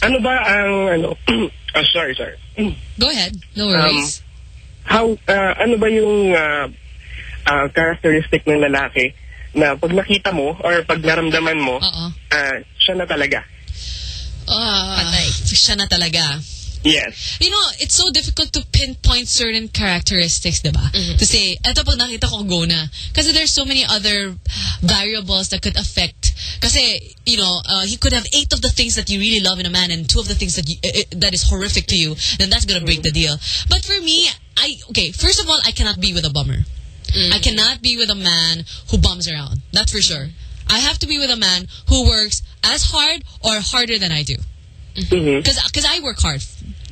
ano ba ang, ano, oh, sorry, sorry. Go ahead. No Um, worries. how, uh, ano ba yung uh, uh, characteristic ng lalaki na pag nakita mo or pag naramdaman mo, Oo. uh, siya na talaga? Ah, siya na talaga. Yes. You know, it's so difficult to pinpoint certain characteristics, diba? To say, eto pag nakita ko, go na. Kasi there's so many other variables that could affect. Kasi, you know, uh, he could have eight of the things that you really love in a man and two of the things that you, uh, uh, that is horrific to you, then that's gonna break the deal. But for me, I, okay, first of all, I cannot be with a bummer. I cannot be with a man who bums around. That's for sure. I have to be with a man who works as hard or harder than I do. Because because I work hard.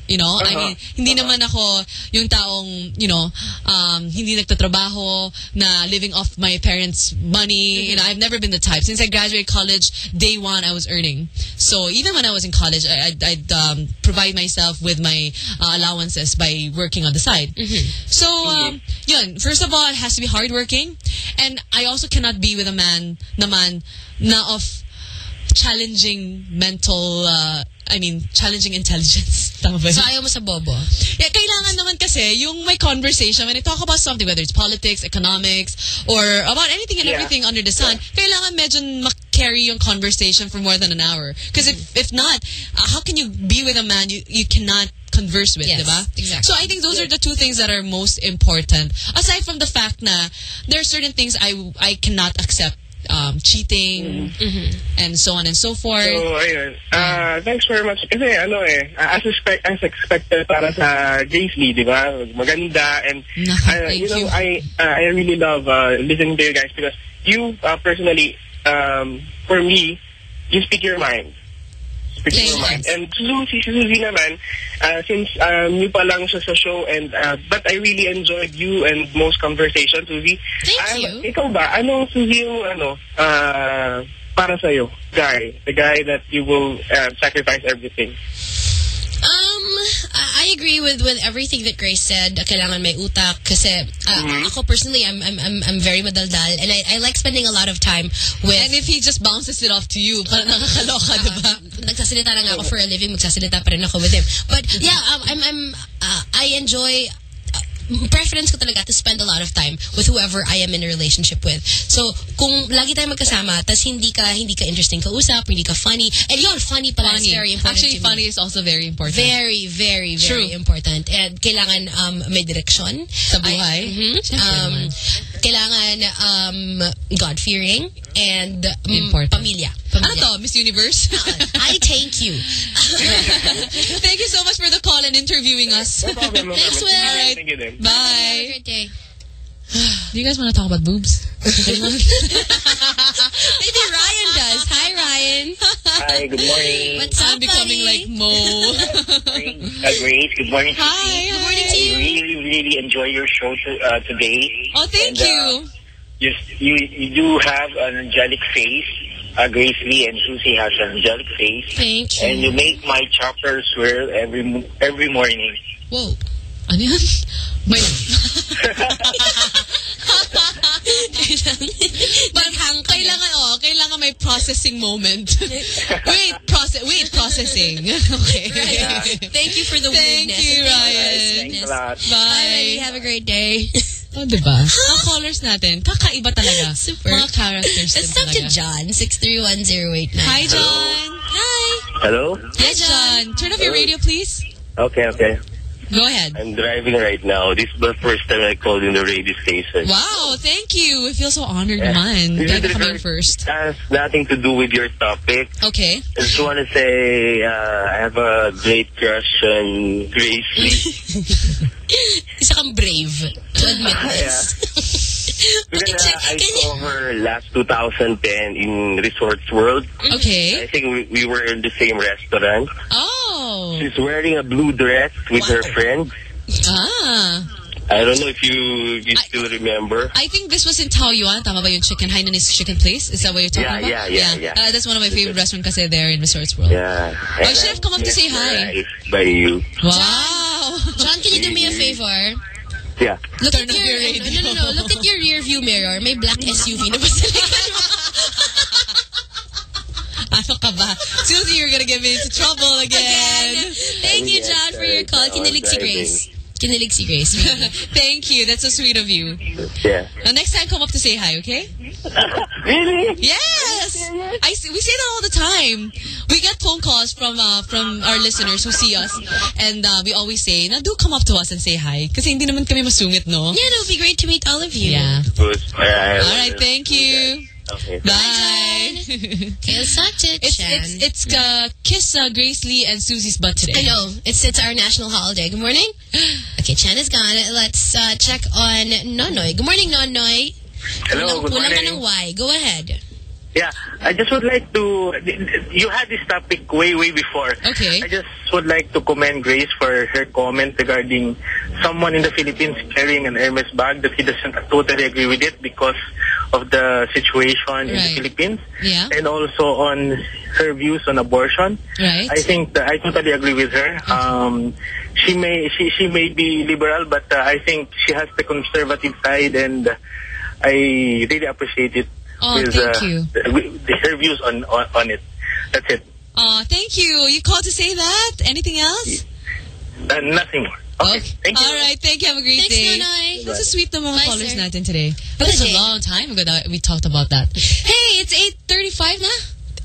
You know, I mean, hindi naman ako yung taong, you know, um, hindi nagtatrabaho na living off my parents' money. You know, I've never been the type. Since I graduated college, day one, I was earning. So even when I was in college, I, I'd, I'd um, provide myself with my uh, allowances by working on the side. So, um, yun, first of all, it has to be hardworking. And I also cannot be with a man naman na of challenging mental, uh, I mean, challenging intelligence. Tama ba yun? So, ayaw mo sa bobo? Yeah, kailangan naman kasi yung may conversation when I talk about something, whether it's politics, economics, or about anything and Yeah. everything under the sun, kailangan medyo mak-carry yung conversation for more than an hour. Because if, if not, uh, how can you be with a man you, you cannot converse with, Yes, diba? exactly. So I think those are the two things that are most important. Aside from the fact na there are certain things I I cannot accept. Um, cheating, and so on and so forth. So, ayun. Uh, thanks very much. Kasi ano eh, as, expect, as expected para sa Grace Lee, di ba? Maganda. And, uh, you know, I uh, I really love uh, listening to you guys because you uh, personally, um, for me, you speak your mind. Your mind. And Suzy, si Suzy naman, uh, since um, new pa lang siya sa show, and uh, but I really enjoyed you and most conversations, Suzy. Thank you. Ikaw ba, anong Suzy yung ano, uh, para sa'yo, guy? The guy that you will uh, sacrifice everything. Um, I I agree with with everything that Grace said. Kailangan may utak kasi uh, ako personally, I'm I'm I'm I'm very madaldal and I I like spending a lot of time with. And if he just bounces it off to you, parang nakakaloka, diba? nagsasalita na nga ako for a living, magsasalita pa rin ako with him. But yeah, um, I'm I'm uh, I enjoy preference ko talaga to spend a lot of time with whoever I am in a relationship with. So, kung lagi tayong magkasama, tas hindi ka hindi ka interesting kausap, hindi ka funny, and yun, funny pala is Funny. very important Actually, to me. funny is also very important. Very, very, very True. important. And kailangan um, may direksyon. Sa buhay. I- mhm. Um, naman. kailangan um, God-fearing and um, Important. pamilya. Ano to, Miss Universe? I thank you. Thank you so much for the call and interviewing us. No problem, no Thanks, problem. Will. Thank you then. Have a Bye. great day. Do you guys want to talk about boobs? Maybe Ryan does. Hi, Ryan. Hi, good morning. What's up, I'm becoming buddy? like Mo. Uh, Grace, good morning. Hi. Good morning to I you. really, really enjoy your show to, uh, today. Oh, thank And, uh, you. You, you, you do have an angelic face. Uh, Grace Lee and Susie has an angelic face. Thank you. And you make my chopper swirl every every morning. Whoa. Ano yan? May... But kailangan, oh, kailangan may processing moment. wait, process, wait, processing. okay. Thank you for the Thank weirdness. you, Ryan. Thanks a lot. Bye. Bye. Have a great day. Oh, diba? Ang callers natin, kakaiba talaga. Super. Mga characters Let's talk to. John, 6310899. Hi, John. Hi. Hello? Yes, John. Turn off your radio, please. Okay, okay. Go ahead. I'm driving right now. This is the first time I called in the radio station. Wow, thank you. I feel so honored Yeah. naman. Is kami yung first. has nothing to do with your topic. Okay. I just want to say uh, I have a great crush on Grace Lee. Isa kang brave to admit this. Because uh, I saw her last 2010 in Resorts World. Okay. I think we, we were in the same restaurant. Oh. She's wearing a blue dress with her friend. Ah. I don't know if you if you still remember. I think this was in Taoyuan. Tama ba yung chicken? Hainanese chicken place? Is that what you're talking Yeah, about? yeah, yeah, yeah. Uh, that's one of my favorite restaurants kasi there in Resorts World. Yeah. I should have come up to say hi. By you. Wow. John, can you do me a favor? Yeah. Look at your, no, no, no, no. Look at your rear view mirror. May black SUV na ba sa likod mo? Ano ka ba? Susie, you're gonna get me into trouble again. Thank you, John, for your call. Kinilig si Grace. Kinilig si Grace. Thank you. That's so sweet of you. Yeah. Now, next time, come up to say hi, okay? really? Yes. I see, we say that all the time. We get phone calls from uh, from our listeners who see us, and uh, we always say, "Now do come up to us and say hi." Kasi hindi naman kami masungit, no? Yeah, it would be great to meet all of you. Yeah. Alright. All right. Thank you. Okay. Bye. Okay, let's It's it's it's uh, Kiss uh, Grace Lee and Susie's butt today. I know. It's it's our national holiday. Good morning. Okay, Chan is gone. Let's uh, check on Nonoy. Good morning, Nonoy. Hello, good Kulang ka morning. ng Y. Go ahead. Yeah, I just would like to. You had this topic way, way before. Okay. I just would like to commend Grace for her comment regarding someone in the Philippines carrying an Hermes bag that he doesn't totally agree with it because of the situation in the Philippines Yeah. and also on her views on abortion. Right. I think that I totally agree with her. Um, she may she she may be liberal, but uh, I think she has the conservative side, and I really appreciate it. Oh, with, thank uh, you. with her views on, on on it. That's it. Oh, thank you. You called to say that. Anything else? Uh, nothing more. Okay. Thank you. All right. Thank you. Have a great Thanks, day. Nonoy. That's a sweet ng mga Bye, callers sir. natin today. But it's a long time ago that we talked about that. Hey, it's 8.35 na?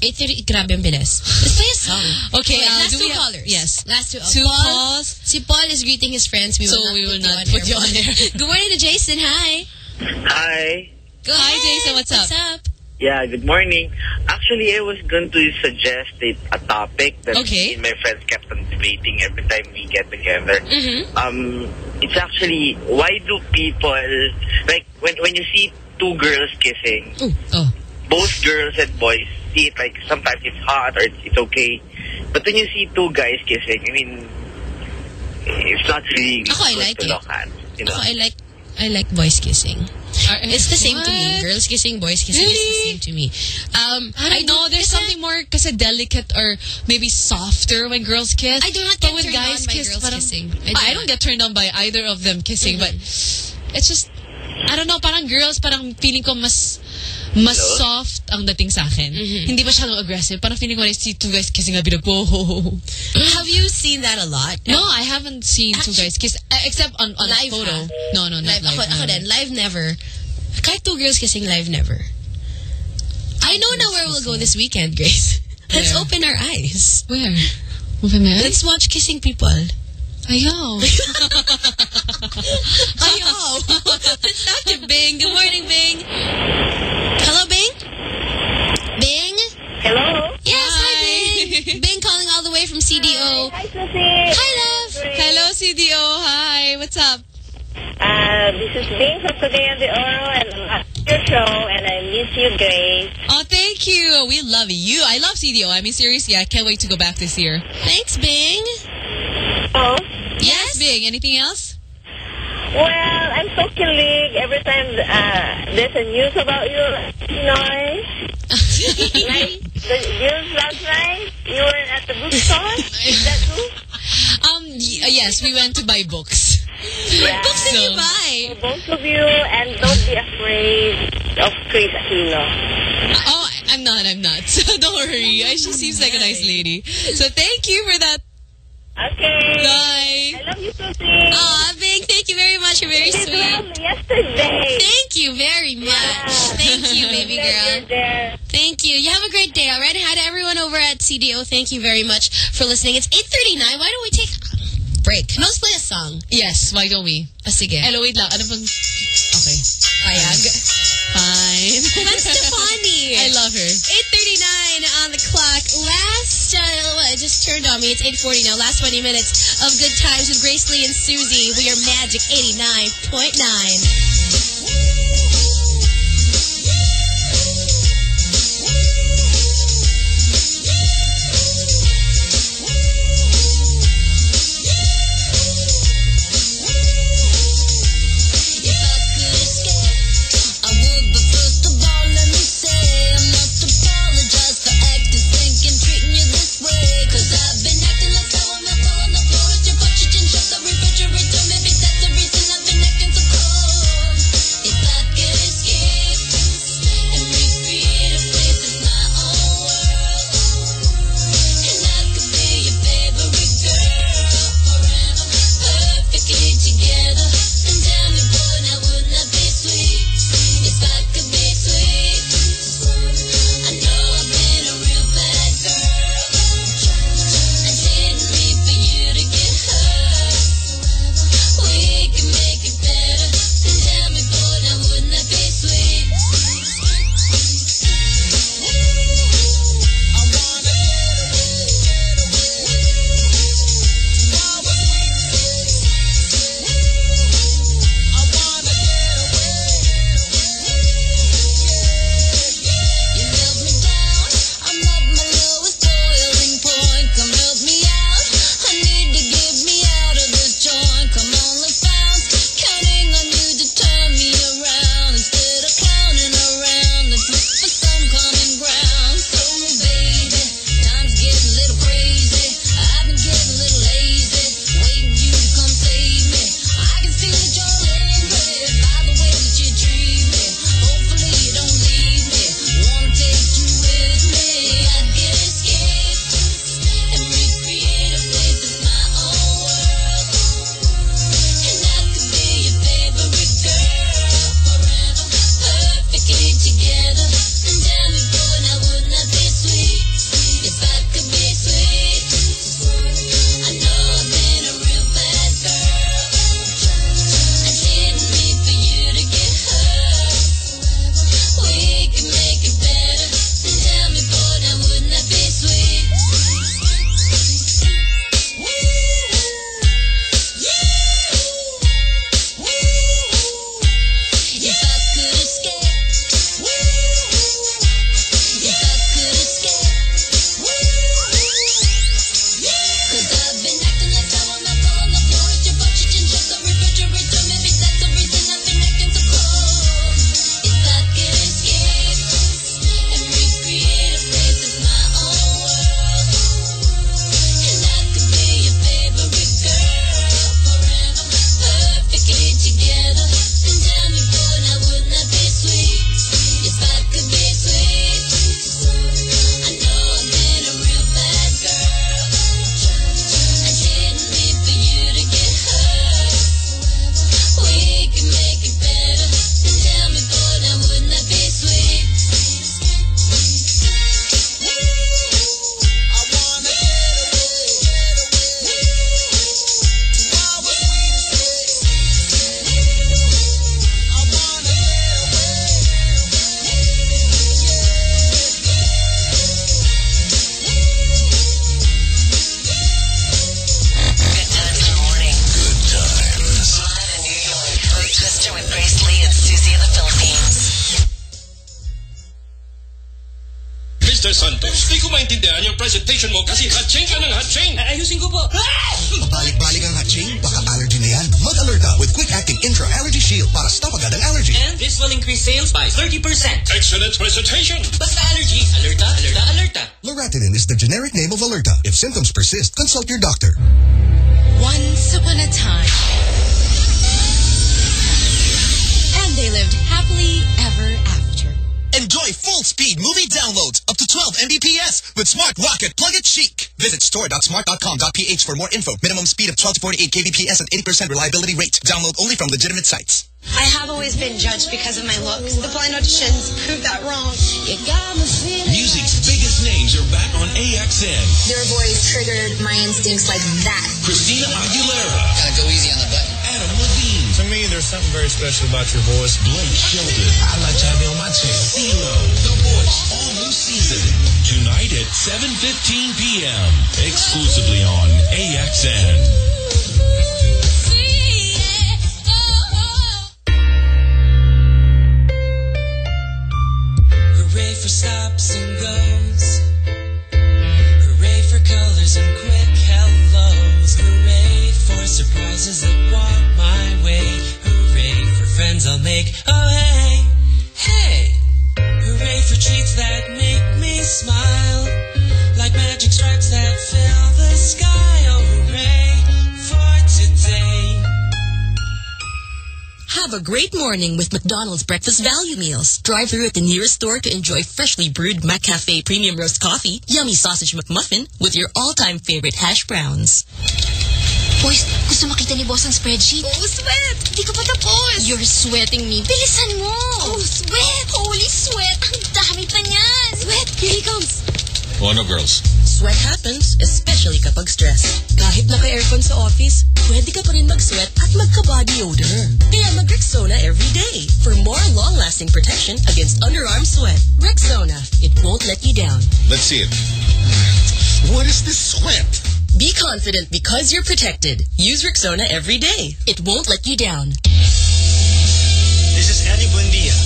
8.30. Grabe ang bilis. Let's play a song. Okay, Wait, uh, last two have- callers. yes. Last two. Two Paul, calls. Si Paul is greeting his friends. We So will not we will put not you put you on air. Good morning to Jason. Hi. Hi. Go Hi, ahead. Jason. What's up? What's up? Yeah, good morning. Actually, I was going to suggest a, a topic that Okay. me and my friends kept on debating every time we get together. Mm-hmm. Um, it's actually, why do people, like, when, when you see two girls kissing, Oh. both girls and boys see it like sometimes it's hot or it's, it's okay. But when you see two guys kissing, I mean, it's not really Ako, I like to it. look at. You know? Ako, I like I like boys kissing. It's the same to me. Girls kissing, boys kissing. It's the same to me. Um, I know there's something more kasi delicate or maybe softer when girls kiss. I do not get when turned guys on by kiss, girls parang- kissing. I, I do don't get turned on by either of them kissing, but it's just I don't know, parang girls parang feeling ko mas mas Hello? soft ang dating sa akin. Hindi masyadong aggressive. Parang feeling ko when I see two guys kissing, I'll be like, whoa. Have you seen that a lot? No, I haven't seen two guys kiss uh, except on, on Live, a photo. ha? No, no, not live. live. Ako, ako no. din, live never. Kahit two girls kissing, live never. I know now where we'll go this weekend, Grace. Let's Where? open our eyes. Where? Open my eyes? Let's watch kissing people. Ayaw. Ayaw. Let's talk to Bing. Good morning, Bing. Hello, Bing? Bing? Hello? Yes, hi, Bing. Bing calling all the way from CDO. Hi, Susie. Hi, love. Hello, CDO. Hi. What's up? Uh, this is Bing from Today on the Oro, and I'm at your show, and I miss you, Grace. Oh, thank you. We love you. I love CDO. I mean, seriously, I can't wait to go back this year. Thanks, Bing. Oh? Yes, Bing. Anything else? Well, I'm so kilig every time uh, there's a news about you, Noy. like the news last night, you were at the bookstore. Is that true? Um, y- uh, yes, we went to buy books. Yeah. Books did you For buy? both of you, and don't be afraid of Kris Aquino. Oh, I'm not. I'm not. So don't worry. I- She seems like a nice lady. So thank you for that. Okay. Bye. I love you, Susie. Aw, Bing, thank you very much. You're very You did well sweet. yesterday. Thank you very much. Thank you, baby girl. You're there. Thank you. You have a great day, all right? Hi to everyone over at CDO. Thank you very much for listening. It's 8.39. Why don't we take break. Can let's play a song? Yes, why don't we? Ah, sige. Hello, wait lang. Ano bang... Okay. Payag. Fine. That's Stefani. I love her. 8.39 on the clock. Last, uh, just turned on me. It's 8.40 now. Last 20 minutes of Good Times with Grace Lee and Susie. We are Magic 89.9. like your duck. Enjoy full-speed movie downloads up to 12 Mbps with Smart Rocket Plug It Chic. Visit store.smart.com.ph for more info. Minimum speed of 12 to 48 kbps at 80% reliability rate. Download only from legitimate sites. I have always been judged because of my looks. The blind auditions proved that wrong. You got me. Music's biggest names are back on AXN. Their voice triggered my instincts like that. Christina Aguilera. Gotta go easy on the button. To me, there's something very special about your voice. Blake Shelton. I like to have you on my team. CeeLo. The Voice. All new season. Tonight at 7.15 p.m. Exclusively on AXN. Hooray for stops and goes. Hooray for colors and for surprises that walk my way. Hooray for friends I'll make. Oh hey, hey. Hooray for treats that make me smile. Like magic stripes that fill the sky. Oh hooray for today. Have a great morning with McDonald's breakfast value meals. Drive through at the nearest store to enjoy freshly brewed McCafe premium roast coffee, yummy sausage McMuffin with your all-time favorite hash browns. Boys, gusto makita ni boss ang spreadsheet? Oh, sweat! Hindi ka pa tapos! You're sweating me. Bilisan mo! Oh, sweat! Holy sweat! Ang dami pa niyan! Sweat! Here he comes! Oh no, girls. Sweat happens, especially kapag stress. Kahit naka-aircon sa office, pwede ka pa rin mag-sweat at magka-body odor. Kaya mag-Rexona every day for more long-lasting protection against underarm sweat. Rexona, it won't let you down. Let's see it. What is this sweat? Be confident because you're protected. Use Rexona every day. It won't let you down. This is Ely Buendia.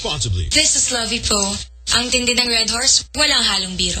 Responsibly. This is Lovey Po. Ang tindi ng Red Horse, walang halong biro.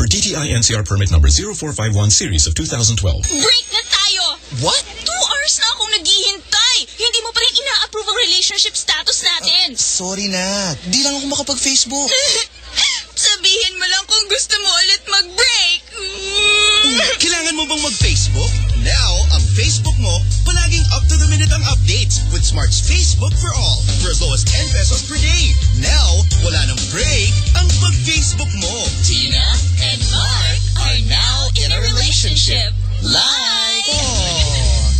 Per DTI NCR permit number 0451 series of 2012. Break na tayo! What? Two hours na akong naghihintay! Hindi mo pa rin ina-approve ang relationship status natin! Sorry na. Di lang ako makapag-Facebook. Sabihin mo lang kung gusto mo ulit mag-break! Kailangan mo bang mag-Facebook? Now, ang Facebook mo, palaging up to the minute ang updates with Smart's Facebook for All for as low as 10 pesos per day. Now, wala nang break ang pag-Facebook mo. Tina and Mark are now in a relationship. Like!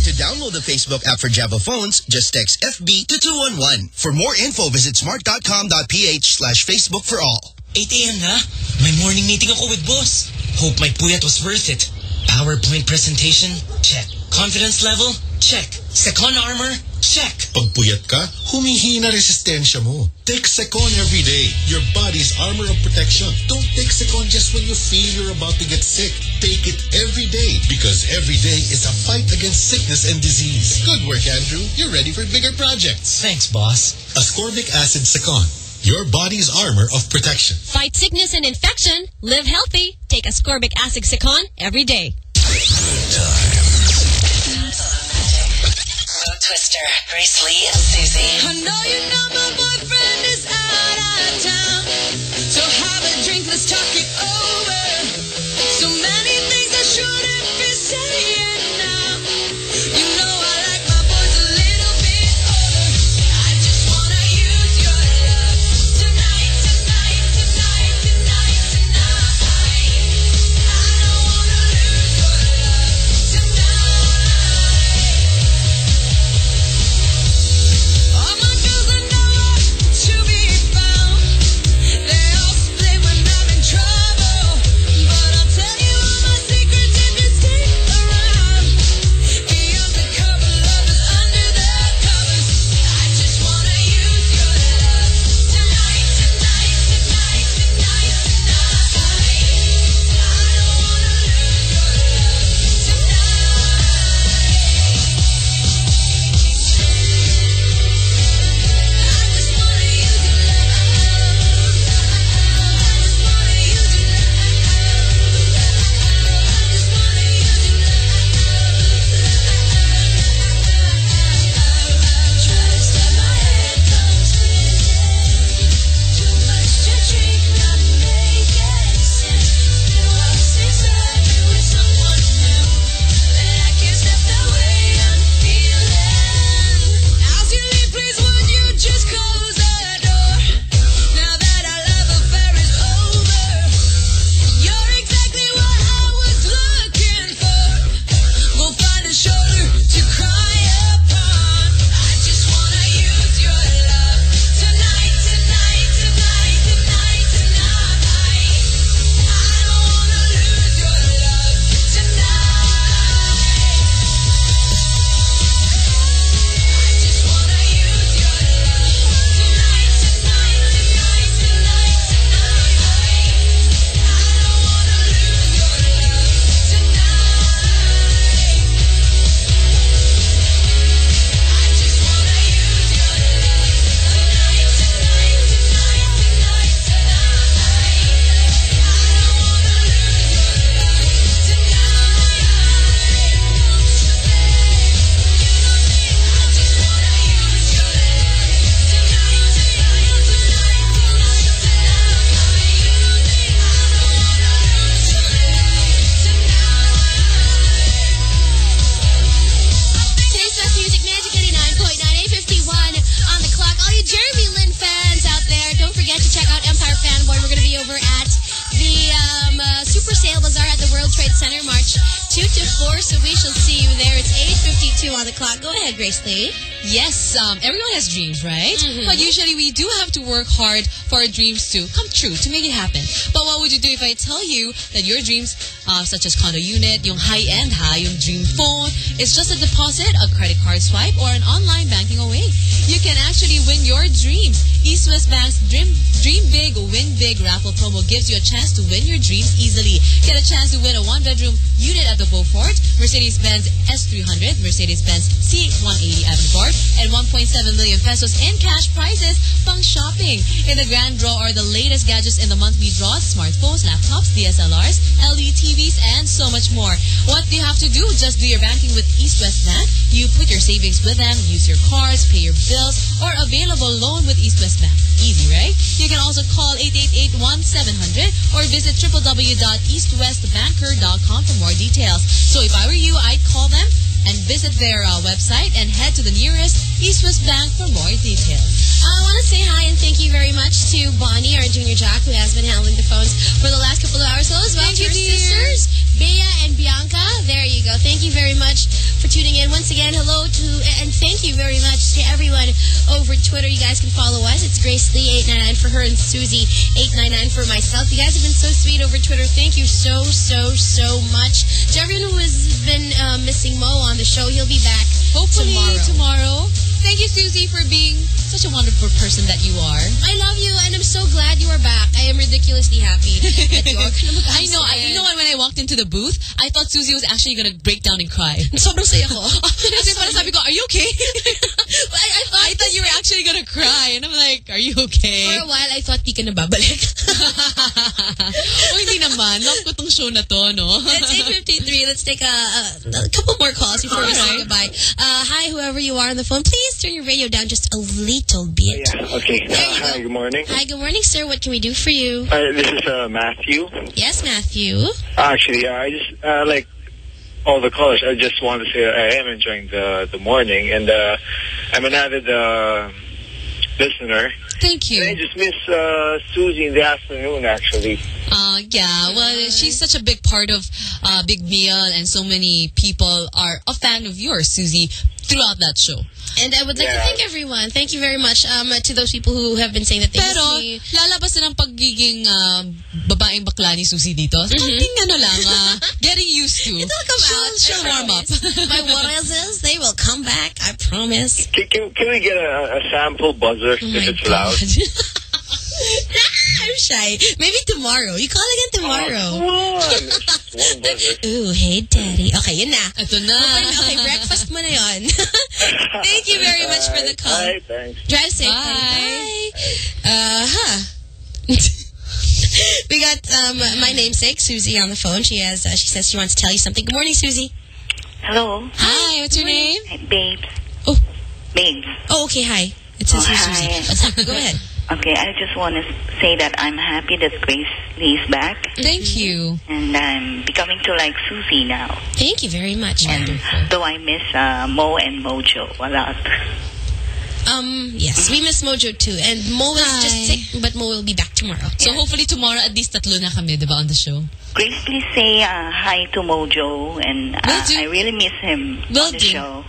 To download the Facebook app for Java phones, just text FB to 211. For more info, visit smart.com.ph slash Facebook for all. 8 a.m. na? May morning meeting ako with boss. Hope my puyat was worth it. PowerPoint presentation? Check. Confidence level? Check. Cecon armor? Check. Pag puyat ka, humihina resistensya mo. Take Cecon every day. Your body's armor of protection. Don't take Cecon just when you feel you're about to get sick. Take it every day because every day is a fight against sickness and disease. Good work, Andrew. You're ready for bigger projects. Thanks, boss. Ascorbic acid Cecon. Your body's armor of protection. Fight sickness and infection. Live healthy. Take ascorbic acid Cecon every day. Good Mo Twister, Grace Lee, and Susie. Work hard for our dreams to come true, to make it happen. But what would you do if I tell you that your dreams, uh, such as condo unit, yung high-end ha, yung dream phone, is just a deposit, a credit card swipe, or an online banking away? You can actually win your dreams. East West Bank's Dream, Dream Big, Win Big raffle promo gives you a chance to win your dreams easily. Get a chance to win a one-bedroom unit at the Beaufort, Mercedes-Benz S300, Mercedes-Benz C180 Avantgarde, and 1.7 million pesos in cash prizes pang shopping. In the grand draw are the latest gadgets in the monthly draws, smartphones, laptops, DSLRs, LED TVs, and so much more. What do you have to do? Just do your banking with East West Bank. You put your savings with them, use your cards, pay your bills, or available loan with East West Bank. Easy, right? You can also call 888-1700 or visit www.eastwestbanker.com for more details. So if I were you, I'd call them and visit their uh, website and head to the nearest East West Bank for more details. I want to say hi and thank you very much to Bonnie, our junior jock, who has been handling the phones for the last couple of hours. Hello as well Thank to you, our dear. sisters, Bea and Bianca. There you go. Thank you very much for tuning in. Once again, hello to, and thank you very much to everyone over Twitter. You guys can follow us. It's Grace Lee 899 for her and Susie 899 for myself. You guys have been so sweet over Twitter. Thank you so, so, so much. To everyone who has been uh, missing Mo on the show, he'll be back Hopefully tomorrow. tomorrow. Thank you, Susie, for being such a wonderful person that you are. I love you, and I'm so glad you are back. I am ridiculously happy that you are gonna I know. I, you know what? When I walked into the booth, I thought Susie was actually gonna break down and cry. Sobrang saya ko. Kasi parang sabi ko, are you okay? I, I thought I thought you were actually gonna cry. And I'm like, are you okay? For a while, I thought di ka na babalik. oh, hindi naman. Love ko tong show na to, no? It's 8.53. Let's take a, a, a couple more calls before we say goodbye. Uh, hi, whoever you are on the phone. Please turn your radio down just a little bit. Yeah, okay. Uh, hi, good morning. Hi, good morning, sir. What can we do for you? Uh, this is uh, Matthew. Yes, Matthew. Actually, I just, uh, like all the callers, I just want to say I am enjoying the, the morning. And uh, I'm an avid uh, listener. Thank you. And I just miss uh, Susie in the afternoon, actually. Uh, yeah, well, she's such a big part of uh, Big Meal, and so many people are a fan of yours, Susie, throughout that show. And I would like to thank everyone. Thank you very much um, to those people who have been saying that they Pero, miss me. lalabas na ng pagiging um, babaeng bakla ni Susie dito. Konting ano lang, uh, getting used to. It'll come she'll, out. She'll warm up. promise. My warriors, they will come back. I promise. Can, can, can we get a, a sample buzzer Oh if it's loud? I'm shy. Maybe tomorrow. You call again tomorrow. Come on. It's one buzzer. Ooh, hey, daddy. Okay, yun na. Ito na. Okay, breakfast mo na yun. Thank you very much for the call. Bye, thanks. Drive safe. Bye. Uh, huh. we got um, my namesake, Susie, on the phone. She has. Uh, she says she wants to tell you something. Good morning, Susie. Hello. Hi, what's your name? Hi, Babes. Oh. Babes. Oh, okay. Hi. It says Oh, here, hi. Susie. Go ahead. Okay, I just want to say that I'm happy that Grace Lee's back. Thank you. And I'm becoming to like Susie now. Thank you very much. And though I miss uh, Mo and Mojo a lot. Um, yes, we miss Mojo too. And Mo is Hi. just sick, but Mo will be back tomorrow. So hopefully tomorrow at least tatlo na kami, di ba, on the show? Grace, please say uh, hi to Mojo. And uh, I really miss him Will on the do. show.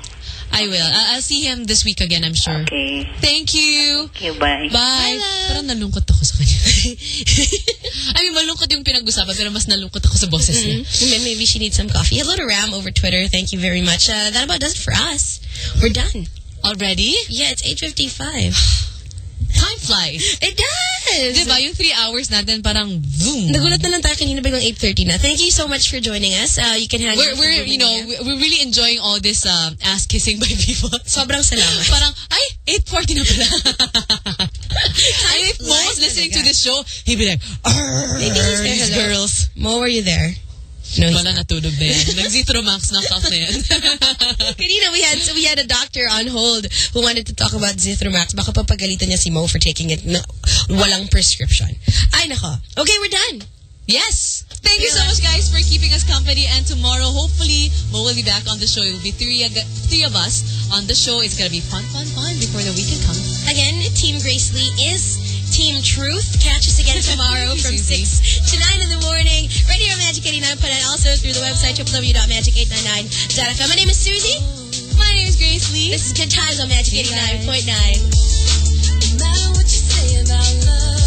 I will. I- I'll see him this week again, I'm sure. Okay. Thank you. Okay, bye. Bye. Hello. Parang nalungkot ako sa kanya. I mean, malungkot yung pinag-usapan, pero mas nalungkot ako sa boses niya. Mm, Maybe she needs some coffee. Hello to Ram over Twitter. Thank you very much. Uh, that about does it for us. We're done. Already? Yeah, it's 8.55. Time flies. It does! Diba? Yung three hours natin parang boom. Nagulat na lang tayo kanina biglang 8.30 na. Thank you so much for joining us. Uh, you can hang We're, out we're, you know, Mia. we're really enjoying all this um, ass kissing by people. Sobrang salamat. Parang, ay, 8.40 na pala. and if Mo was listening to this show, he'd be like, Maybe he's there. these Hello. girls. Mo, were you there? No, Wala natulog na yan. Nag-Zithro Max knockout na. Kanina we had so we had a doctor on hold who wanted to talk about Zithromax. Baka papagalitan niya si Mo for taking it na walang prescription. Ay nako. Okay, we're done. Yes. Thank you so much, guys, for keeping us company. And tomorrow, hopefully, Mo will be back on the show. It will be three, three of us on the show. It's going to be fun, fun, fun before the weekend comes. Again, Team Grace Lee is Team Truth. Catch us again tomorrow from 6 to 9 in the morning. Right here on Magic 89.9. Also through the website www.magic899.fm. My name is Susie. My name is Grace Lee. This is Good Times on Magic 89.9. No matter what you say about love.